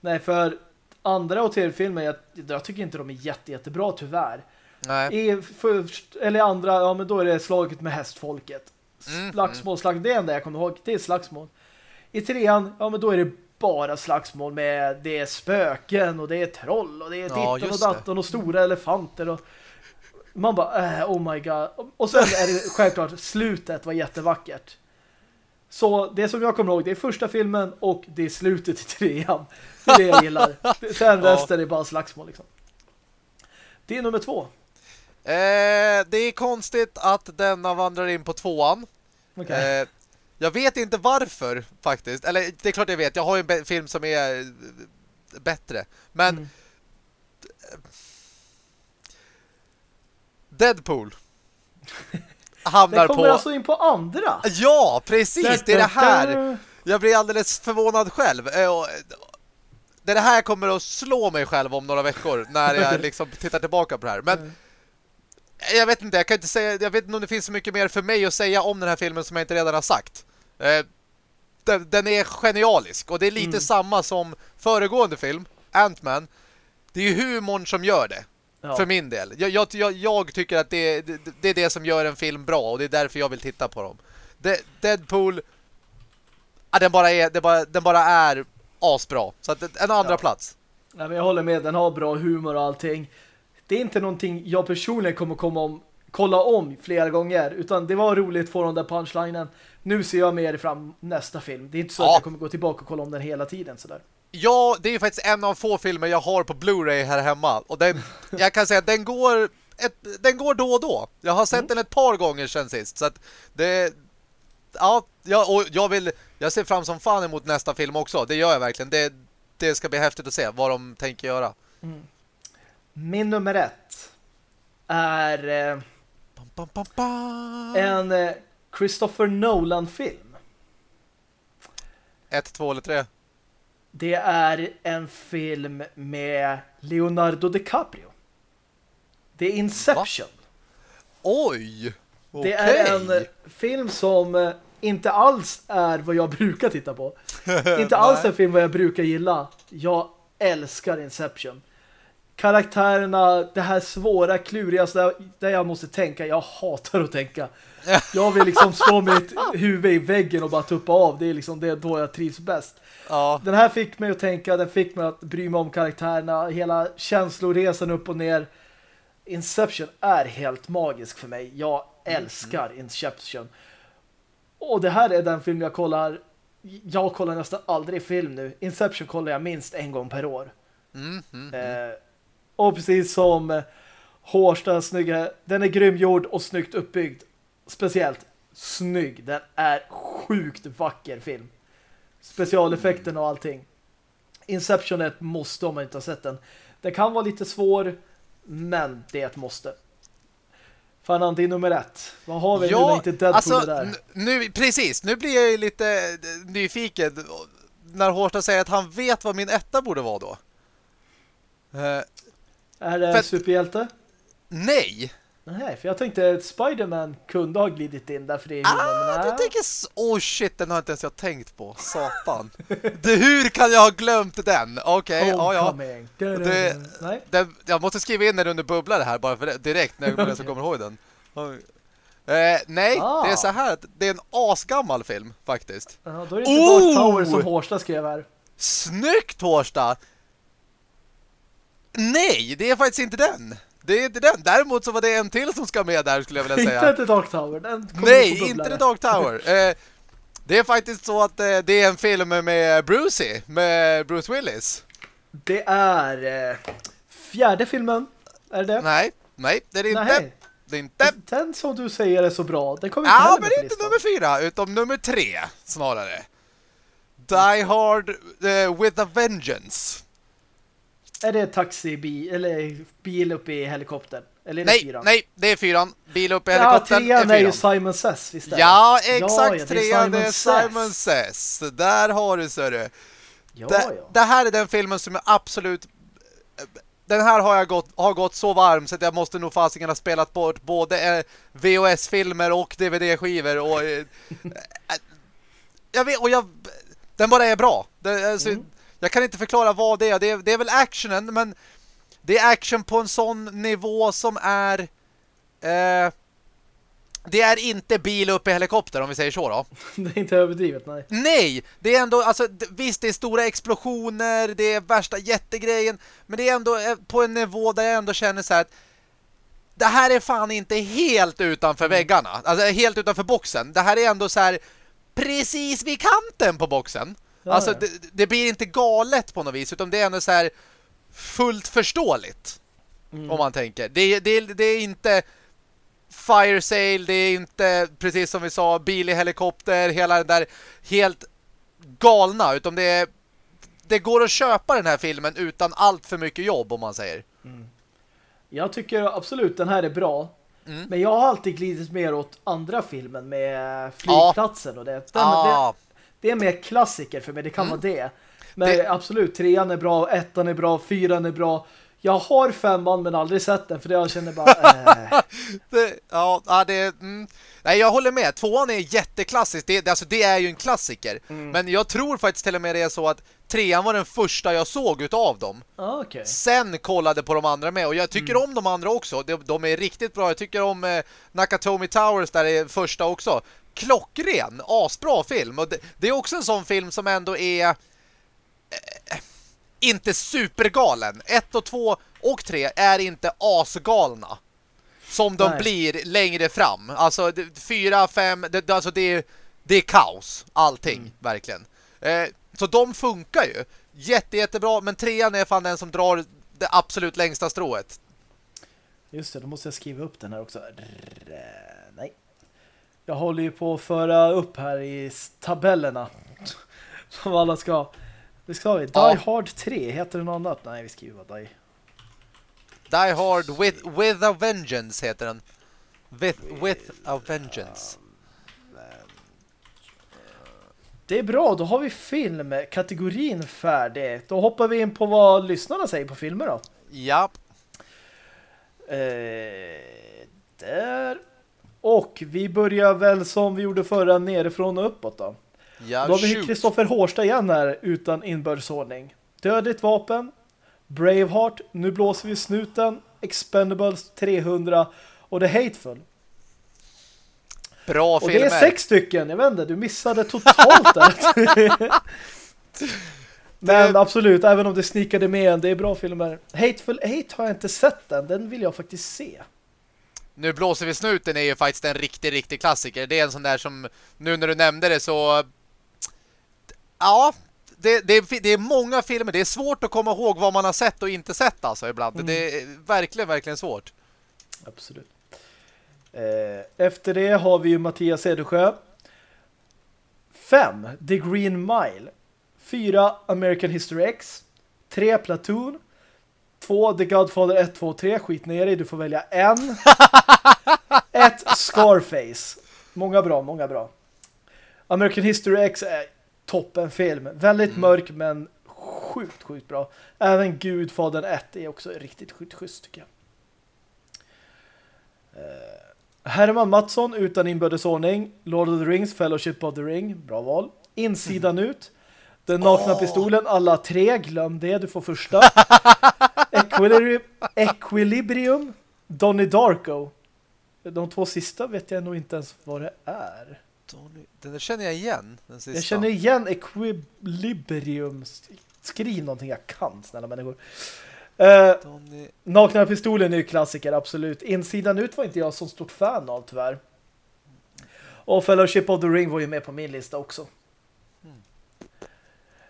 [SPEAKER 1] Nej, för andra och tredje filmer, jag, jag tycker inte de är jätte, jättebra tyvärr.
[SPEAKER 2] Nej.
[SPEAKER 1] I först, eller andra, ja men då är det slaget med hästfolket.
[SPEAKER 2] Mm,
[SPEAKER 1] Slagsmål, slag, det är enda jag kommer ihåg, det är slagsmål. I trean, ja men då är det bara slagsmål med, det är spöken och det är troll och det är
[SPEAKER 2] Ja,
[SPEAKER 1] ditten och datten och stora elefanter och man bara, äh, oh my god. Och sen är det självklart, slutet var jättevackert. Så det som jag kommer ihåg, det är första filmen och det är slutet i trean. Det är det jag gillar. Sen
[SPEAKER 2] Ja.
[SPEAKER 1] resten är bara slagsmål liksom. Det är nummer två.
[SPEAKER 2] Eh, det är konstigt att denna vandrar in på tvåan.
[SPEAKER 1] Okej.
[SPEAKER 2] Eh, jag vet inte varför faktiskt. Eller det är klart jag vet. Jag har ju en film som är eh, bättre. Men
[SPEAKER 1] Mm.
[SPEAKER 2] Deadpool
[SPEAKER 1] Den
[SPEAKER 2] hamnar
[SPEAKER 1] kommer
[SPEAKER 2] på...
[SPEAKER 1] alltså in på andra.
[SPEAKER 2] Ja, precis. Det är det här. Jag blir alldeles förvånad själv. Eh, och- det, det här kommer att slå mig själv om några veckor när jag liksom tittar tillbaka på det här. Men mm. Jag vet inte, jag kan inte säga, jag vet inte om det finns så mycket mer för mig att säga om den här filmen som jag inte redan har sagt. Eh, den, den, är genialisk och det är lite mm. samma som föregående film, Ant-Man. Det är ju humorn som gör det. Ja. För min del. Jag, jag, jag tycker att det, det, det, är det som gör en film bra och det är därför jag vill titta på dem. De, Deadpool ja, den, bara är, den, bara, den bara är asbra. Så att en andra ja. plats.
[SPEAKER 1] Ja, men jag håller med, den har bra humor och allting. Det är inte någonting jag personligen kommer komma om, kolla om flera gånger. Utan det var roligt för den där punchlinen. Nu ser jag mer fram nästa film. Det är inte så ja. att jag kommer gå tillbaka och kolla om den hela tiden. Sådär.
[SPEAKER 2] Ja, det är faktiskt en av få filmer jag har på Blu-ray här hemma. Och den, jag kan säga att den går, ett, den går då och då. Jag har sett mm. den ett par gånger sen sist. Så att det... Ja, jag, och jag vill... Jag ser fram som fan emot nästa film också. Det gör jag verkligen. Det, det ska bli häftigt att se vad de tänker göra. Mm.
[SPEAKER 1] Min nummer ett är eh, bam, bam, bam, en eh, Christopher Nolan-film.
[SPEAKER 2] Ett, två eller tre?
[SPEAKER 1] Det är en film med Leonardo DiCaprio. Det är Inception. Va?
[SPEAKER 2] Oj!
[SPEAKER 1] Okay. Det är en film som eh, inte alls är vad jag brukar titta på. inte alls en film vad jag brukar gilla. Jag älskar Inception. Karaktärerna, det här svåra, kluriga, där jag måste tänka. Jag hatar att tänka. Jag vill liksom slå mitt huvud i väggen och bara tuppa av. Det är liksom det då jag trivs bäst. Ja. Den här fick mig att tänka, den fick mig att bry mig om karaktärerna. Hela känsloresan upp och ner. Inception är helt magisk för mig. Jag älskar mm. Inception. Och det här är den film jag kollar jag kollar nästan aldrig film nu. Inception kollar jag minst en gång per år. Mm, mm, mm. eh, och precis som eh, Hårsta snygga, den är grymgjord och snyggt uppbyggd. Speciellt snygg. Den är sjukt vacker film. Specialeffekten och allting. Inception är ett måste om man inte har sett den. Den kan vara lite svår, men det är ett måste. Fan, din nummer ett. Vad har vi ja, nu inte Deadpool alltså, där?
[SPEAKER 2] Nu, precis, nu blir jag ju lite eh, nyfiken när Hårsta säger att han vet vad min etta borde vara då.
[SPEAKER 1] Uh, är det för, superhjälte?
[SPEAKER 2] Nej.
[SPEAKER 1] Nej, för jag tänkte att Spiderman kunde ha glidit in där för det är
[SPEAKER 2] Ah, du tänker Oh shit, den har inte ens jag tänkt på. Satan. det, hur kan jag ha glömt den? Okej, okay, ja, ja. Det, Nej. Det, jag måste skriva in den under bubblare här bara för det, direkt när jag okay. kommer ihåg den. Eh, nej, ah. det är så här det är en asgammal film faktiskt.
[SPEAKER 1] Ja, då är det inte oh! Dark Tower som Hårsta skrev här.
[SPEAKER 2] Snyggt Hårsta! Nej, det är faktiskt inte den. Det är inte den. Däremot så var det en till som ska med där skulle jag vilja säga.
[SPEAKER 1] inte The Dark Tower. Den
[SPEAKER 2] Nej, inte The Dark Tower. eh, det är faktiskt så att eh, det är en film med Brucey, med Bruce Willis.
[SPEAKER 1] Det är eh, fjärde filmen. Är det
[SPEAKER 2] Nej, nej, det är det nej. inte. Det är inte.
[SPEAKER 1] Den som du säger är så bra. Den kommer
[SPEAKER 2] inte Ja, men det är inte nummer fyra, utan nummer tre snarare. Die Hard uh, with a Vengeance.
[SPEAKER 1] Är det taxibil eller bil uppe i helikoptern? Eller
[SPEAKER 2] nej, fyran? nej, det är fyran. Bil uppe i helikoptern
[SPEAKER 1] ja, trean är, är ju Simon Says, visst
[SPEAKER 2] är Ja, exakt. Ja, trean är Simon, Says. Där har du, så du. Ja, det, ja. det här är den filmen som är absolut... Den här har jag gått, har gått så varm så att jag måste nog fasiken ha spelat bort både eh, VHS-filmer och DVD-skivor och... Eh, jag vet, och jag... Den bara är bra. Det, alltså, mm. Jag kan inte förklara vad det är. Det är, det är väl actionen, men det är action på en sån nivå som är... Eh, det är inte bil upp i helikopter om vi säger så då.
[SPEAKER 1] det är inte överdrivet, nej.
[SPEAKER 2] Nej, det är ändå, alltså visst det är stora explosioner, det är värsta jättegrejen, men det är ändå eh, på en nivå där jag ändå känner så här att det här är fan inte helt utanför mm. väggarna, alltså helt utanför boxen. Det här är ändå så här precis vid kanten på boxen. Alltså det, det, blir inte galet på något vis utan det är ändå så här fullt förståeligt. Mm. Om man tänker. Det, det, det är inte fire sale, det är inte precis som vi sa bil i helikopter, hela den där helt galna utan det är det går att köpa den här filmen utan allt för mycket jobb om man säger. Mm.
[SPEAKER 1] Jag tycker absolut den här är bra. Mm. Men jag har alltid glidit mer åt andra filmen med flygplatsen ja. och det. Den, ja. Det. Är mer klassiker för mig, det kan mm. vara det. Men
[SPEAKER 2] Det-
[SPEAKER 1] absolut, trean är bra, ettan är bra, fyran är bra. Jag har femman men aldrig sett den för det jag känner bara... Äh.
[SPEAKER 2] Det, ja, det... Mm. Nej, jag håller med. Tvåan är jätteklassisk. Det, alltså, det är ju en klassiker.
[SPEAKER 1] Mm.
[SPEAKER 2] Men jag tror faktiskt till och med det är så att trean var den första jag såg utav dem.
[SPEAKER 1] Ja, okej.
[SPEAKER 2] Sen kollade på de andra med. Och jag tycker
[SPEAKER 1] Mm.
[SPEAKER 2] om de andra också. De, de är riktigt bra. Jag tycker om eh, Nakatomi Towers där är första också. Klockren, asbra film. Och det, det är också en sån film som ändå är... Eh, inte supergalen. Ett och två och tre är inte asgalna. Som de
[SPEAKER 1] Nej.
[SPEAKER 2] blir längre fram. Alltså det- fyra, fem, det, alltså det, är, det är kaos. Allting,
[SPEAKER 1] Mm.
[SPEAKER 2] verkligen. Eh, så de funkar ju. Jätte, jättebra. Men trean är fan den som drar det absolut längsta strået.
[SPEAKER 1] Just det, då måste jag skriva upp den här också. Rrr. Jag håller ju på att föra upp här i tabellerna. Som alla ska. Vi ska ha. Die
[SPEAKER 2] Ja.
[SPEAKER 1] Hard 3. Heter det något annat? Nej, vi skriver bara Die.
[SPEAKER 2] Die Hard with, with a Vengeance heter den. With, with a Vengeance.
[SPEAKER 1] Det är bra, då har vi film. Kategorin färdig. Då hoppar vi in på vad lyssnarna säger på filmer då.
[SPEAKER 2] Ja.
[SPEAKER 1] Eh, där. Och vi börjar väl som vi gjorde förra nerifrån och uppåt då.
[SPEAKER 2] Ja,
[SPEAKER 1] Då har vi. Kristoffer Hårsta igen här utan inbördesordning. Dödligt vapen, Braveheart, Nu blåser vi snuten, Expendables 300 och The Hateful.
[SPEAKER 2] Bra
[SPEAKER 1] Och
[SPEAKER 2] filmer.
[SPEAKER 1] det är sex stycken, jag vet inte, du missade totalt där. Men
[SPEAKER 2] Det-
[SPEAKER 1] absolut, även om det snikade med en, det är bra filmer. Hateful Eight har jag inte sett den, den vill jag faktiskt se.
[SPEAKER 2] Nu blåser vi snuten är ju faktiskt en riktig, riktig klassiker. Det är en sån där som, nu när du nämnde det så... Ja, det, det, är- det är många filmer. Det är svårt att komma ihåg vad man har sett och inte sett alltså ibland.
[SPEAKER 1] Mm.
[SPEAKER 2] Det är verkligen, verkligen svårt.
[SPEAKER 1] Absolut. Eh, efter det har vi ju Mattias Cedersjö. 5. The Green Mile. 4. American History X. 3. Platoon. 2. The Godfather 1, 2, 3. Skit ner dig, du får välja en. 1. Scarface. Många bra, många bra. American History X är toppenfilm. Väldigt mörk men sjukt, sjukt bra. Även Gudfadern 1 är också riktigt sjukt schysst tycker jag. Herman Mattsson utan inbördesordning. Lord of the Rings, Fellowship of the Ring. Bra val. Insidan ut. Den nakna
[SPEAKER 2] Åh.
[SPEAKER 1] pistolen, alla tre. Glöm det, du får första. Equilibri Equilibrium. Donnie Darko. De två sista vet jag nog inte ens vad det är.
[SPEAKER 2] Den känner jag igen. Den sista.
[SPEAKER 1] Jag känner igen Equilibrium. Skriv någonting jag kan, snälla människor. Eh. Nakna pistolen är ju klassiker, absolut. Insidan ut var inte jag så stort fan av, tyvärr. Och Fellowship of the Ring var ju med på min lista också.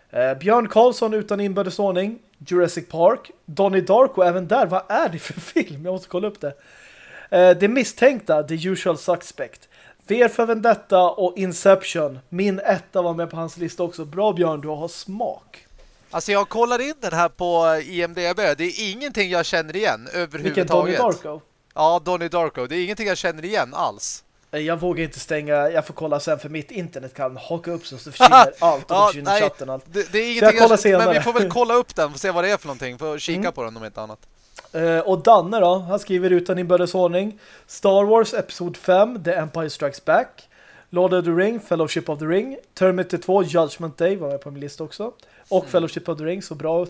[SPEAKER 1] Eh, Björn Karlsson utan inbördesordning. Jurassic Park. Donnie Darko, även där. Vad är det för film? Jag måste kolla upp det. Eh, det misstänkta, The Usual Suspect. V för Vendetta och Inception. Min etta var med på hans lista också. Bra Björn, du har smak.
[SPEAKER 2] Alltså jag kollar in den här på IMDB. Det är ingenting jag känner igen
[SPEAKER 1] Vilken Donnie
[SPEAKER 2] överhuvudtaget.
[SPEAKER 1] Darko?
[SPEAKER 2] Ja, Donnie Darko. Det är ingenting jag känner igen alls.
[SPEAKER 1] Eh, Jag vågar inte stänga, jag får kolla sen för mitt internet kan haka upp så, så försvinner allt och
[SPEAKER 2] Ja,
[SPEAKER 1] försvinner
[SPEAKER 2] nej.
[SPEAKER 1] chatten allt.
[SPEAKER 2] Det, det är
[SPEAKER 1] jag
[SPEAKER 2] ingenting jag,
[SPEAKER 1] senare.
[SPEAKER 2] Men vi får väl kolla upp den och se vad det är för någonting. För att kika
[SPEAKER 1] Mm.
[SPEAKER 2] på den om inte annat.
[SPEAKER 1] Eh, och Danne då, han skriver utan inbördesordning. Star Wars Episod 5, The Empire Strikes Back. Lord of the Ring, Fellowship of the Ring. Terminator 2, Judgment Day var med på min lista också. Och
[SPEAKER 2] Mm.
[SPEAKER 1] Fellowship of the Ring, så bra.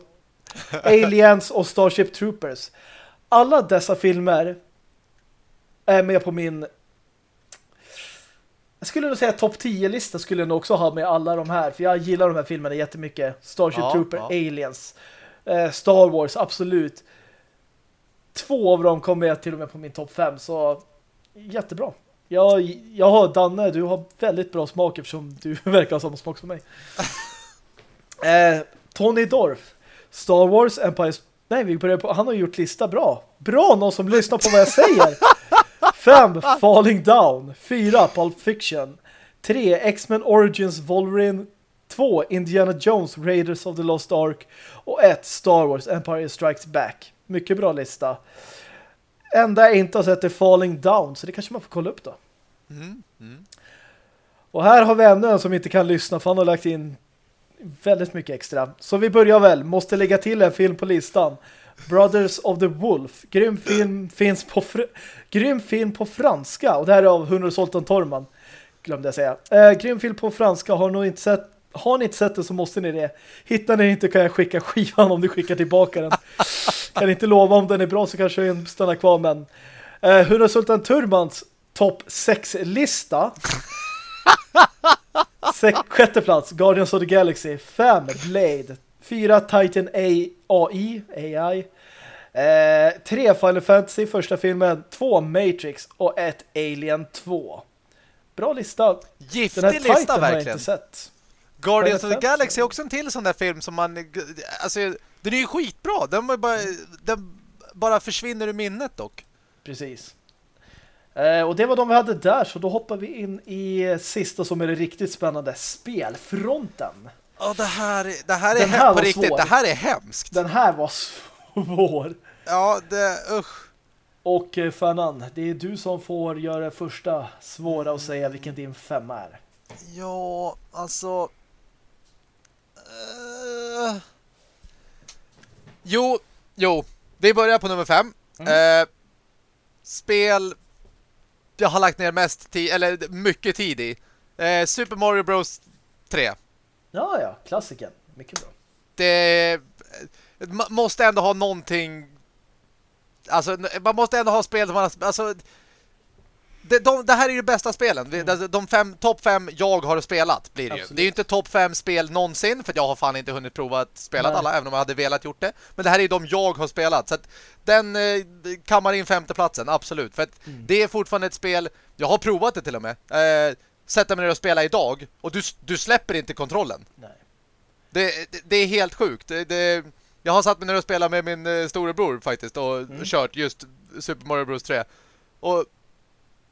[SPEAKER 1] Aliens och Starship Troopers. Alla dessa filmer är med på min jag skulle nog säga topp 10-lista skulle jag nog också ha med alla de här. För jag gillar de här filmerna jättemycket. Starship
[SPEAKER 2] Ja,
[SPEAKER 1] Trooper,
[SPEAKER 2] ja.
[SPEAKER 1] Aliens, eh, Star Wars, absolut. Två av dem kommer jag till och med på min topp 5. Så jättebra. Jag, jag har Danne, du har väldigt bra smak eftersom du verkar ha samma smak som mig. eh, Tony Dorf, Star Wars, Empire... Nej, vi börjar på... Han har gjort lista bra. Bra, någon som lyssnar på vad jag säger. 5. Falling Down 4. Pulp Fiction 3. X-Men Origins Wolverine 2. Indiana Jones Raiders of the Lost Ark och 1. Star Wars Empire Strikes Back. Mycket bra lista. Enda jag inte har sett är Falling Down så det kanske man får kolla upp då.
[SPEAKER 2] Mm. Mm.
[SPEAKER 1] Och här har vi ännu en som inte kan lyssna för han har lagt in väldigt mycket extra. Så vi börjar väl. Måste lägga till en film på listan. Brothers of the Wolf. Grym film finns på grym film på franska. Och det här är av Hunor Soltan Torman. Glömde jag säga. Eh, grym film på franska. Har nog inte sett har ni inte sett det så måste ni det. Hittar ni inte kan jag skicka skivan om ni skickar tillbaka den. kan inte lova om den är bra så kanske jag stannar kvar men eh, Hunor Sultan Turmans topp 6-lista Sjätte plats, Guardians of the Galaxy. Fem, Blade. Fyra, Titan A. AI. AI. Eh, tre, Final Fantasy, första filmen. Två, Matrix. Och ett, Alien 2. Bra lista.
[SPEAKER 2] Giftig Den här lista, Titan verkligen. Har jag
[SPEAKER 1] inte sett.
[SPEAKER 2] Guardians of the Galaxy är också en till sån där film som man... Alltså, den är ju skitbra. Den bara, den bara försvinner ur minnet dock.
[SPEAKER 1] Precis. Eh, och det var de vi hade där, så då hoppar vi in i sista som är det riktigt spännande, spelfronten.
[SPEAKER 2] Ja, det här, det här är här på riktigt. Svår. Det här är hemskt.
[SPEAKER 1] Den här var svår.
[SPEAKER 2] Ja, det, usch.
[SPEAKER 1] Och eh, Fernan, det är du som får göra det första svåra och säga vilken din femma är.
[SPEAKER 2] Ja, alltså... Uh... Jo, jo. Vi börjar på nummer fem. Mm. Uh, spel jag har lagt ner mest tid, eller mycket tid i. Eh, Super Mario Bros 3.
[SPEAKER 1] Ja, ja, klassiken. Mycket bra.
[SPEAKER 2] Det man måste ändå ha någonting alltså man måste ändå ha spel som man alltså det, de, det här är ju bästa spelen. Mm. De fem, topp fem jag har spelat blir det Absolut. ju. Det är ju inte topp fem spel någonsin för jag har fan inte hunnit prova att spela alla även om jag hade velat gjort det. Men det här är ju de jag har spelat. Så att den eh, kammar in femteplatsen, absolut. För mm. det är fortfarande ett spel, jag har provat det till och med. Eh, sätta mig ner och spela idag och du, du släpper inte kontrollen. Nej. Det, det, det är helt sjukt. Det, det, jag har satt mig ner och spelat med min eh, storebror faktiskt och mm. kört just Super Mario Bros 3. Och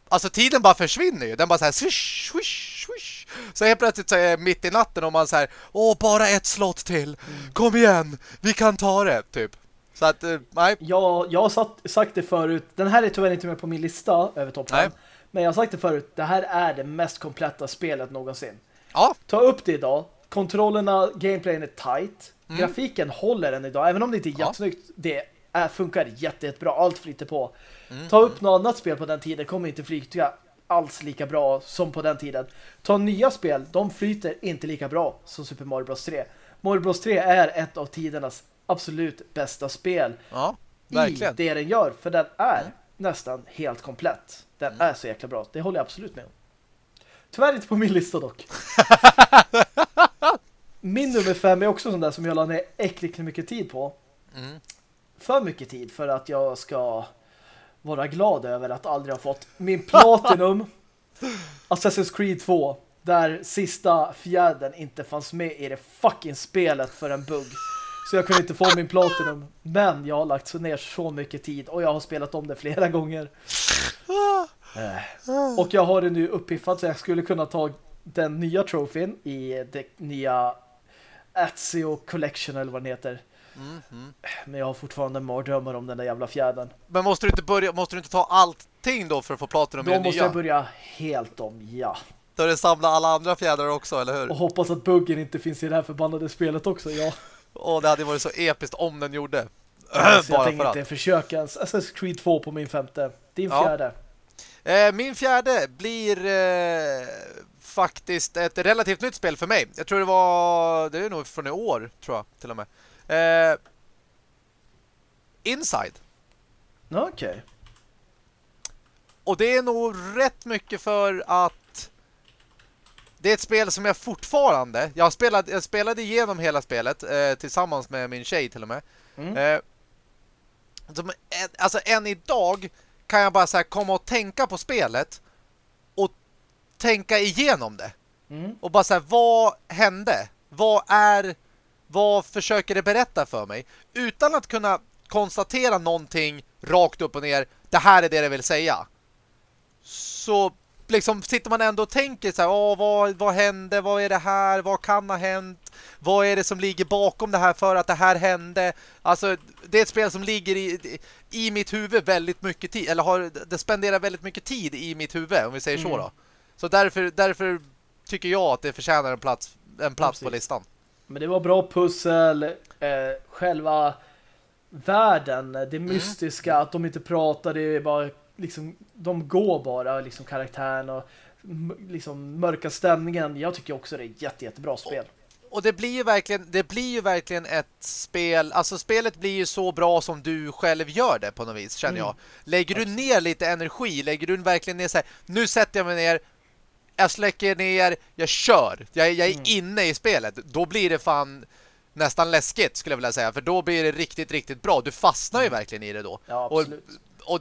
[SPEAKER 2] Alltså tiden bara försvinner ju. Den bara så här swish, swish, swish. Så helt plötsligt så är mitt i natten och man så här, åh bara ett slott till. Kom igen, vi kan ta det typ. Så att, uh, nej.
[SPEAKER 1] Jag, jag har sagt det förut. Den här är tyvärr inte med på min lista över topp 5. Men jag har sagt det förut. Det här är det mest kompletta spelet någonsin.
[SPEAKER 2] Ja.
[SPEAKER 1] Ta upp det idag. Kontrollerna, gameplayen är tight. Mm. Grafiken håller den idag. Även om det inte är jättesnyggt. Det är, funkar jätte, jättebra. Allt flyter på. Mm. Ta upp något annat spel på den tiden kommer inte flyta alls lika bra som på den tiden. Ta nya spel, de flyter inte lika bra som Super Mario Bros 3. Mario Bros 3 är ett av tidernas absolut bästa spel
[SPEAKER 2] ja, verkligen.
[SPEAKER 1] i det den gör. För den är mm. Nästan helt komplett. Den mm. är så jäkla bra. Det håller jag absolut med om. Tyvärr inte på min lista dock. min nummer fem är också sån där som jag la ner äckligt mycket tid på. Mm. För mycket tid för att jag ska vara glad över att aldrig ha fått min Platinum Assassin's Creed 2 där sista fjärden inte fanns med i det fucking spelet för en bugg. Så jag kunde inte få min Platinum. Men jag har lagt så ner så mycket tid och jag har spelat om det flera gånger. Eh. Och jag har det nu uppiffat så jag skulle kunna ta den nya trofén i det nya Ezio Collection eller vad den heter. Mm, mm. Men jag har fortfarande mardrömmar om den där jävla fjärden.
[SPEAKER 2] Men måste du inte börja måste du inte ta allting då för att få platinum
[SPEAKER 1] med Då måste nya? jag börja helt om, ja.
[SPEAKER 2] Då är det samla alla andra fjädrar också, eller hur?
[SPEAKER 1] Och hoppas att buggen inte finns i det här förbannade spelet också, ja.
[SPEAKER 2] Åh, det hade varit så episkt om den gjorde.
[SPEAKER 1] Alltså, jag tänker inte försöka ens. Assassin's Creed 2 på min femte. Din fjärde.
[SPEAKER 2] Eh, min fjärde blir eh, faktiskt ett relativt nytt spel för mig. Jag tror det var, det är nog från i år, tror jag, till och med. Eh, Inside.
[SPEAKER 1] Okej. Okay.
[SPEAKER 2] Och det är nog rätt mycket för att det är ett spel som jag fortfarande jag spelade, jag spelade igenom hela spelet eh, tillsammans med min tjej till och med. Mm. Eh, som, alltså än idag kan jag bara så komma och tänka på spelet och tänka igenom det. Mm. Och bara så vad hände? Vad är vad försöker det berätta för mig? Utan att kunna konstatera någonting rakt upp och ner. Det här är det det vill säga. Så liksom sitter man ändå och tänker så här, Åh, vad, vad hände? Vad är det här? Vad kan ha hänt? Vad är det som ligger bakom det här för att det här hände? Alltså, det är ett spel som ligger i, i mitt huvud väldigt mycket tid. Eller har, det spenderar väldigt mycket tid i mitt huvud, om vi säger mm. så då. Så därför, därför tycker jag att det förtjänar en plats, en plats på listan.
[SPEAKER 1] Men det var bra pussel, eh, själva världen, det
[SPEAKER 2] Mm.
[SPEAKER 1] mystiska, att de inte pratar, det är bara liksom, de går bara, liksom karaktären och liksom mörka stämningen. Jag tycker också det är ett jätte, jättebra spel.
[SPEAKER 2] Och det blir ju verkligen det blir ju verkligen ett spel, alltså spelet blir ju så bra som du själv gör det på något vis, känner
[SPEAKER 1] Mm.
[SPEAKER 2] jag. Lägger du ner lite energi, lägger du verkligen ner så här, nu sätter jag mig ner, jag släcker ner, jag kör. Jag, jag är
[SPEAKER 1] Mm.
[SPEAKER 2] inne i spelet. Då blir det fan nästan läskigt skulle jag vilja säga, för då blir det riktigt, riktigt bra. Du fastnar ju verkligen i det då.
[SPEAKER 1] Ja, absolut.
[SPEAKER 2] och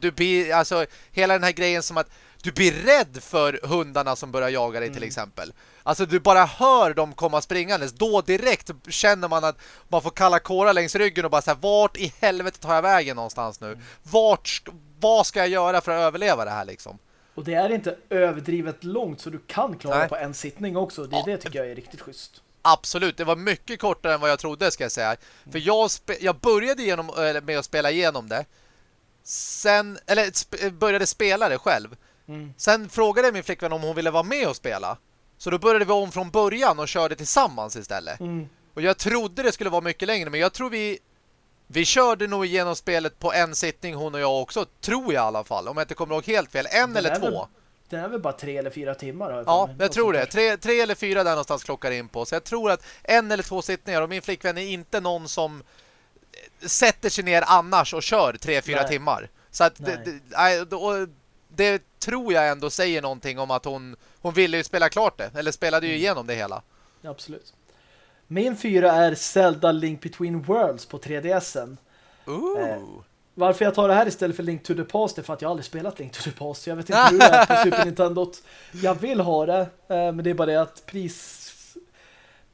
[SPEAKER 2] du blir, alltså hela den här grejen som att du blir rädd för hundarna som börjar jaga dig till
[SPEAKER 1] Mm.
[SPEAKER 2] exempel. Alltså du bara hör dem komma springandes. Då direkt känner man att man får kalla kåra längs ryggen och bara säga vart i helvete tar jag vägen någonstans
[SPEAKER 1] Mm.
[SPEAKER 2] nu? Vart, sk- vad ska jag göra för att överleva det här liksom?
[SPEAKER 1] Och det är inte överdrivet långt så du kan klara
[SPEAKER 2] Nej.
[SPEAKER 1] på en sittning också. Det,
[SPEAKER 2] Ja.
[SPEAKER 1] det tycker jag är riktigt schysst.
[SPEAKER 2] Absolut, det var mycket kortare än vad jag trodde ska jag säga. För jag, spe- jag började genom, med att spela igenom det. Sen, eller sp- började spela det själv.
[SPEAKER 1] Mm.
[SPEAKER 2] Sen frågade min flickvän om hon ville vara med och spela. Så då började vi om från början och körde tillsammans istället.
[SPEAKER 1] Mm.
[SPEAKER 2] Och jag trodde det skulle vara mycket längre, men jag tror vi vi körde nog igenom spelet på en sittning, hon och jag också, tror jag i alla fall. Om jag inte kommer ihåg helt fel. En
[SPEAKER 1] Den
[SPEAKER 2] eller två.
[SPEAKER 1] väl- Den är väl bara tre eller fyra timmar? har jag
[SPEAKER 2] Ja, jag tror det. Tre, tre eller fyra där någonstans klockar in på. Så jag tror att en eller två sittningar. Och min flickvän är inte någon som sätter sig ner annars och kör tre, fyra
[SPEAKER 1] Nej.
[SPEAKER 2] timmar. Så att det,
[SPEAKER 1] Nej.
[SPEAKER 2] det, det tror jag ändå säger någonting om att hon, hon ville ju spela klart det. Eller spelade ju
[SPEAKER 1] Mm.
[SPEAKER 2] igenom det hela.
[SPEAKER 1] Absolut. Min fyra är Zelda Link Between Worlds på 3DSen.
[SPEAKER 2] Ooh.
[SPEAKER 1] Eh, Varför jag tar det här istället för Link to the Past är för att jag aldrig spelat Link to the Past. Jag vet inte hur det är på Super Nintendo. Jag vill ha det, eh, men det är bara det att pris...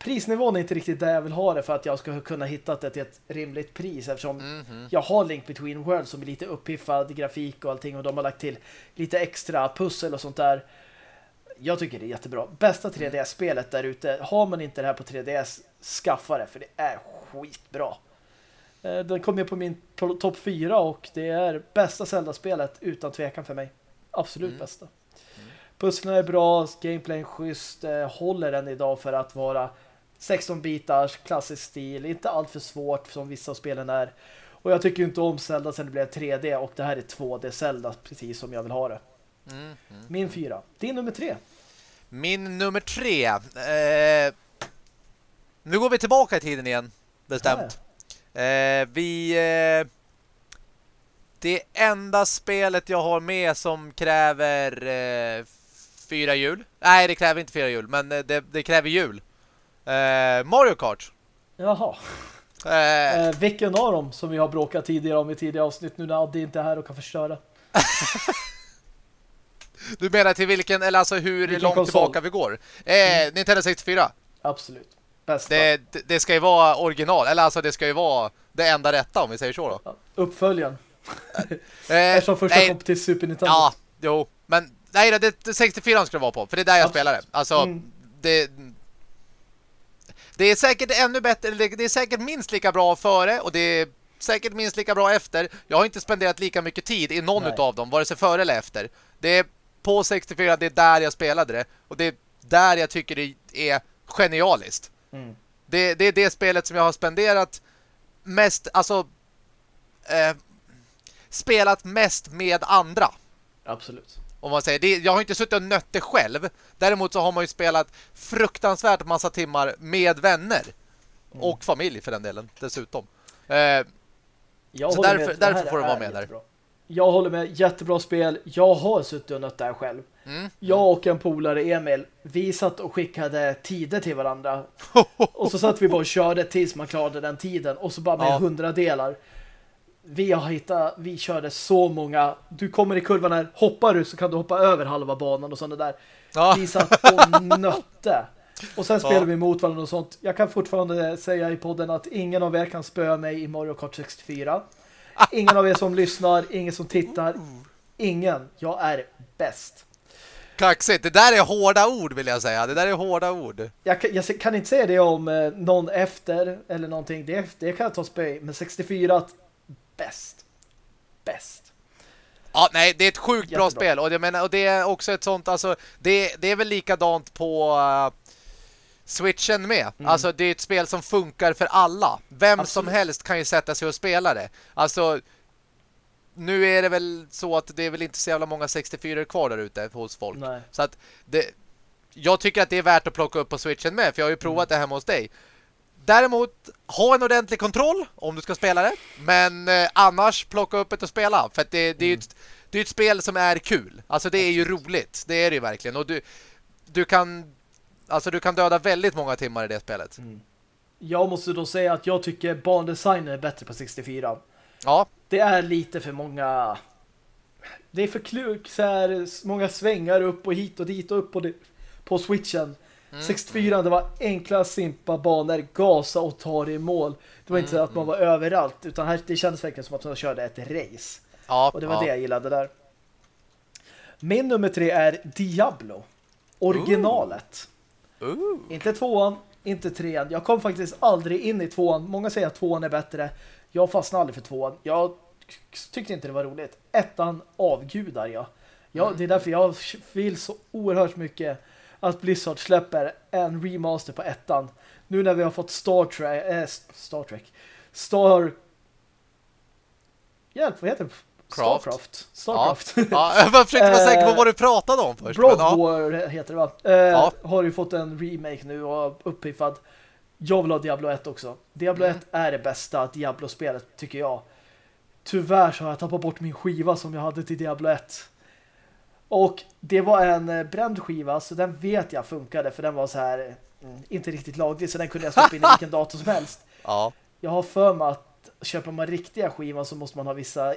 [SPEAKER 1] Prisnivån är inte riktigt där jag vill ha det för att jag ska kunna hitta det till ett rimligt pris eftersom
[SPEAKER 2] Mhm.
[SPEAKER 1] jag har Link Between Worlds som är lite uppiffad grafik och allting och de har lagt till lite extra pussel och sånt där. Jag tycker det är jättebra. Bästa 3DS-spelet där ute. Har man inte det här på 3DS, skaffa det för det är skitbra. Eh, Den kom ju på min to- topp 4 och det är bästa Zelda-spelet utan tvekan för mig. Absolut
[SPEAKER 2] Mm.
[SPEAKER 1] bästa. Pusslen är bra, gameplayen schysst, eh, håller den idag för att vara 16-bitars, klassisk stil, inte allt för svårt som vissa av spelen är. Och jag tycker ju inte om Zelda sen det blev 3D och det här är 2D Zelda precis som jag vill ha det.
[SPEAKER 2] Mm, mm.
[SPEAKER 1] Min fyra. Din nummer tre.
[SPEAKER 2] Min nummer tre. Eh, nu går vi tillbaka i tiden igen. Bestämt. Eh, vi... Eh, det enda spelet jag har med som kräver eh, fyra hjul. Nej, det kräver inte fyra hjul, men eh, det, det kräver hjul. Eh, Mario Kart.
[SPEAKER 1] Jaha.
[SPEAKER 2] Eh,
[SPEAKER 1] Eh, vilken av dem som vi har bråkat tidigare om i tidigare avsnitt nu när Adde inte är här och kan förstöra?
[SPEAKER 2] du menar till vilken, eller alltså hur
[SPEAKER 1] Vilken
[SPEAKER 2] långt
[SPEAKER 1] konsol?
[SPEAKER 2] tillbaka vi går? Eh, Nintendo 64.
[SPEAKER 1] Absolut. Bästa.
[SPEAKER 2] Det, det, det ska ju vara original, eller alltså det ska ju vara det enda rätta om vi säger så då.
[SPEAKER 1] Ja, Uppföljaren.
[SPEAKER 2] Eh,
[SPEAKER 1] Eftersom första
[SPEAKER 2] nej,
[SPEAKER 1] kom till Super Nintendo.
[SPEAKER 2] Ja, jo. Men nej, det, det 64 ska det vara på. För det är där jag
[SPEAKER 1] Absolut.
[SPEAKER 2] spelar det. Alltså,
[SPEAKER 1] Mm.
[SPEAKER 2] det... Det är säkert ännu bättre, det är säkert minst lika bra före och det är säkert minst lika bra efter. Jag har inte spenderat lika mycket tid i någon av dem, vare sig före eller efter. Det är på 64, det är där jag spelade det. Och det är där jag tycker det är genialiskt.
[SPEAKER 1] Mm.
[SPEAKER 2] Det, det är det spelet som jag har spenderat mest, alltså eh, spelat mest med andra.
[SPEAKER 1] Absolut.
[SPEAKER 2] Om man säger, det, jag har inte suttit och nött det själv. Däremot så har man ju spelat fruktansvärt massa timmar med vänner.
[SPEAKER 1] Mm.
[SPEAKER 2] Och familj för den delen, dessutom. Eh, Så därför-
[SPEAKER 1] med.
[SPEAKER 2] Därför får du vara med där.
[SPEAKER 1] Jag håller med. Jättebra spel. Jag har suttit och nött där själv.
[SPEAKER 2] mm.
[SPEAKER 1] Jag och en polare, Emil, vi satt och skickade tider till varandra. Och så satt vi bara och körde tills man klarade den tiden. Och så bara med
[SPEAKER 2] Ja.
[SPEAKER 1] hundra delar. Vi har hittat, vi körde så många. Du kommer i kurvan här, hoppar du så kan du hoppa över halva banan och sådana där.
[SPEAKER 2] Ja.
[SPEAKER 1] Vi satt och nötte. Och sen spelade
[SPEAKER 2] Ja.
[SPEAKER 1] vi mot varandra och sånt. Jag kan fortfarande säga i podden att ingen av er kan spöa mig i Mario Kart 64. Ingen av er som lyssnar, ingen som tittar. Ingen. Jag är bäst.
[SPEAKER 2] Kaxigt, det där är hårda ord vill jag säga. Det där är hårda ord.
[SPEAKER 1] Jag kan, jag kan inte säga det om eh, någon efter eller någonting. Det, det kan jag ta spöj. Men 64 bäst. Bäst.
[SPEAKER 2] Ja, nej, det är ett sjukt bra spel. Och, jag menar, och det är också ett sånt, alltså, det, det är väl likadant på uh, Switchen med. Mm. Alltså det är ett spel som funkar för alla. Vem Absolut. som helst kan ju sätta sig och spela det. Alltså nu är det väl så att det är väl inte så jävla många 64 kvar där ute hos folk. Nej. Så att det, jag tycker att det är värt att plocka upp på Switchen med. För jag har ju provat mm. det hemma hos dig. Däremot, ha en ordentlig kontroll om du ska spela det. Men eh, annars plocka upp det och spela. För det, det är ju mm. ett, det är ett spel som är kul. Alltså det är ju roligt. Det är det ju verkligen. Och du, du kan alltså du kan döda väldigt många timmar i det spelet. Mm.
[SPEAKER 1] Jag måste då säga att jag tycker bandesignen är bättre på 64.
[SPEAKER 2] Ja.
[SPEAKER 1] Det är lite för många... Det är för kluk, så här, många svängar upp och hit och dit och upp det, på switchen. Mm. 64 det var enkla, simpa banor, gasa och ta det i mål. Det var mm. inte så att man var överallt, utan här, det kändes verkligen som att man körde ett race.
[SPEAKER 2] Ja,
[SPEAKER 1] och det var
[SPEAKER 2] ja.
[SPEAKER 1] det jag gillade där. Min nummer tre är Diablo. Originalet.
[SPEAKER 2] Ooh.
[SPEAKER 1] Inte tvåan, inte trean. Jag kom faktiskt aldrig in i tvåan. Många säger att tvåan är bättre. Jag fastnade aldrig för tvåan. Jag tyckte inte det var roligt. Ettan avgudar jag. jag mm. Det är därför jag vill så oerhört mycket att Blizzard släpper en remaster på ettan. Nu när vi har fått Star Trek, äh, Star Trek, Star... Hjälp, vad heter det? Starcraft. Starcraft.
[SPEAKER 2] Ja. ja, jag försökte vara säker på vad du pratade om först.
[SPEAKER 1] Broad ja. War heter det va? Eh, ja. Har ju fått en remake nu och uppiffad. Jag vill ha Diablo 1 också. Diablo mm. 1 är det bästa Diablo-spelet tycker jag. Tyvärr så har jag tappat bort min skiva som jag hade till Diablo 1. Och det var en eh, bränd skiva så den vet jag funkade för den var så här mm, inte riktigt laglig så den kunde jag stoppa in i vilken dator som helst.
[SPEAKER 2] Ja.
[SPEAKER 1] Jag har för mig att köper man riktiga skivan så måste man ha vissa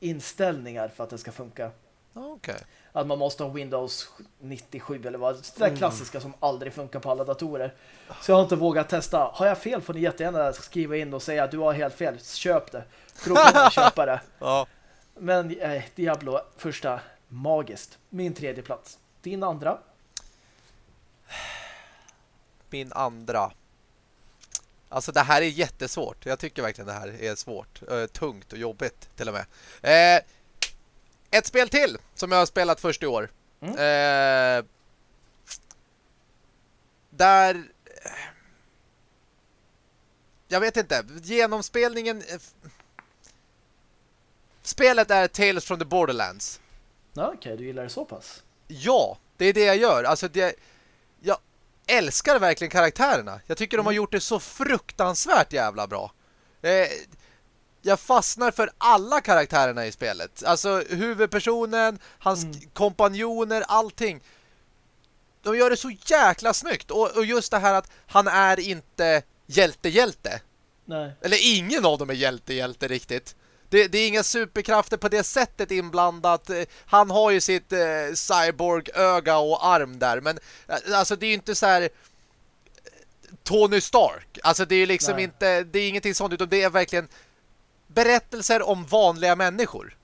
[SPEAKER 1] inställningar för att det ska funka.
[SPEAKER 2] Okay.
[SPEAKER 1] Att man måste ha Windows 97 eller vad. Det där mm. klassiska som aldrig funkar på alla datorer. Så jag har inte vågat testa. Har jag fel får ni jättegärna skriva in och säga att du har helt fel. Köp det. För då kommer jag köpa det.
[SPEAKER 2] Ja.
[SPEAKER 1] Men eh, Diablo första magiskt. Min tredje plats. Din andra?
[SPEAKER 2] Min andra. Alltså det här är jättesvårt. Jag tycker verkligen det här är svårt. Uh, tungt och jobbigt till och med. Uh, ett spel till som jag har spelat först i år. Mm. Uh, där... Jag vet inte. Genomspelningen... Spelet är Tales from the Borderlands.
[SPEAKER 1] Ja, Okej, okay, du gillar det så pass.
[SPEAKER 2] Ja, det är det jag gör. Alltså det, älskar verkligen karaktärerna. Jag tycker de har mm. gjort det så fruktansvärt jävla bra. Eh, jag fastnar för alla karaktärerna i spelet. Alltså huvudpersonen, hans mm. kompanjoner, allting. De gör det så jäkla snyggt. Och, och just det här att han är inte hjälte-hjälte. Eller ingen av dem är hjälte-hjälte riktigt det, det, är inga superkrafter på det sättet inblandat. Han har ju sitt eh, cyborg-öga och arm där. Men eh, alltså det är ju inte så här... Eh, Tony Stark. Alltså det är liksom Nej. inte... Det är ingenting sånt utan det är verkligen berättelser om vanliga människor.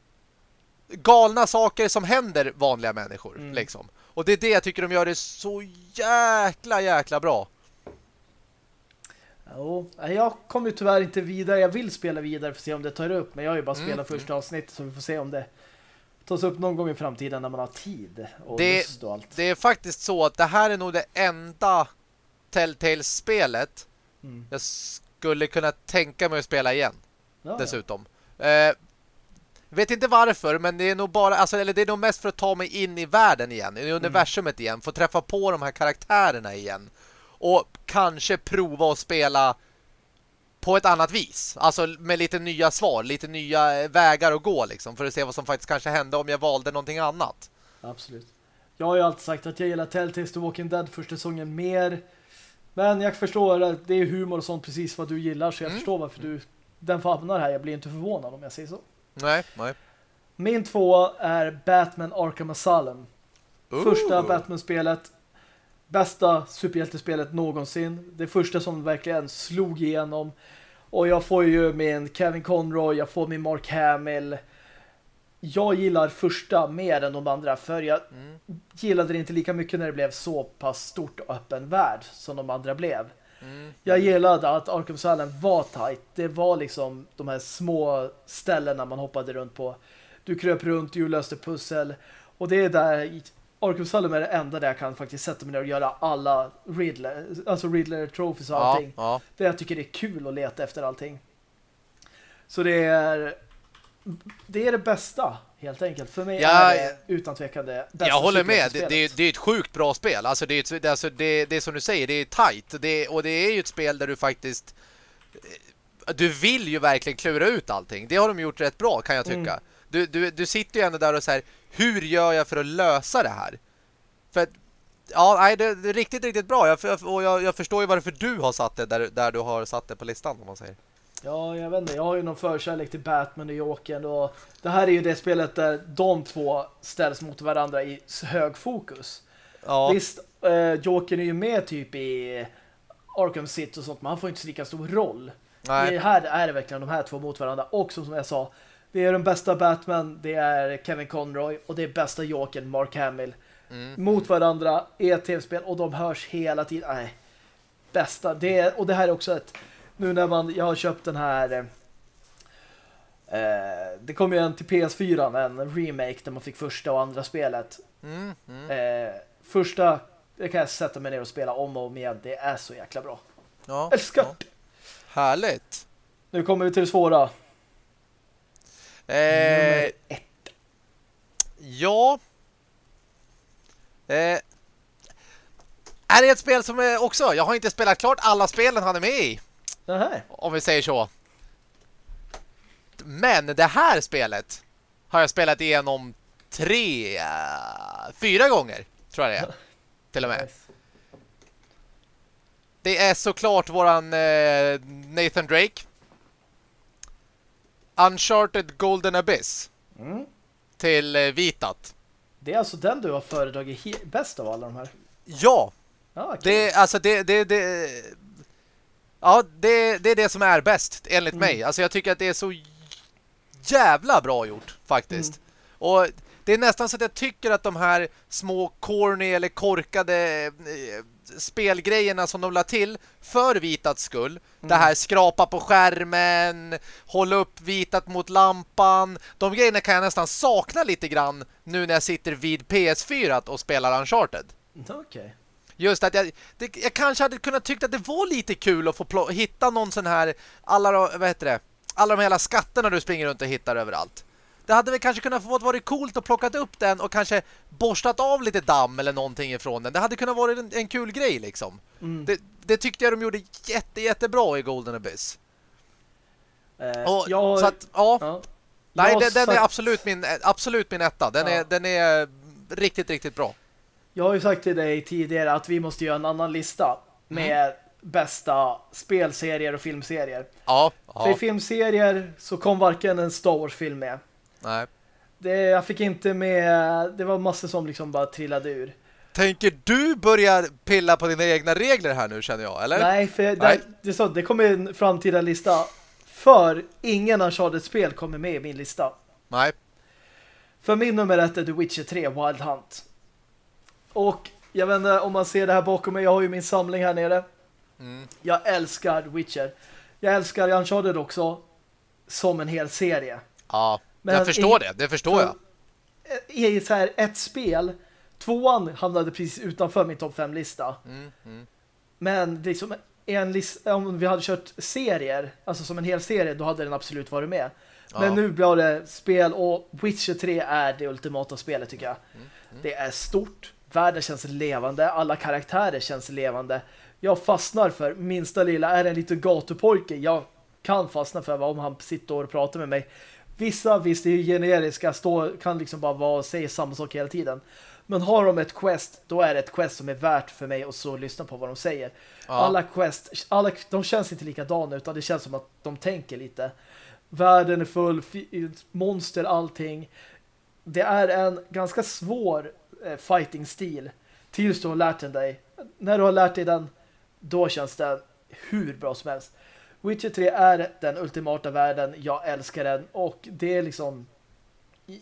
[SPEAKER 2] Galna saker som händer vanliga människor. Mm. Liksom. Och det är det jag tycker de gör det så jäkla, jäkla bra.
[SPEAKER 1] Jo, jag kommer tyvärr inte vidare. Jag vill spela vidare för att se om det tar upp. Men jag har ju bara mm, spelat mm. första avsnittet så vi får se om det tas upp någon gång i framtiden när man har tid och
[SPEAKER 2] det,
[SPEAKER 1] lust och allt.
[SPEAKER 2] Det är faktiskt så att det här är nog det enda Telltale-spelet mm. jag skulle kunna tänka mig att spela igen. Ja, dessutom. Ja. Eh, vet inte varför, men det är nog bara alltså, eller det är nog mest för att ta mig in i världen igen, i universumet mm. igen, få träffa på de här karaktärerna igen och kanske prova att spela på ett annat vis. Alltså med lite nya svar, lite nya vägar att gå liksom, för att se vad som faktiskt kanske hände om jag valde någonting annat.
[SPEAKER 1] Absolut. Jag har ju alltid sagt att jag gillar Telltale The Walking Dead första säsongen mer. Men jag förstår att det är humor och sånt precis vad du gillar så jag mm. förstår varför du den famnar här. Jag blir inte förvånad om jag säger så.
[SPEAKER 2] Nej, nej.
[SPEAKER 1] Min två är Batman Arkham Asylum. Ooh. Första Batman-spelet bästa superhjältespelet någonsin. Det första som verkligen slog igenom. Och jag får ju min Kevin Conroy, jag får min Mark Hamill. Jag gillar första mer än de andra för jag mm. gillade det inte lika mycket när det blev så pass stort och öppen värld som de andra blev. Mm. Jag gillade att Arkham Asylum var tight. Det var liksom de här små ställena man hoppade runt på. Du kröp runt, du löste pussel. Och det är där Arkham Asylum är det enda där jag kan faktiskt sätta mig ner och göra alla Riddler, alltså Riddler Trophies och
[SPEAKER 2] Ja,
[SPEAKER 1] allting.
[SPEAKER 2] ja.
[SPEAKER 1] Det jag tycker det är kul att leta efter allting. Så det är det är det bästa, helt enkelt. För mig
[SPEAKER 2] Ja,
[SPEAKER 1] är det utan tvekan det bästa
[SPEAKER 2] Jag håller med. Det, det, är- det är ett sjukt bra spel. Alltså det är, ett, det, alltså det, det är som du säger, det är tight. Det, och det är ju ett spel där du faktiskt... eh, Du vill ju verkligen klura ut allting. Det har de gjort rätt bra, kan jag tycka.
[SPEAKER 1] Mm.
[SPEAKER 2] Du, du, du sitter ju ändå där och säger hur gör jag för att lösa det här? För att, ja, nej, det, det är riktigt, riktigt bra. Jag, jag- och jag, jag förstår ju varför du har satt det där, där du har satt det på listan, om man säger.
[SPEAKER 1] Ja, jag vet inte. Jag har ju någon förkärlek till Batman och Jokern och det här är ju det spelet där de två ställs mot varandra i hög fokus.
[SPEAKER 2] Ja,
[SPEAKER 1] Visst, eh, Jokern är ju med typ i Arkham City och sånt, men han får inte så lika stor roll.
[SPEAKER 2] nej.
[SPEAKER 1] Det här är det verkligen de här två mot varandra. Och som jag sa, det är den bästa Batman, det är Kevin Conroy och det är bästa Jokern, Mark Hamill.
[SPEAKER 2] Mm.
[SPEAKER 1] Mot varandra i ett tv-spel och de hörs hela tiden. Nej, bästa. Det är, och det här är också ett, nu när man, jag har köpt den här eh, det kom ju en till PS4 en remake där man fick första och andra spelet.
[SPEAKER 2] Mm, mm.
[SPEAKER 1] Eh, första, det kan jag sätta mig ner och spela om och om igen. Det är så jäkla bra.
[SPEAKER 2] Ja,
[SPEAKER 1] Älskar
[SPEAKER 2] ja. Härligt.
[SPEAKER 1] Nu kommer vi till det svåra.
[SPEAKER 2] Eh,
[SPEAKER 1] Nummer ett.
[SPEAKER 2] Ja. Eh, är det ett spel som är också... Jag har inte spelat klart alla spelen han är med i.
[SPEAKER 1] Här.
[SPEAKER 2] Om vi säger så. Men det här spelet har jag spelat igenom tre, eh, fyra gånger. Tror jag det är. Till och med.
[SPEAKER 1] Nice.
[SPEAKER 2] Det är såklart våran eh, Nathan Drake. Uncharted Golden Abyss
[SPEAKER 1] Mm.
[SPEAKER 2] till eh, Vitat.
[SPEAKER 1] Det är alltså den du har föredragit bäst av alla de här.
[SPEAKER 2] Ja,
[SPEAKER 1] Ja, kul.
[SPEAKER 2] Det, alltså det, det, det Ja, det, det är det som är bäst enligt
[SPEAKER 1] Mm.
[SPEAKER 2] mig. Alltså jag tycker att det är så jävla bra gjort faktiskt.
[SPEAKER 1] Mm.
[SPEAKER 2] Och det är nästan så att jag tycker att de här små corny eller korkade eh, spelgrejerna som de la till för Vitats skull. Det här skrapa på skärmen, hålla upp Vitat mot lampan. De grejerna kan jag nästan sakna lite grann nu när jag sitter vid PS4 och spelar Uncharted.
[SPEAKER 1] Okej.
[SPEAKER 2] Just att jag, det, jag kanske hade kunnat tycka att det var lite kul att få hitta någon sån här alla, vad heter det, alla de hela skatterna du springer runt och hittar överallt. Det hade väl kanske kunnat få varit coolt att plockat upp den och kanske borstat av lite damm eller någonting ifrån den. Det hade kunnat vara en, en kul grej liksom.
[SPEAKER 1] Mm.
[SPEAKER 2] Det, det tyckte jag de gjorde jätte, jättebra i Golden Abyss.
[SPEAKER 1] Eh,
[SPEAKER 2] Och,
[SPEAKER 1] jag,
[SPEAKER 2] så att, ja,
[SPEAKER 1] ja.
[SPEAKER 2] nej, den, den är absolut min, absolut min etta. Den,
[SPEAKER 1] Ja.
[SPEAKER 2] är, den är riktigt, riktigt bra.
[SPEAKER 1] Jag har ju sagt till dig tidigare att vi måste göra en annan lista med bästa spelserier och filmserier.
[SPEAKER 2] Ja,
[SPEAKER 1] För i
[SPEAKER 2] ja
[SPEAKER 1] filmserier så kom varken en Star Wars-film med.
[SPEAKER 2] Nej.
[SPEAKER 1] Det, jag fick inte med... Det var massor som liksom bara trillade ur.
[SPEAKER 2] Tänker du börja pilla på dina egna regler här nu känner jag, eller?
[SPEAKER 1] Nej, för
[SPEAKER 2] Nej.
[SPEAKER 1] Det, så, det kommer en framtida lista. För ingen Uncharted-spel kommer med i min lista.
[SPEAKER 2] Nej.
[SPEAKER 1] För min nummer ett är The Witcher 3 Wild Hunt. Och jag vet inte om man ser det här bakom mig. Jag har ju min samling här nere.
[SPEAKER 2] Mm.
[SPEAKER 1] Jag älskar Witcher. Jag älskar Uncharted också som en hel serie.
[SPEAKER 2] Ja,
[SPEAKER 1] Men
[SPEAKER 2] jag förstår
[SPEAKER 1] i-
[SPEAKER 2] det. Det förstår jag.
[SPEAKER 1] I så här ett spel tvåan hamnade precis utanför min topp 5-lista.
[SPEAKER 2] Mm, mm.
[SPEAKER 1] Men det är som en lista, om vi hade kört serier, alltså som en hel serie, då hade den absolut varit med.
[SPEAKER 2] Ja.
[SPEAKER 1] Men nu blir det spel och Witcher 3 är det ultimata spelet tycker jag.
[SPEAKER 2] Mm,
[SPEAKER 1] Det är stort, världen känns levande, alla karaktärer känns levande. Jag fastnar för minsta lilla, är det en liten gatupojke, jag kan fastna för om han sitter och pratar med mig. Vissa, visst det är ju generiska, stå, kan liksom bara vara och säga samma sak hela tiden. Men har de ett quest, då är det ett quest som är värt för mig att så lyssna på vad de säger.
[SPEAKER 2] Ja.
[SPEAKER 1] Alla quest, alla, de känns inte likadana utan det känns som att de tänker lite. Världen är full, monster, allting. Det är en ganska svår eh, fighting-stil tills du har lärt den dig. När du har lärt dig den, då känns den hur bra som helst. Witcher 3 är den ultimata världen. Jag älskar den och det är liksom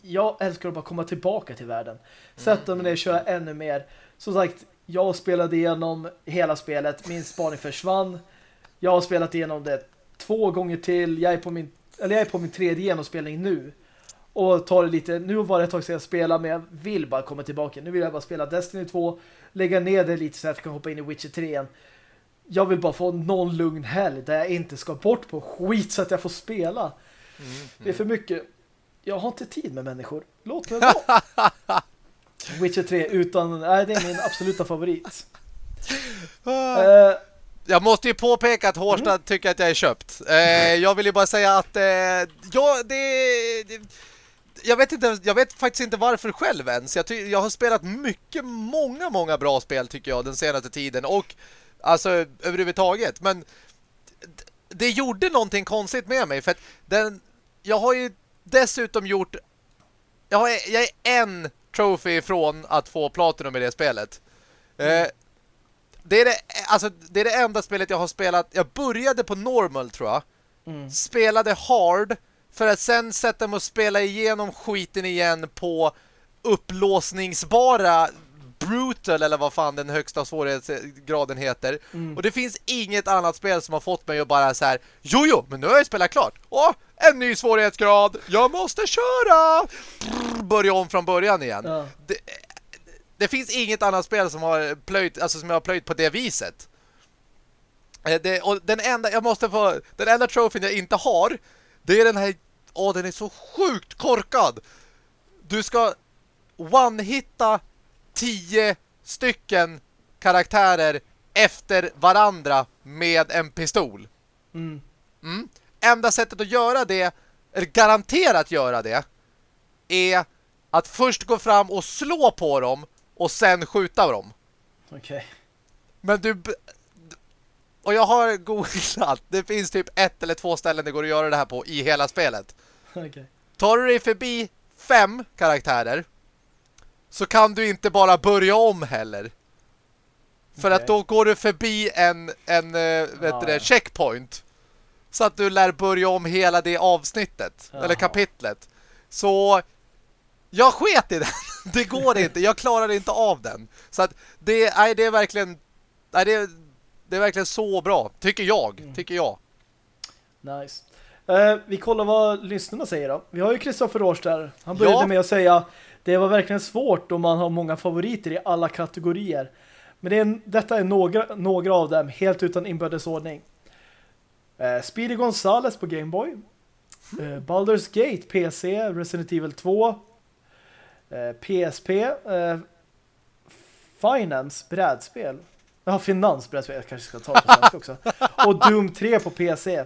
[SPEAKER 1] jag älskar att bara komma tillbaka till världen. Sätta mig ner och köra ännu mer. Som sagt, jag spelade igenom hela spelet. Min spaning försvann. Jag har spelat igenom det två gånger till. Jag är på min, eller jag är på min tredje genomspelning nu. och ta det lite, nu var det ett tag sedan jag spelade men jag vill bara komma tillbaka. Nu vill jag bara spela Destiny 2, lägga ner det lite så att jag kan hoppa in i Witcher 3 igen. Jag vill bara få någon lugn helg där jag inte ska bort på skit så att jag får spela. Mm, mm. Det är för mycket. Jag har inte tid med människor. Låt mig vara. Witcher 3 utan, nej det är min absoluta favorit.
[SPEAKER 2] uh, jag måste ju påpeka att Hårstad mm. tycker att jag är köpt. Uh, jag vill ju bara säga att uh, ja, det, det jag vet inte jag vet faktiskt inte varför själv ens. Jag, jag har spelat mycket många många bra spel tycker jag den senaste tiden och alltså överhuvudtaget men det gjorde någonting konstigt med mig för att den jag har ju dessutom gjort jag, har, jag är en trophy ifrån att få platinum i det spelet. Mm. Eh, det, är det, alltså, det är det enda spelet jag har spelat. Jag började på normal tror jag. Mm. Spelade hard för att sen sätta mig och spela igenom skiten igen på upplåsningsbara brutal eller vad fan den högsta svårighetsgraden heter. Mm. Och det finns inget annat spel som har fått mig att bara så här, jo jo, men nu har jag spelat klart. Åh, en ny svårighetsgrad. Jag måste köra. Brr, börja om från början igen. Ja. Det, det, finns inget annat spel som har plöjt, alltså som jag har plöjt på det viset. Eh, det, och den enda, jag måste få, den enda trofén jag inte har, det är den här, åh den är så sjukt korkad. Du ska one-hitta tio stycken karaktärer efter varandra med en pistol. Mm. Mm. Enda sättet att göra det, eller garanterat göra det, är att först gå fram och slå på dem och sen skjuta dem.
[SPEAKER 1] Okej. Okay.
[SPEAKER 2] Men du... Och jag har googlat. Det finns typ ett eller två ställen det går att göra det här på i hela spelet.
[SPEAKER 1] Okej. Okay.
[SPEAKER 2] Tar du dig förbi fem karaktärer så kan du inte bara börja om heller. För okay. att då går du förbi en, en äh, vet ah, det, checkpoint. Så att du lär börja om hela det avsnittet. Jaha. Eller kapitlet. Så jag sket i den. det går inte. Jag klarar inte av den. Så att det, nej, det är verkligen nej, det, det är verkligen så bra. Tycker jag. Mm. Tycker jag.
[SPEAKER 1] Nice. Uh, vi kollar vad lyssnarna säger då. Vi har ju Kristoffer Års där. Han började ja. med att säga det var verkligen svårt om man har många favoriter i alla kategorier. Men det är, detta är några, några av dem, helt utan inbördesordning. Eh, Speedy Gonzales på Game Boy. Eh, Baldur's Gate, PC, Resident Evil 2. Eh, PSP. Eh, Finance, brädspel. Ja, Finans, brädspel. Jag kanske ska ta det på svenska också. Och Doom 3 på PC.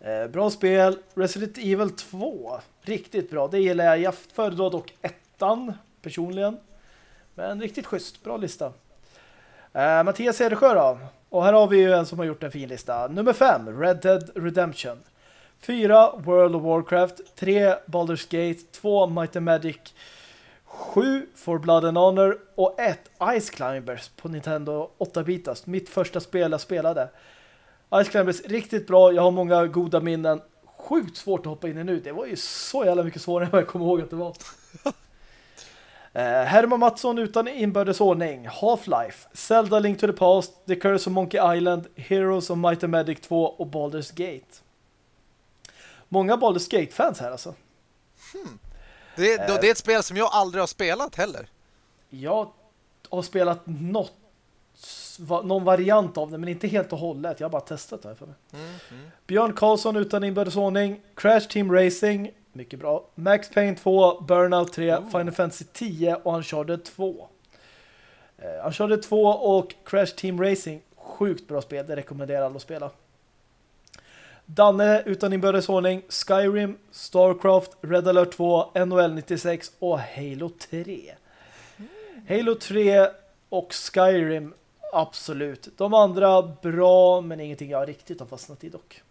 [SPEAKER 1] Eh, bra spel. Resident Evil 2. Riktigt bra. Det gillar jag. Jag föredrar dock ettan personligen. Men riktigt schysst. Bra lista. Eh, Mattias Cedersjö då. Och här har vi ju en som har gjort en fin lista. Nummer 5. Red Dead Redemption. 4. World of Warcraft. 3. Baldur's Gate. 2. Might and Magic. 7. For Blood and Honor. Och 1. Ice Climbers på Nintendo 8-bitars. Mitt första spel jag spelade. Ice Climbers riktigt bra. Jag har många goda minnen. Sjukt svårt att hoppa in i nu. Det var ju så jävla mycket svårare än vad jag kommer ihåg att det var. eh, Herman Mattsson utan inbördes ordning. Half-Life. Zelda Link to the Past. The Curse of Monkey Island. Heroes of Might and Magic 2 och Baldur's Gate. Många Baldur's Gate-fans här alltså.
[SPEAKER 2] Hmm. Det, eh, det är ett spel som jag aldrig har spelat heller.
[SPEAKER 1] Jag har spelat något någon variant av det, men inte helt och hållet. Jag har bara testat det för mig. Mm, mm. Björn Karlsson utan inbördesordning. Crash Team Racing, mycket bra. Max Payne 2, Burnout 3, oh. Final Fantasy 10 och Uncharted 2. Uh, Uncharted 2 och Crash Team Racing, sjukt bra spel. Det rekommenderar alla att spela. Danne utan inbördesordning, Skyrim, Starcraft, Red Alert 2, NHL 96 och Halo 3. Mm. Halo 3 och Skyrim Absolut. De andra bra, men ingenting jag riktigt har fastnat i dock.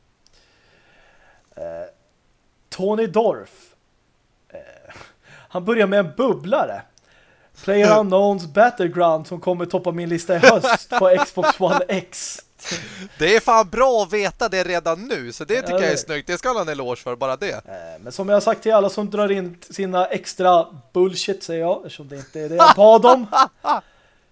[SPEAKER 1] Eh, Tony Dorf. Eh, han börjar med en bubblare. Player Unknowns Battleground som kommer toppa min lista i höst på Xbox One X.
[SPEAKER 2] Det är fan bra att veta det redan nu, så det tycker ja, jag är snyggt. Det ska han en eloge för, bara det.
[SPEAKER 1] Eh, men som jag har sagt till alla som drar in sina extra bullshit, säger jag, eftersom det inte är det jag bad om.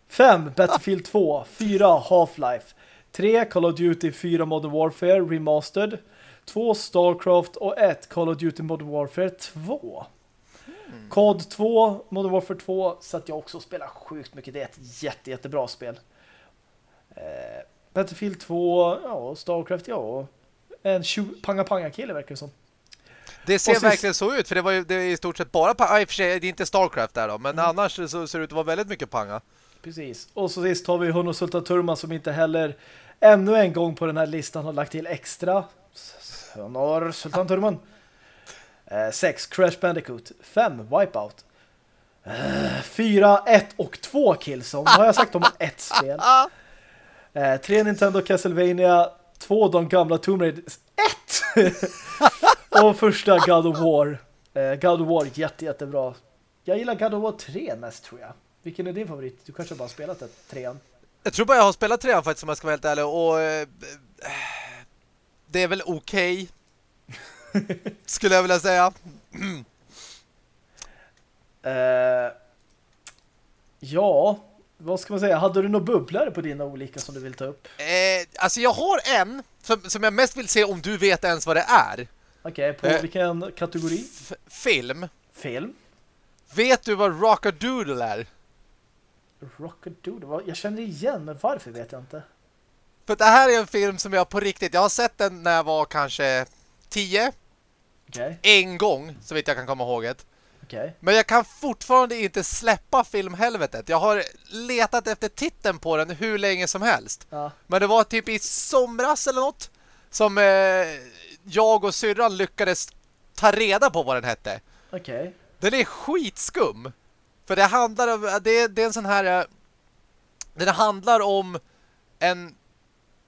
[SPEAKER 1] 5. Battlefield 2. 4. Half-Life. 3. Call of Duty 4 Modern Warfare Remastered. två Starcraft och ett Call of Duty Modern Warfare 2. Mm. COD 2, Modern Warfare 2 så att jag också spelar sjukt mycket. Det är ett jätte, jättebra spel. Eh, Battlefield 2, ja, Starcraft, ja. En panga-panga-kille verkar det som.
[SPEAKER 2] Det ser verkligen så ut, för det var ju det är i stort sett bara. I och för sig, det är inte Starcraft där då, men mm. annars så ser det ut att vara väldigt mycket panga.
[SPEAKER 1] Precis. Och så sist har vi Huno Sultan Turman som inte heller ännu en gång på den här listan har lagt till extra. Honor Sultan Turman. Eh, 6. Crash Bandicoot. 5. Wipeout. Eh, 4, 1 och 2 Killzone. Vad har jag sagt om ett spel? Eh, 3 Nintendo Castlevania. 2 de gamla Tomb Raider. 1! och första God of War. God of War, jätte, jättebra. Jag gillar God of War 3 mest tror jag. Vilken är din favorit? Du kanske bara har spelat det, trean.
[SPEAKER 2] Jag tror bara jag har spelat trean faktiskt om jag ska vara helt ärlig. Och eh, det är väl okej. Okay. Skulle jag vilja säga.
[SPEAKER 1] uh, ja, vad ska man säga? Hade du några bubblare på dina olika som du vill ta upp?
[SPEAKER 2] Eh, alltså jag har en som, som jag mest vill se om du vet ens vad det är.
[SPEAKER 1] Okej, okay, på eh, vilken kategori?
[SPEAKER 2] film.
[SPEAKER 1] Film.
[SPEAKER 2] Vet du vad Rockadoodle är?
[SPEAKER 1] Rockadoodle? Jag känner igen, men varför vet jag inte.
[SPEAKER 2] För det här är en film som jag på riktigt... Jag har sett den när jag var kanske tio.
[SPEAKER 1] Okay.
[SPEAKER 2] En gång, så vitt jag kan komma ihåg det.
[SPEAKER 1] Okay.
[SPEAKER 2] Men jag kan fortfarande inte släppa filmhelvetet. Jag har letat efter titeln på den hur länge som helst.
[SPEAKER 1] Ja.
[SPEAKER 2] Men det var typ i somras eller något som eh, jag och syrran lyckades ta reda på vad den hette.
[SPEAKER 1] Okej. Okay.
[SPEAKER 2] Den är skitskum. För det handlar om... Det, det är en sån här... Eh, det handlar om en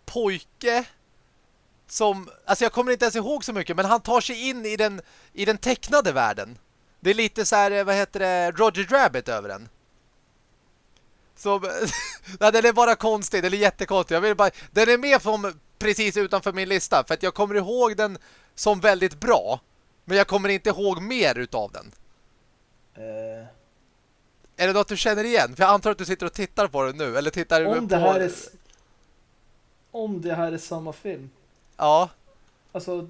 [SPEAKER 2] pojke som... Alltså jag kommer inte ens ihåg så mycket, men han tar sig in i den, i den tecknade världen. Det är lite så här, eh, vad heter det, Roger Rabbit över den. Så, nej, den är bara konstig, den är jättekonstig. Jag vill bara, den är med från precis utanför min lista, för att jag kommer ihåg den som väldigt bra. Men jag kommer inte ihåg mer utav den.
[SPEAKER 1] Uh...
[SPEAKER 2] Är det något du känner igen? För jag antar att du sitter och tittar på den nu. Eller tittar
[SPEAKER 1] om
[SPEAKER 2] det
[SPEAKER 1] på... Här är... Om det här är samma film.
[SPEAKER 2] Ja.
[SPEAKER 1] Alltså,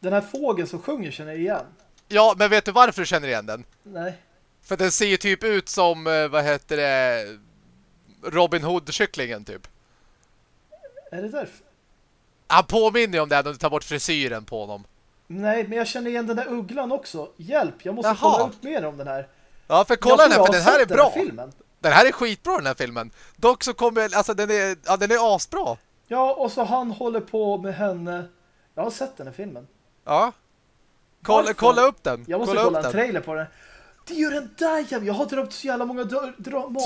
[SPEAKER 1] den här fågeln som sjunger känner jag igen.
[SPEAKER 2] Ja, men vet du varför du känner igen den?
[SPEAKER 1] Nej.
[SPEAKER 2] För den ser ju typ ut som, eh, vad heter det, Robin Hood-kycklingen typ.
[SPEAKER 1] Är det därför?
[SPEAKER 2] Han påminner ju om det när du tar bort frisyren på honom.
[SPEAKER 1] Nej, men jag känner igen den där ugglan också. Hjälp, jag måste Jaha. kolla upp mer om den här.
[SPEAKER 2] Ja, för kolla den här, för den här är bra. Den här, den här är skitbra den här filmen. Dock så kommer, alltså den är, ja, den är asbra.
[SPEAKER 1] Ja, och så han håller på med henne. Jag har sett den här filmen.
[SPEAKER 2] Ja. Kolla, kolla upp den.
[SPEAKER 1] Jag måste
[SPEAKER 2] kolla,
[SPEAKER 1] kolla en den. trailer på den. Det är ju den där jävla... Jag har drömt så jävla många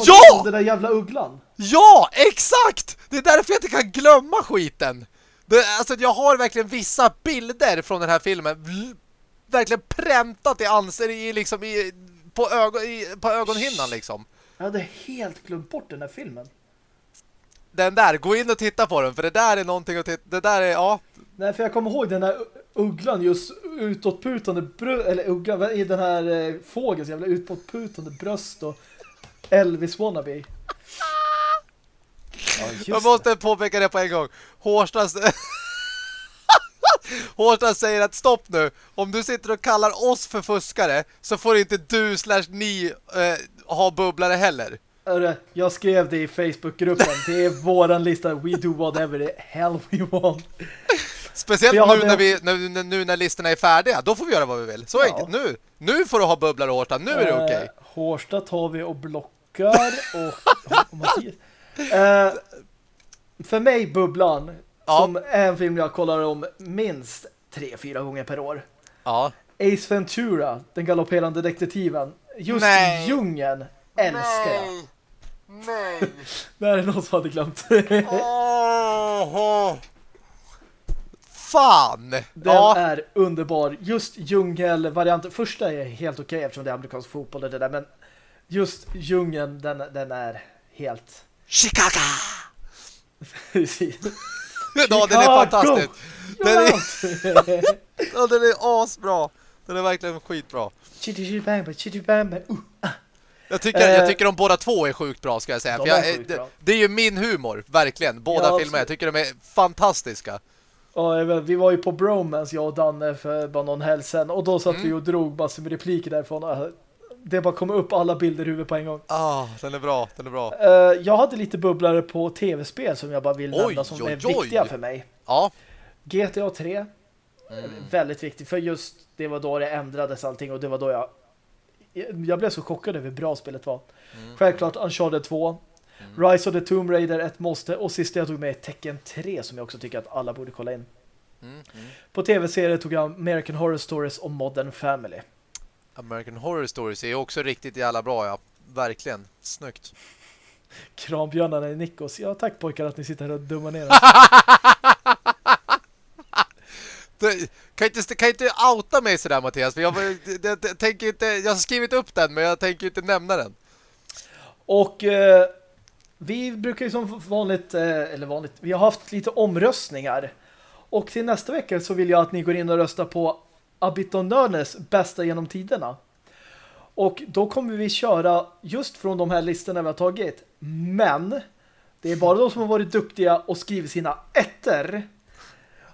[SPEAKER 2] ja!
[SPEAKER 1] om den där jävla ugglan.
[SPEAKER 2] Ja, exakt! Det är därför jag inte kan glömma skiten. Det, alltså jag har verkligen vissa bilder från den här filmen verkligen präntat i anser i liksom i på, ögon, i, på ögonhinnan liksom.
[SPEAKER 1] Jag hade helt glömt bort den här filmen.
[SPEAKER 2] Den där, gå in och titta på den för det där är någonting att titta, det där är, ja.
[SPEAKER 1] Nej, för jag kommer ihåg den här ugglan just utåtputande bröst, eller ugglan, i den här eh, fågeln jävla utåtputande bröst och Elvis wannabe.
[SPEAKER 2] Ja, jag måste det. påpeka det på en gång. Hårstras Hårstad säger att stopp nu. Om du sitter och kallar oss för fuskare så får inte du slash ni eh, ha bubblare heller.
[SPEAKER 1] Jag skrev det i Facebookgruppen. Det är våran lista. We do whatever the hell we want.
[SPEAKER 2] Speciellt nu, hade... när vi, nu, nu när listorna är färdiga. Då får vi göra vad vi vill. Så ja. enkelt. Nu, nu får du ha bubblare Hårstad. Nu är det okej. Okay. Eh,
[SPEAKER 1] Hårstad tar vi och blockar. och, och Mattias. Eh, för mig bubblan Ja. Som är en film jag kollar om minst tre, fyra gånger per år.
[SPEAKER 2] Ja.
[SPEAKER 1] Ace Ventura, den galopperande detektiven. Just Nej. djungeln älskar Nej. jag.
[SPEAKER 2] Nej.
[SPEAKER 1] det är någon som hade glömt.
[SPEAKER 2] oh, Fan! Den
[SPEAKER 1] ja. är underbar. Just djungelvarianten. Första är helt okej okay, eftersom det är amerikansk fotboll och det där. Men just djungeln, den, den är helt...
[SPEAKER 2] Chicago! ja, den är fantastisk. Den är, ja, den är asbra. Den är verkligen skitbra.
[SPEAKER 1] Uh,
[SPEAKER 2] ah. Jag tycker, jag eh. tycker de båda två är sjukt bra ska jag säga.
[SPEAKER 1] De
[SPEAKER 2] jag, det, det, är ju min humor, verkligen. Båda ja, filmer. Jag tycker de är fantastiska.
[SPEAKER 1] Ja, vi var ju på Bromance, jag och Danne, för bara någon helg sedan. Och då satt mm. vi och drog massor med repliker därifrån. Det bara kom upp alla bilder i huvudet på en gång.
[SPEAKER 2] Ah, den är bra, den är bra.
[SPEAKER 1] Uh, jag hade lite bubblare på tv-spel som jag bara vill nämna som oj, är oj. viktiga för mig.
[SPEAKER 2] Ja.
[SPEAKER 1] GTA 3. Mm. Väldigt viktigt, för just det var då det ändrades allting och det var då jag jag blev så chockad över hur bra spelet var. Mm. Självklart Uncharted 2. Mm. Rise of the Tomb Raider ett måste. Och sist jag tog med Tekken 3 som jag också tycker att alla borde kolla in. Mm. Mm. På tv-serier tog jag American Horror Stories och Modern Family.
[SPEAKER 2] American Horror Stories är också riktigt jävla bra, ja. Verkligen. Snyggt.
[SPEAKER 1] Krambjörnarna i Nikos. Ja, tack pojkar att ni sitter här och dummar ner
[SPEAKER 2] kan inte, kan inte outa mig sådär Mattias? För jag, jag, jag, tänker inte, jag har skrivit upp den men jag tänker inte nämna den.
[SPEAKER 1] Och eh, vi brukar ju som vanligt, eh, eller vanligt, vi har haft lite omröstningar. Och till nästa vecka så vill jag att ni går in och röstar på Abitonörnes bästa genom tiderna. Och då kommer vi köra just från de här listorna vi har tagit. Men det är bara de som har varit duktiga och skrivit sina ettor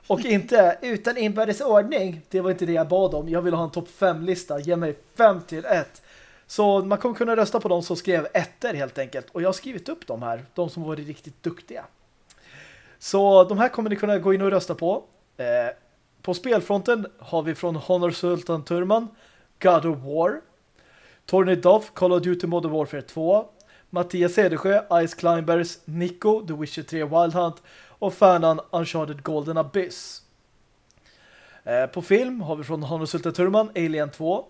[SPEAKER 1] och inte utan inbördes ordning. Det var inte det jag bad om. Jag vill ha en topp 5-lista. Ge mig 5 till 1. Så man kommer kunna rösta på de som skrev ettor helt enkelt. Och jag har skrivit upp de här. De som varit riktigt duktiga. Så de här kommer ni kunna gå in och rösta på. Eh, på spelfronten har vi från Honor Sultan Turman God of War. Torny Duff, Call of Duty Modern Warfare 2. Mattias Cedersjö, Ice Climbers, Nico, The Witcher 3 Wild Hunt och Fernan Uncharted Golden Abyss. Eh, på film har vi från Hannes Turman Alien 2,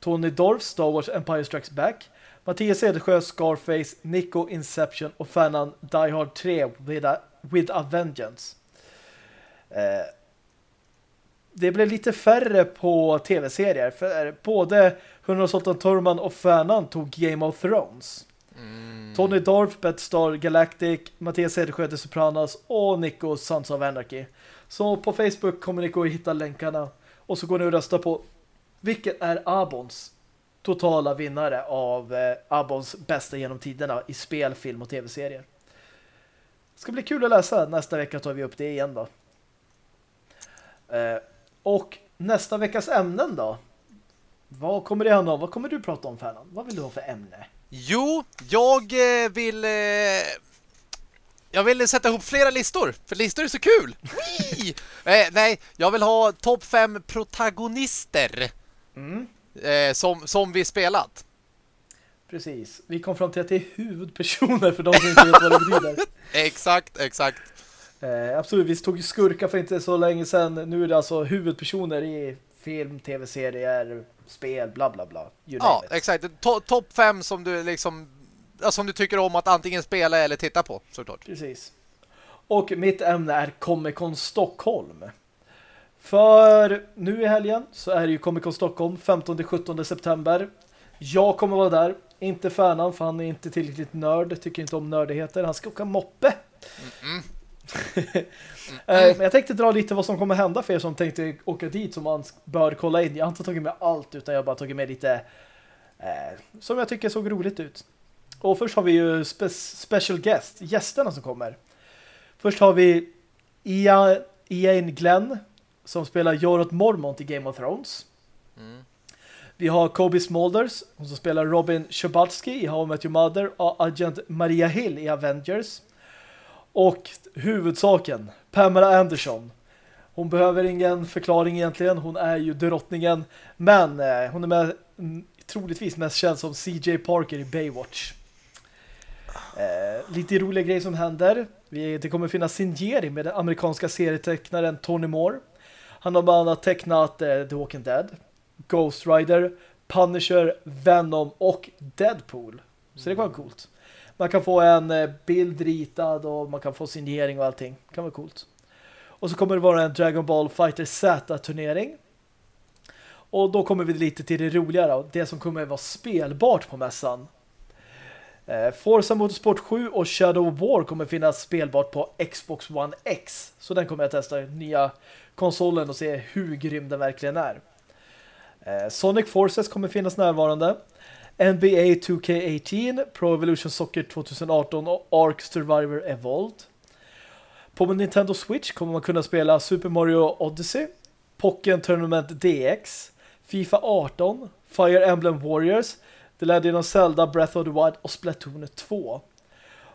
[SPEAKER 1] Tony Dorf Star Wars Empire Strikes Back, Mattias Cedersjö Scarface, Nico Inception och Fernan Die Hard 3 with a, with a Vengeance. Eh, det blev lite färre på tv-serier för både Hunnar Sultan Turman och Fernan tog Game of Thrones. Mm. Tony Dorf, Betstar Galactic, Mattias Cedersjö, The Sopranos och Nico Sons of Anarchy. Så på Facebook kommer ni gå och hitta länkarna. Och så går ni och rösta på vilken är Abons totala vinnare av eh, Abons bästa genom tiderna i spel, film och tv-serier. Det ska bli kul att läsa. Nästa vecka tar vi upp det igen då. Eh, och nästa veckas ämnen då? Vad kommer det handla om? Vad kommer du prata om, Färnan? Vad vill du ha för ämne?
[SPEAKER 2] Jo, jag eh, vill... Eh, jag vill sätta ihop flera listor, för listor är så kul! eh, nej, jag vill ha topp fem protagonister mm. eh, som, som vi spelat.
[SPEAKER 1] Precis. Vi kom fram till att det är huvudpersoner för de som inte vet vad det betyder.
[SPEAKER 2] exakt, exakt.
[SPEAKER 1] Eh, absolut, vi tog skurka för inte så länge sedan. Nu är det alltså huvudpersoner i film, tv-serier, spel, bla bla bla.
[SPEAKER 2] ja, exakt. To Topp fem som du liksom som du tycker om att antingen spela eller titta på, såklart.
[SPEAKER 1] Precis. Och mitt ämne är Comic Con Stockholm. För nu i helgen så är det ju Comic Con Stockholm 15-17 september. Jag kommer vara där. Inte Färnan för han är inte tillräckligt nörd. Tycker inte om nördigheter. Han ska åka moppe. Mm -mm. Mm. jag tänkte dra lite vad som kommer hända för er som tänkte åka dit som man bör kolla in. Jag har inte tagit med allt utan jag har bara tagit med lite eh, som jag tycker såg roligt ut. Och först har vi ju spe special guest, gästerna som kommer. Först har vi Ian Glenn som spelar Jorot Mormont i Game of Thrones. Mm. Vi har Kobe Smulders som spelar Robin Schabatsky i How I Met Your Mother och Agent Maria Hill i Avengers. Och huvudsaken, Pamela Anderson. Hon behöver ingen förklaring egentligen. Hon är ju drottningen. Men eh, hon är med, mm, troligtvis mest känd som CJ Parker i Baywatch. Eh, lite roliga grejer som händer. Det kommer finnas signering med den amerikanska serietecknaren Tony Moore. Han har bland annat tecknat eh, The Walking Dead, Ghost Rider, Punisher, Venom och Deadpool. Så det var coolt. Man kan få en eh, bild ritad och man kan få signering och allting. Det kan vara coolt. Och så kommer det vara en Dragon Ball Fighter Z-turnering. Och då kommer vi lite till det roligare. Det som kommer vara spelbart på mässan. Eh, Forza Motorsport 7 och Shadow of War kommer finnas spelbart på Xbox One X. Så den kommer jag testa nya konsolen och se hur grym den verkligen är. Eh, Sonic Forces kommer finnas närvarande. NBA 2K18, Pro Evolution Soccer 2018 och Ark Survivor Evolved. På Nintendo Switch kommer man kunna spela Super Mario Odyssey, Pocken Tournament DX, FIFA 18, Fire Emblem Warriors, The Legend of Zelda Breath of the Wild och Splatoon 2.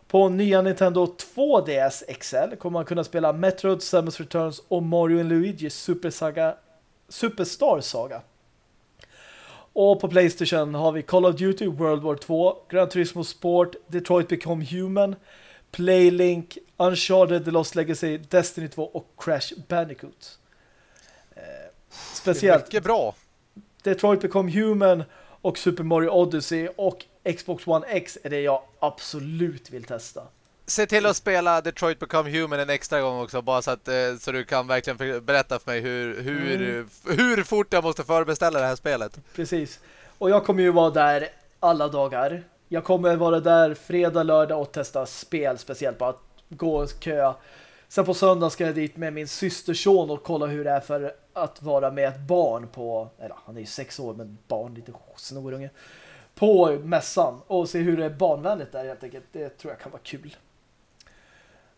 [SPEAKER 1] På nya Nintendo 2DS XL kommer man kunna spela Metroid Samus Returns och Mario Luigi Super Saga Superstar Saga. Och på Playstation har vi Call of Duty World War 2, Gran Turismo Sport, Detroit Become Human, Playlink, Uncharted The Lost Legacy, Destiny 2 och Crash Bandicoot. Eh, speciellt
[SPEAKER 2] mycket bra.
[SPEAKER 1] Detroit Become Human och Super Mario Odyssey och Xbox One X är det jag absolut vill testa.
[SPEAKER 2] Se till att spela Detroit Become Human en extra gång också bara så att eh, så du kan verkligen berätta för mig hur, hur, mm. hur fort jag måste förbeställa det här spelet.
[SPEAKER 1] Precis. Och jag kommer ju vara där alla dagar. Jag kommer vara där fredag, lördag och testa spel speciellt bara att gå och köa. Sen på söndag ska jag dit med min systerson och kolla hur det är för att vara med ett barn på, eller han är ju sex år men barn, lite snorunge på mässan och se hur det är barnvänligt där helt enkelt. Det tror jag kan vara kul.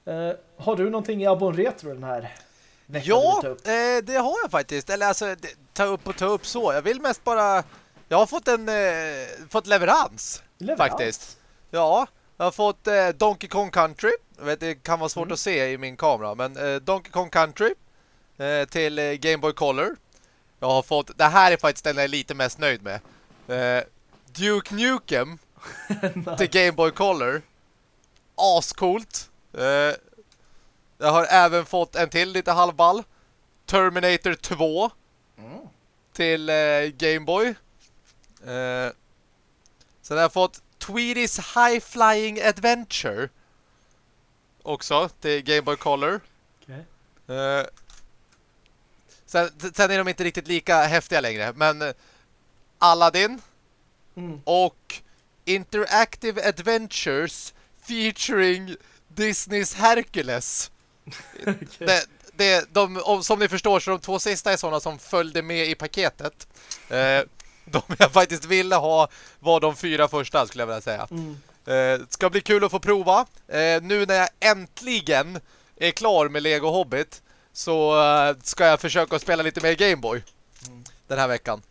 [SPEAKER 1] Uh, har du någonting i Abon Retro den här
[SPEAKER 2] veckan Ja, eh, det har jag faktiskt. Eller alltså, det, ta upp och ta upp så. Jag vill mest bara... Jag har fått en eh, fått leverans, leverans, faktiskt. Ja, jag har fått eh, Donkey Kong Country. Jag vet, det kan vara svårt mm. att se i min kamera. Men eh, Donkey Kong Country eh, till eh, Game Boy Color. Jag har fått... Det här är faktiskt den jag är lite mest nöjd med. Duke Nukem till Game Boy Color. Ascoolt. Eh, jag har även fått en till lite halvball. Terminator 2 mm. till eh, Game Boy. Eh, sen har jag fått Tweety's High Flying Adventure också till Game Boy Color. Okay. Eh, sen, sen, är de inte riktigt lika häftiga längre, men eh, Aladdin mm. och Interactive Adventures featuring Disneys Hercules. det, det, de, som ni förstår så de två sista är sådana som följde med i paketet. Eh, de jag faktiskt ville ha var de fyra första skulle jag vilja säga. Mm. Eh, ska bli kul att få prova. Eh, nu när jag äntligen är klar med Lego Hobbit så eh, ska jag försöka spela lite mer Gameboy mm. den här veckan.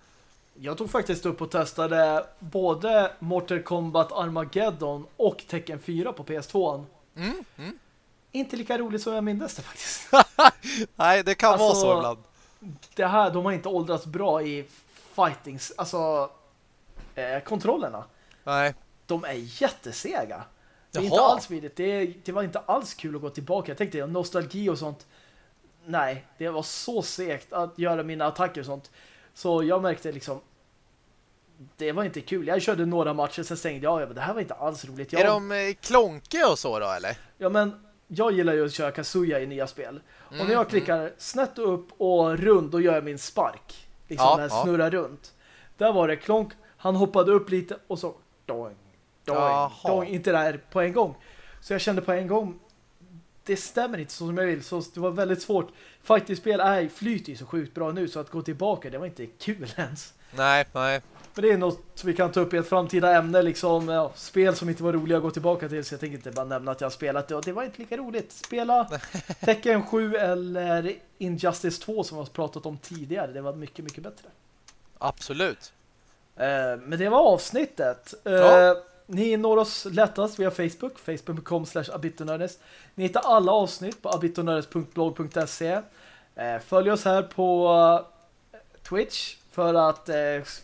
[SPEAKER 1] Jag tog faktiskt upp och testade både Mortal Kombat Armageddon och Tekken 4 på PS2. Mm, mm. Inte lika roligt som jag minns det faktiskt.
[SPEAKER 2] Nej, det kan alltså, vara så ibland.
[SPEAKER 1] Det här, de har inte åldrats bra i fightings, alltså eh, kontrollerna.
[SPEAKER 2] Nej.
[SPEAKER 1] De är jättesega. Det är inte alls smidigt. Det, det var inte alls kul att gå tillbaka. Jag tänkte nostalgi och sånt. Nej, det var så segt att göra mina attacker och sånt. Så jag märkte liksom det var inte kul. Jag körde några matcher, sen stängde jag. Ja, det här var inte alls roligt. Jag...
[SPEAKER 2] Är de eh, klonkiga och så då, eller?
[SPEAKER 1] Ja, men jag gillar ju att köra Kazuya i nya spel. Mm, och när jag mm, klickar mm. snett upp och runt, då gör jag min spark. Liksom ja, den snurrar ja. runt. Där var det klonk. Han hoppade upp lite och så doing, doing, doing. Inte där på en gång. Så jag kände på en gång det stämmer inte så som jag vill. Så det var väldigt svårt. Fighting-spel är, flyter ju så sjukt bra nu så att gå tillbaka, det var inte kul ens.
[SPEAKER 2] Nej, nej.
[SPEAKER 1] Men det är något vi kan ta upp i ett framtida ämne liksom, ja, spel som inte var roliga att gå tillbaka till så jag tänker inte bara nämna att jag har spelat det och det var inte lika roligt. Spela Tekken 7 eller Injustice 2 som vi har pratat om tidigare, det var mycket, mycket bättre.
[SPEAKER 2] Absolut.
[SPEAKER 1] Eh, men det var avsnittet. Eh, ja. Ni når oss lättast via Facebook, facebook.com slash abitonördes. Ni hittar alla avsnitt på abitonördes.blog.se. Eh, följ oss här på eh, Twitch för att eh,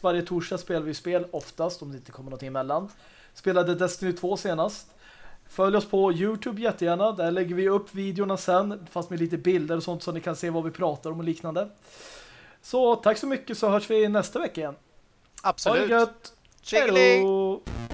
[SPEAKER 1] varje torsdag spelar vi spel oftast om det inte kommer någonting emellan. Spelade Destiny 2 senast. Följ oss på Youtube jättegärna. Där lägger vi upp videorna sen fast med lite bilder och sånt så ni kan se vad vi pratar om och liknande. Så tack så mycket så hörs vi nästa vecka igen.
[SPEAKER 2] Absolut.
[SPEAKER 1] Ha det gött. Hej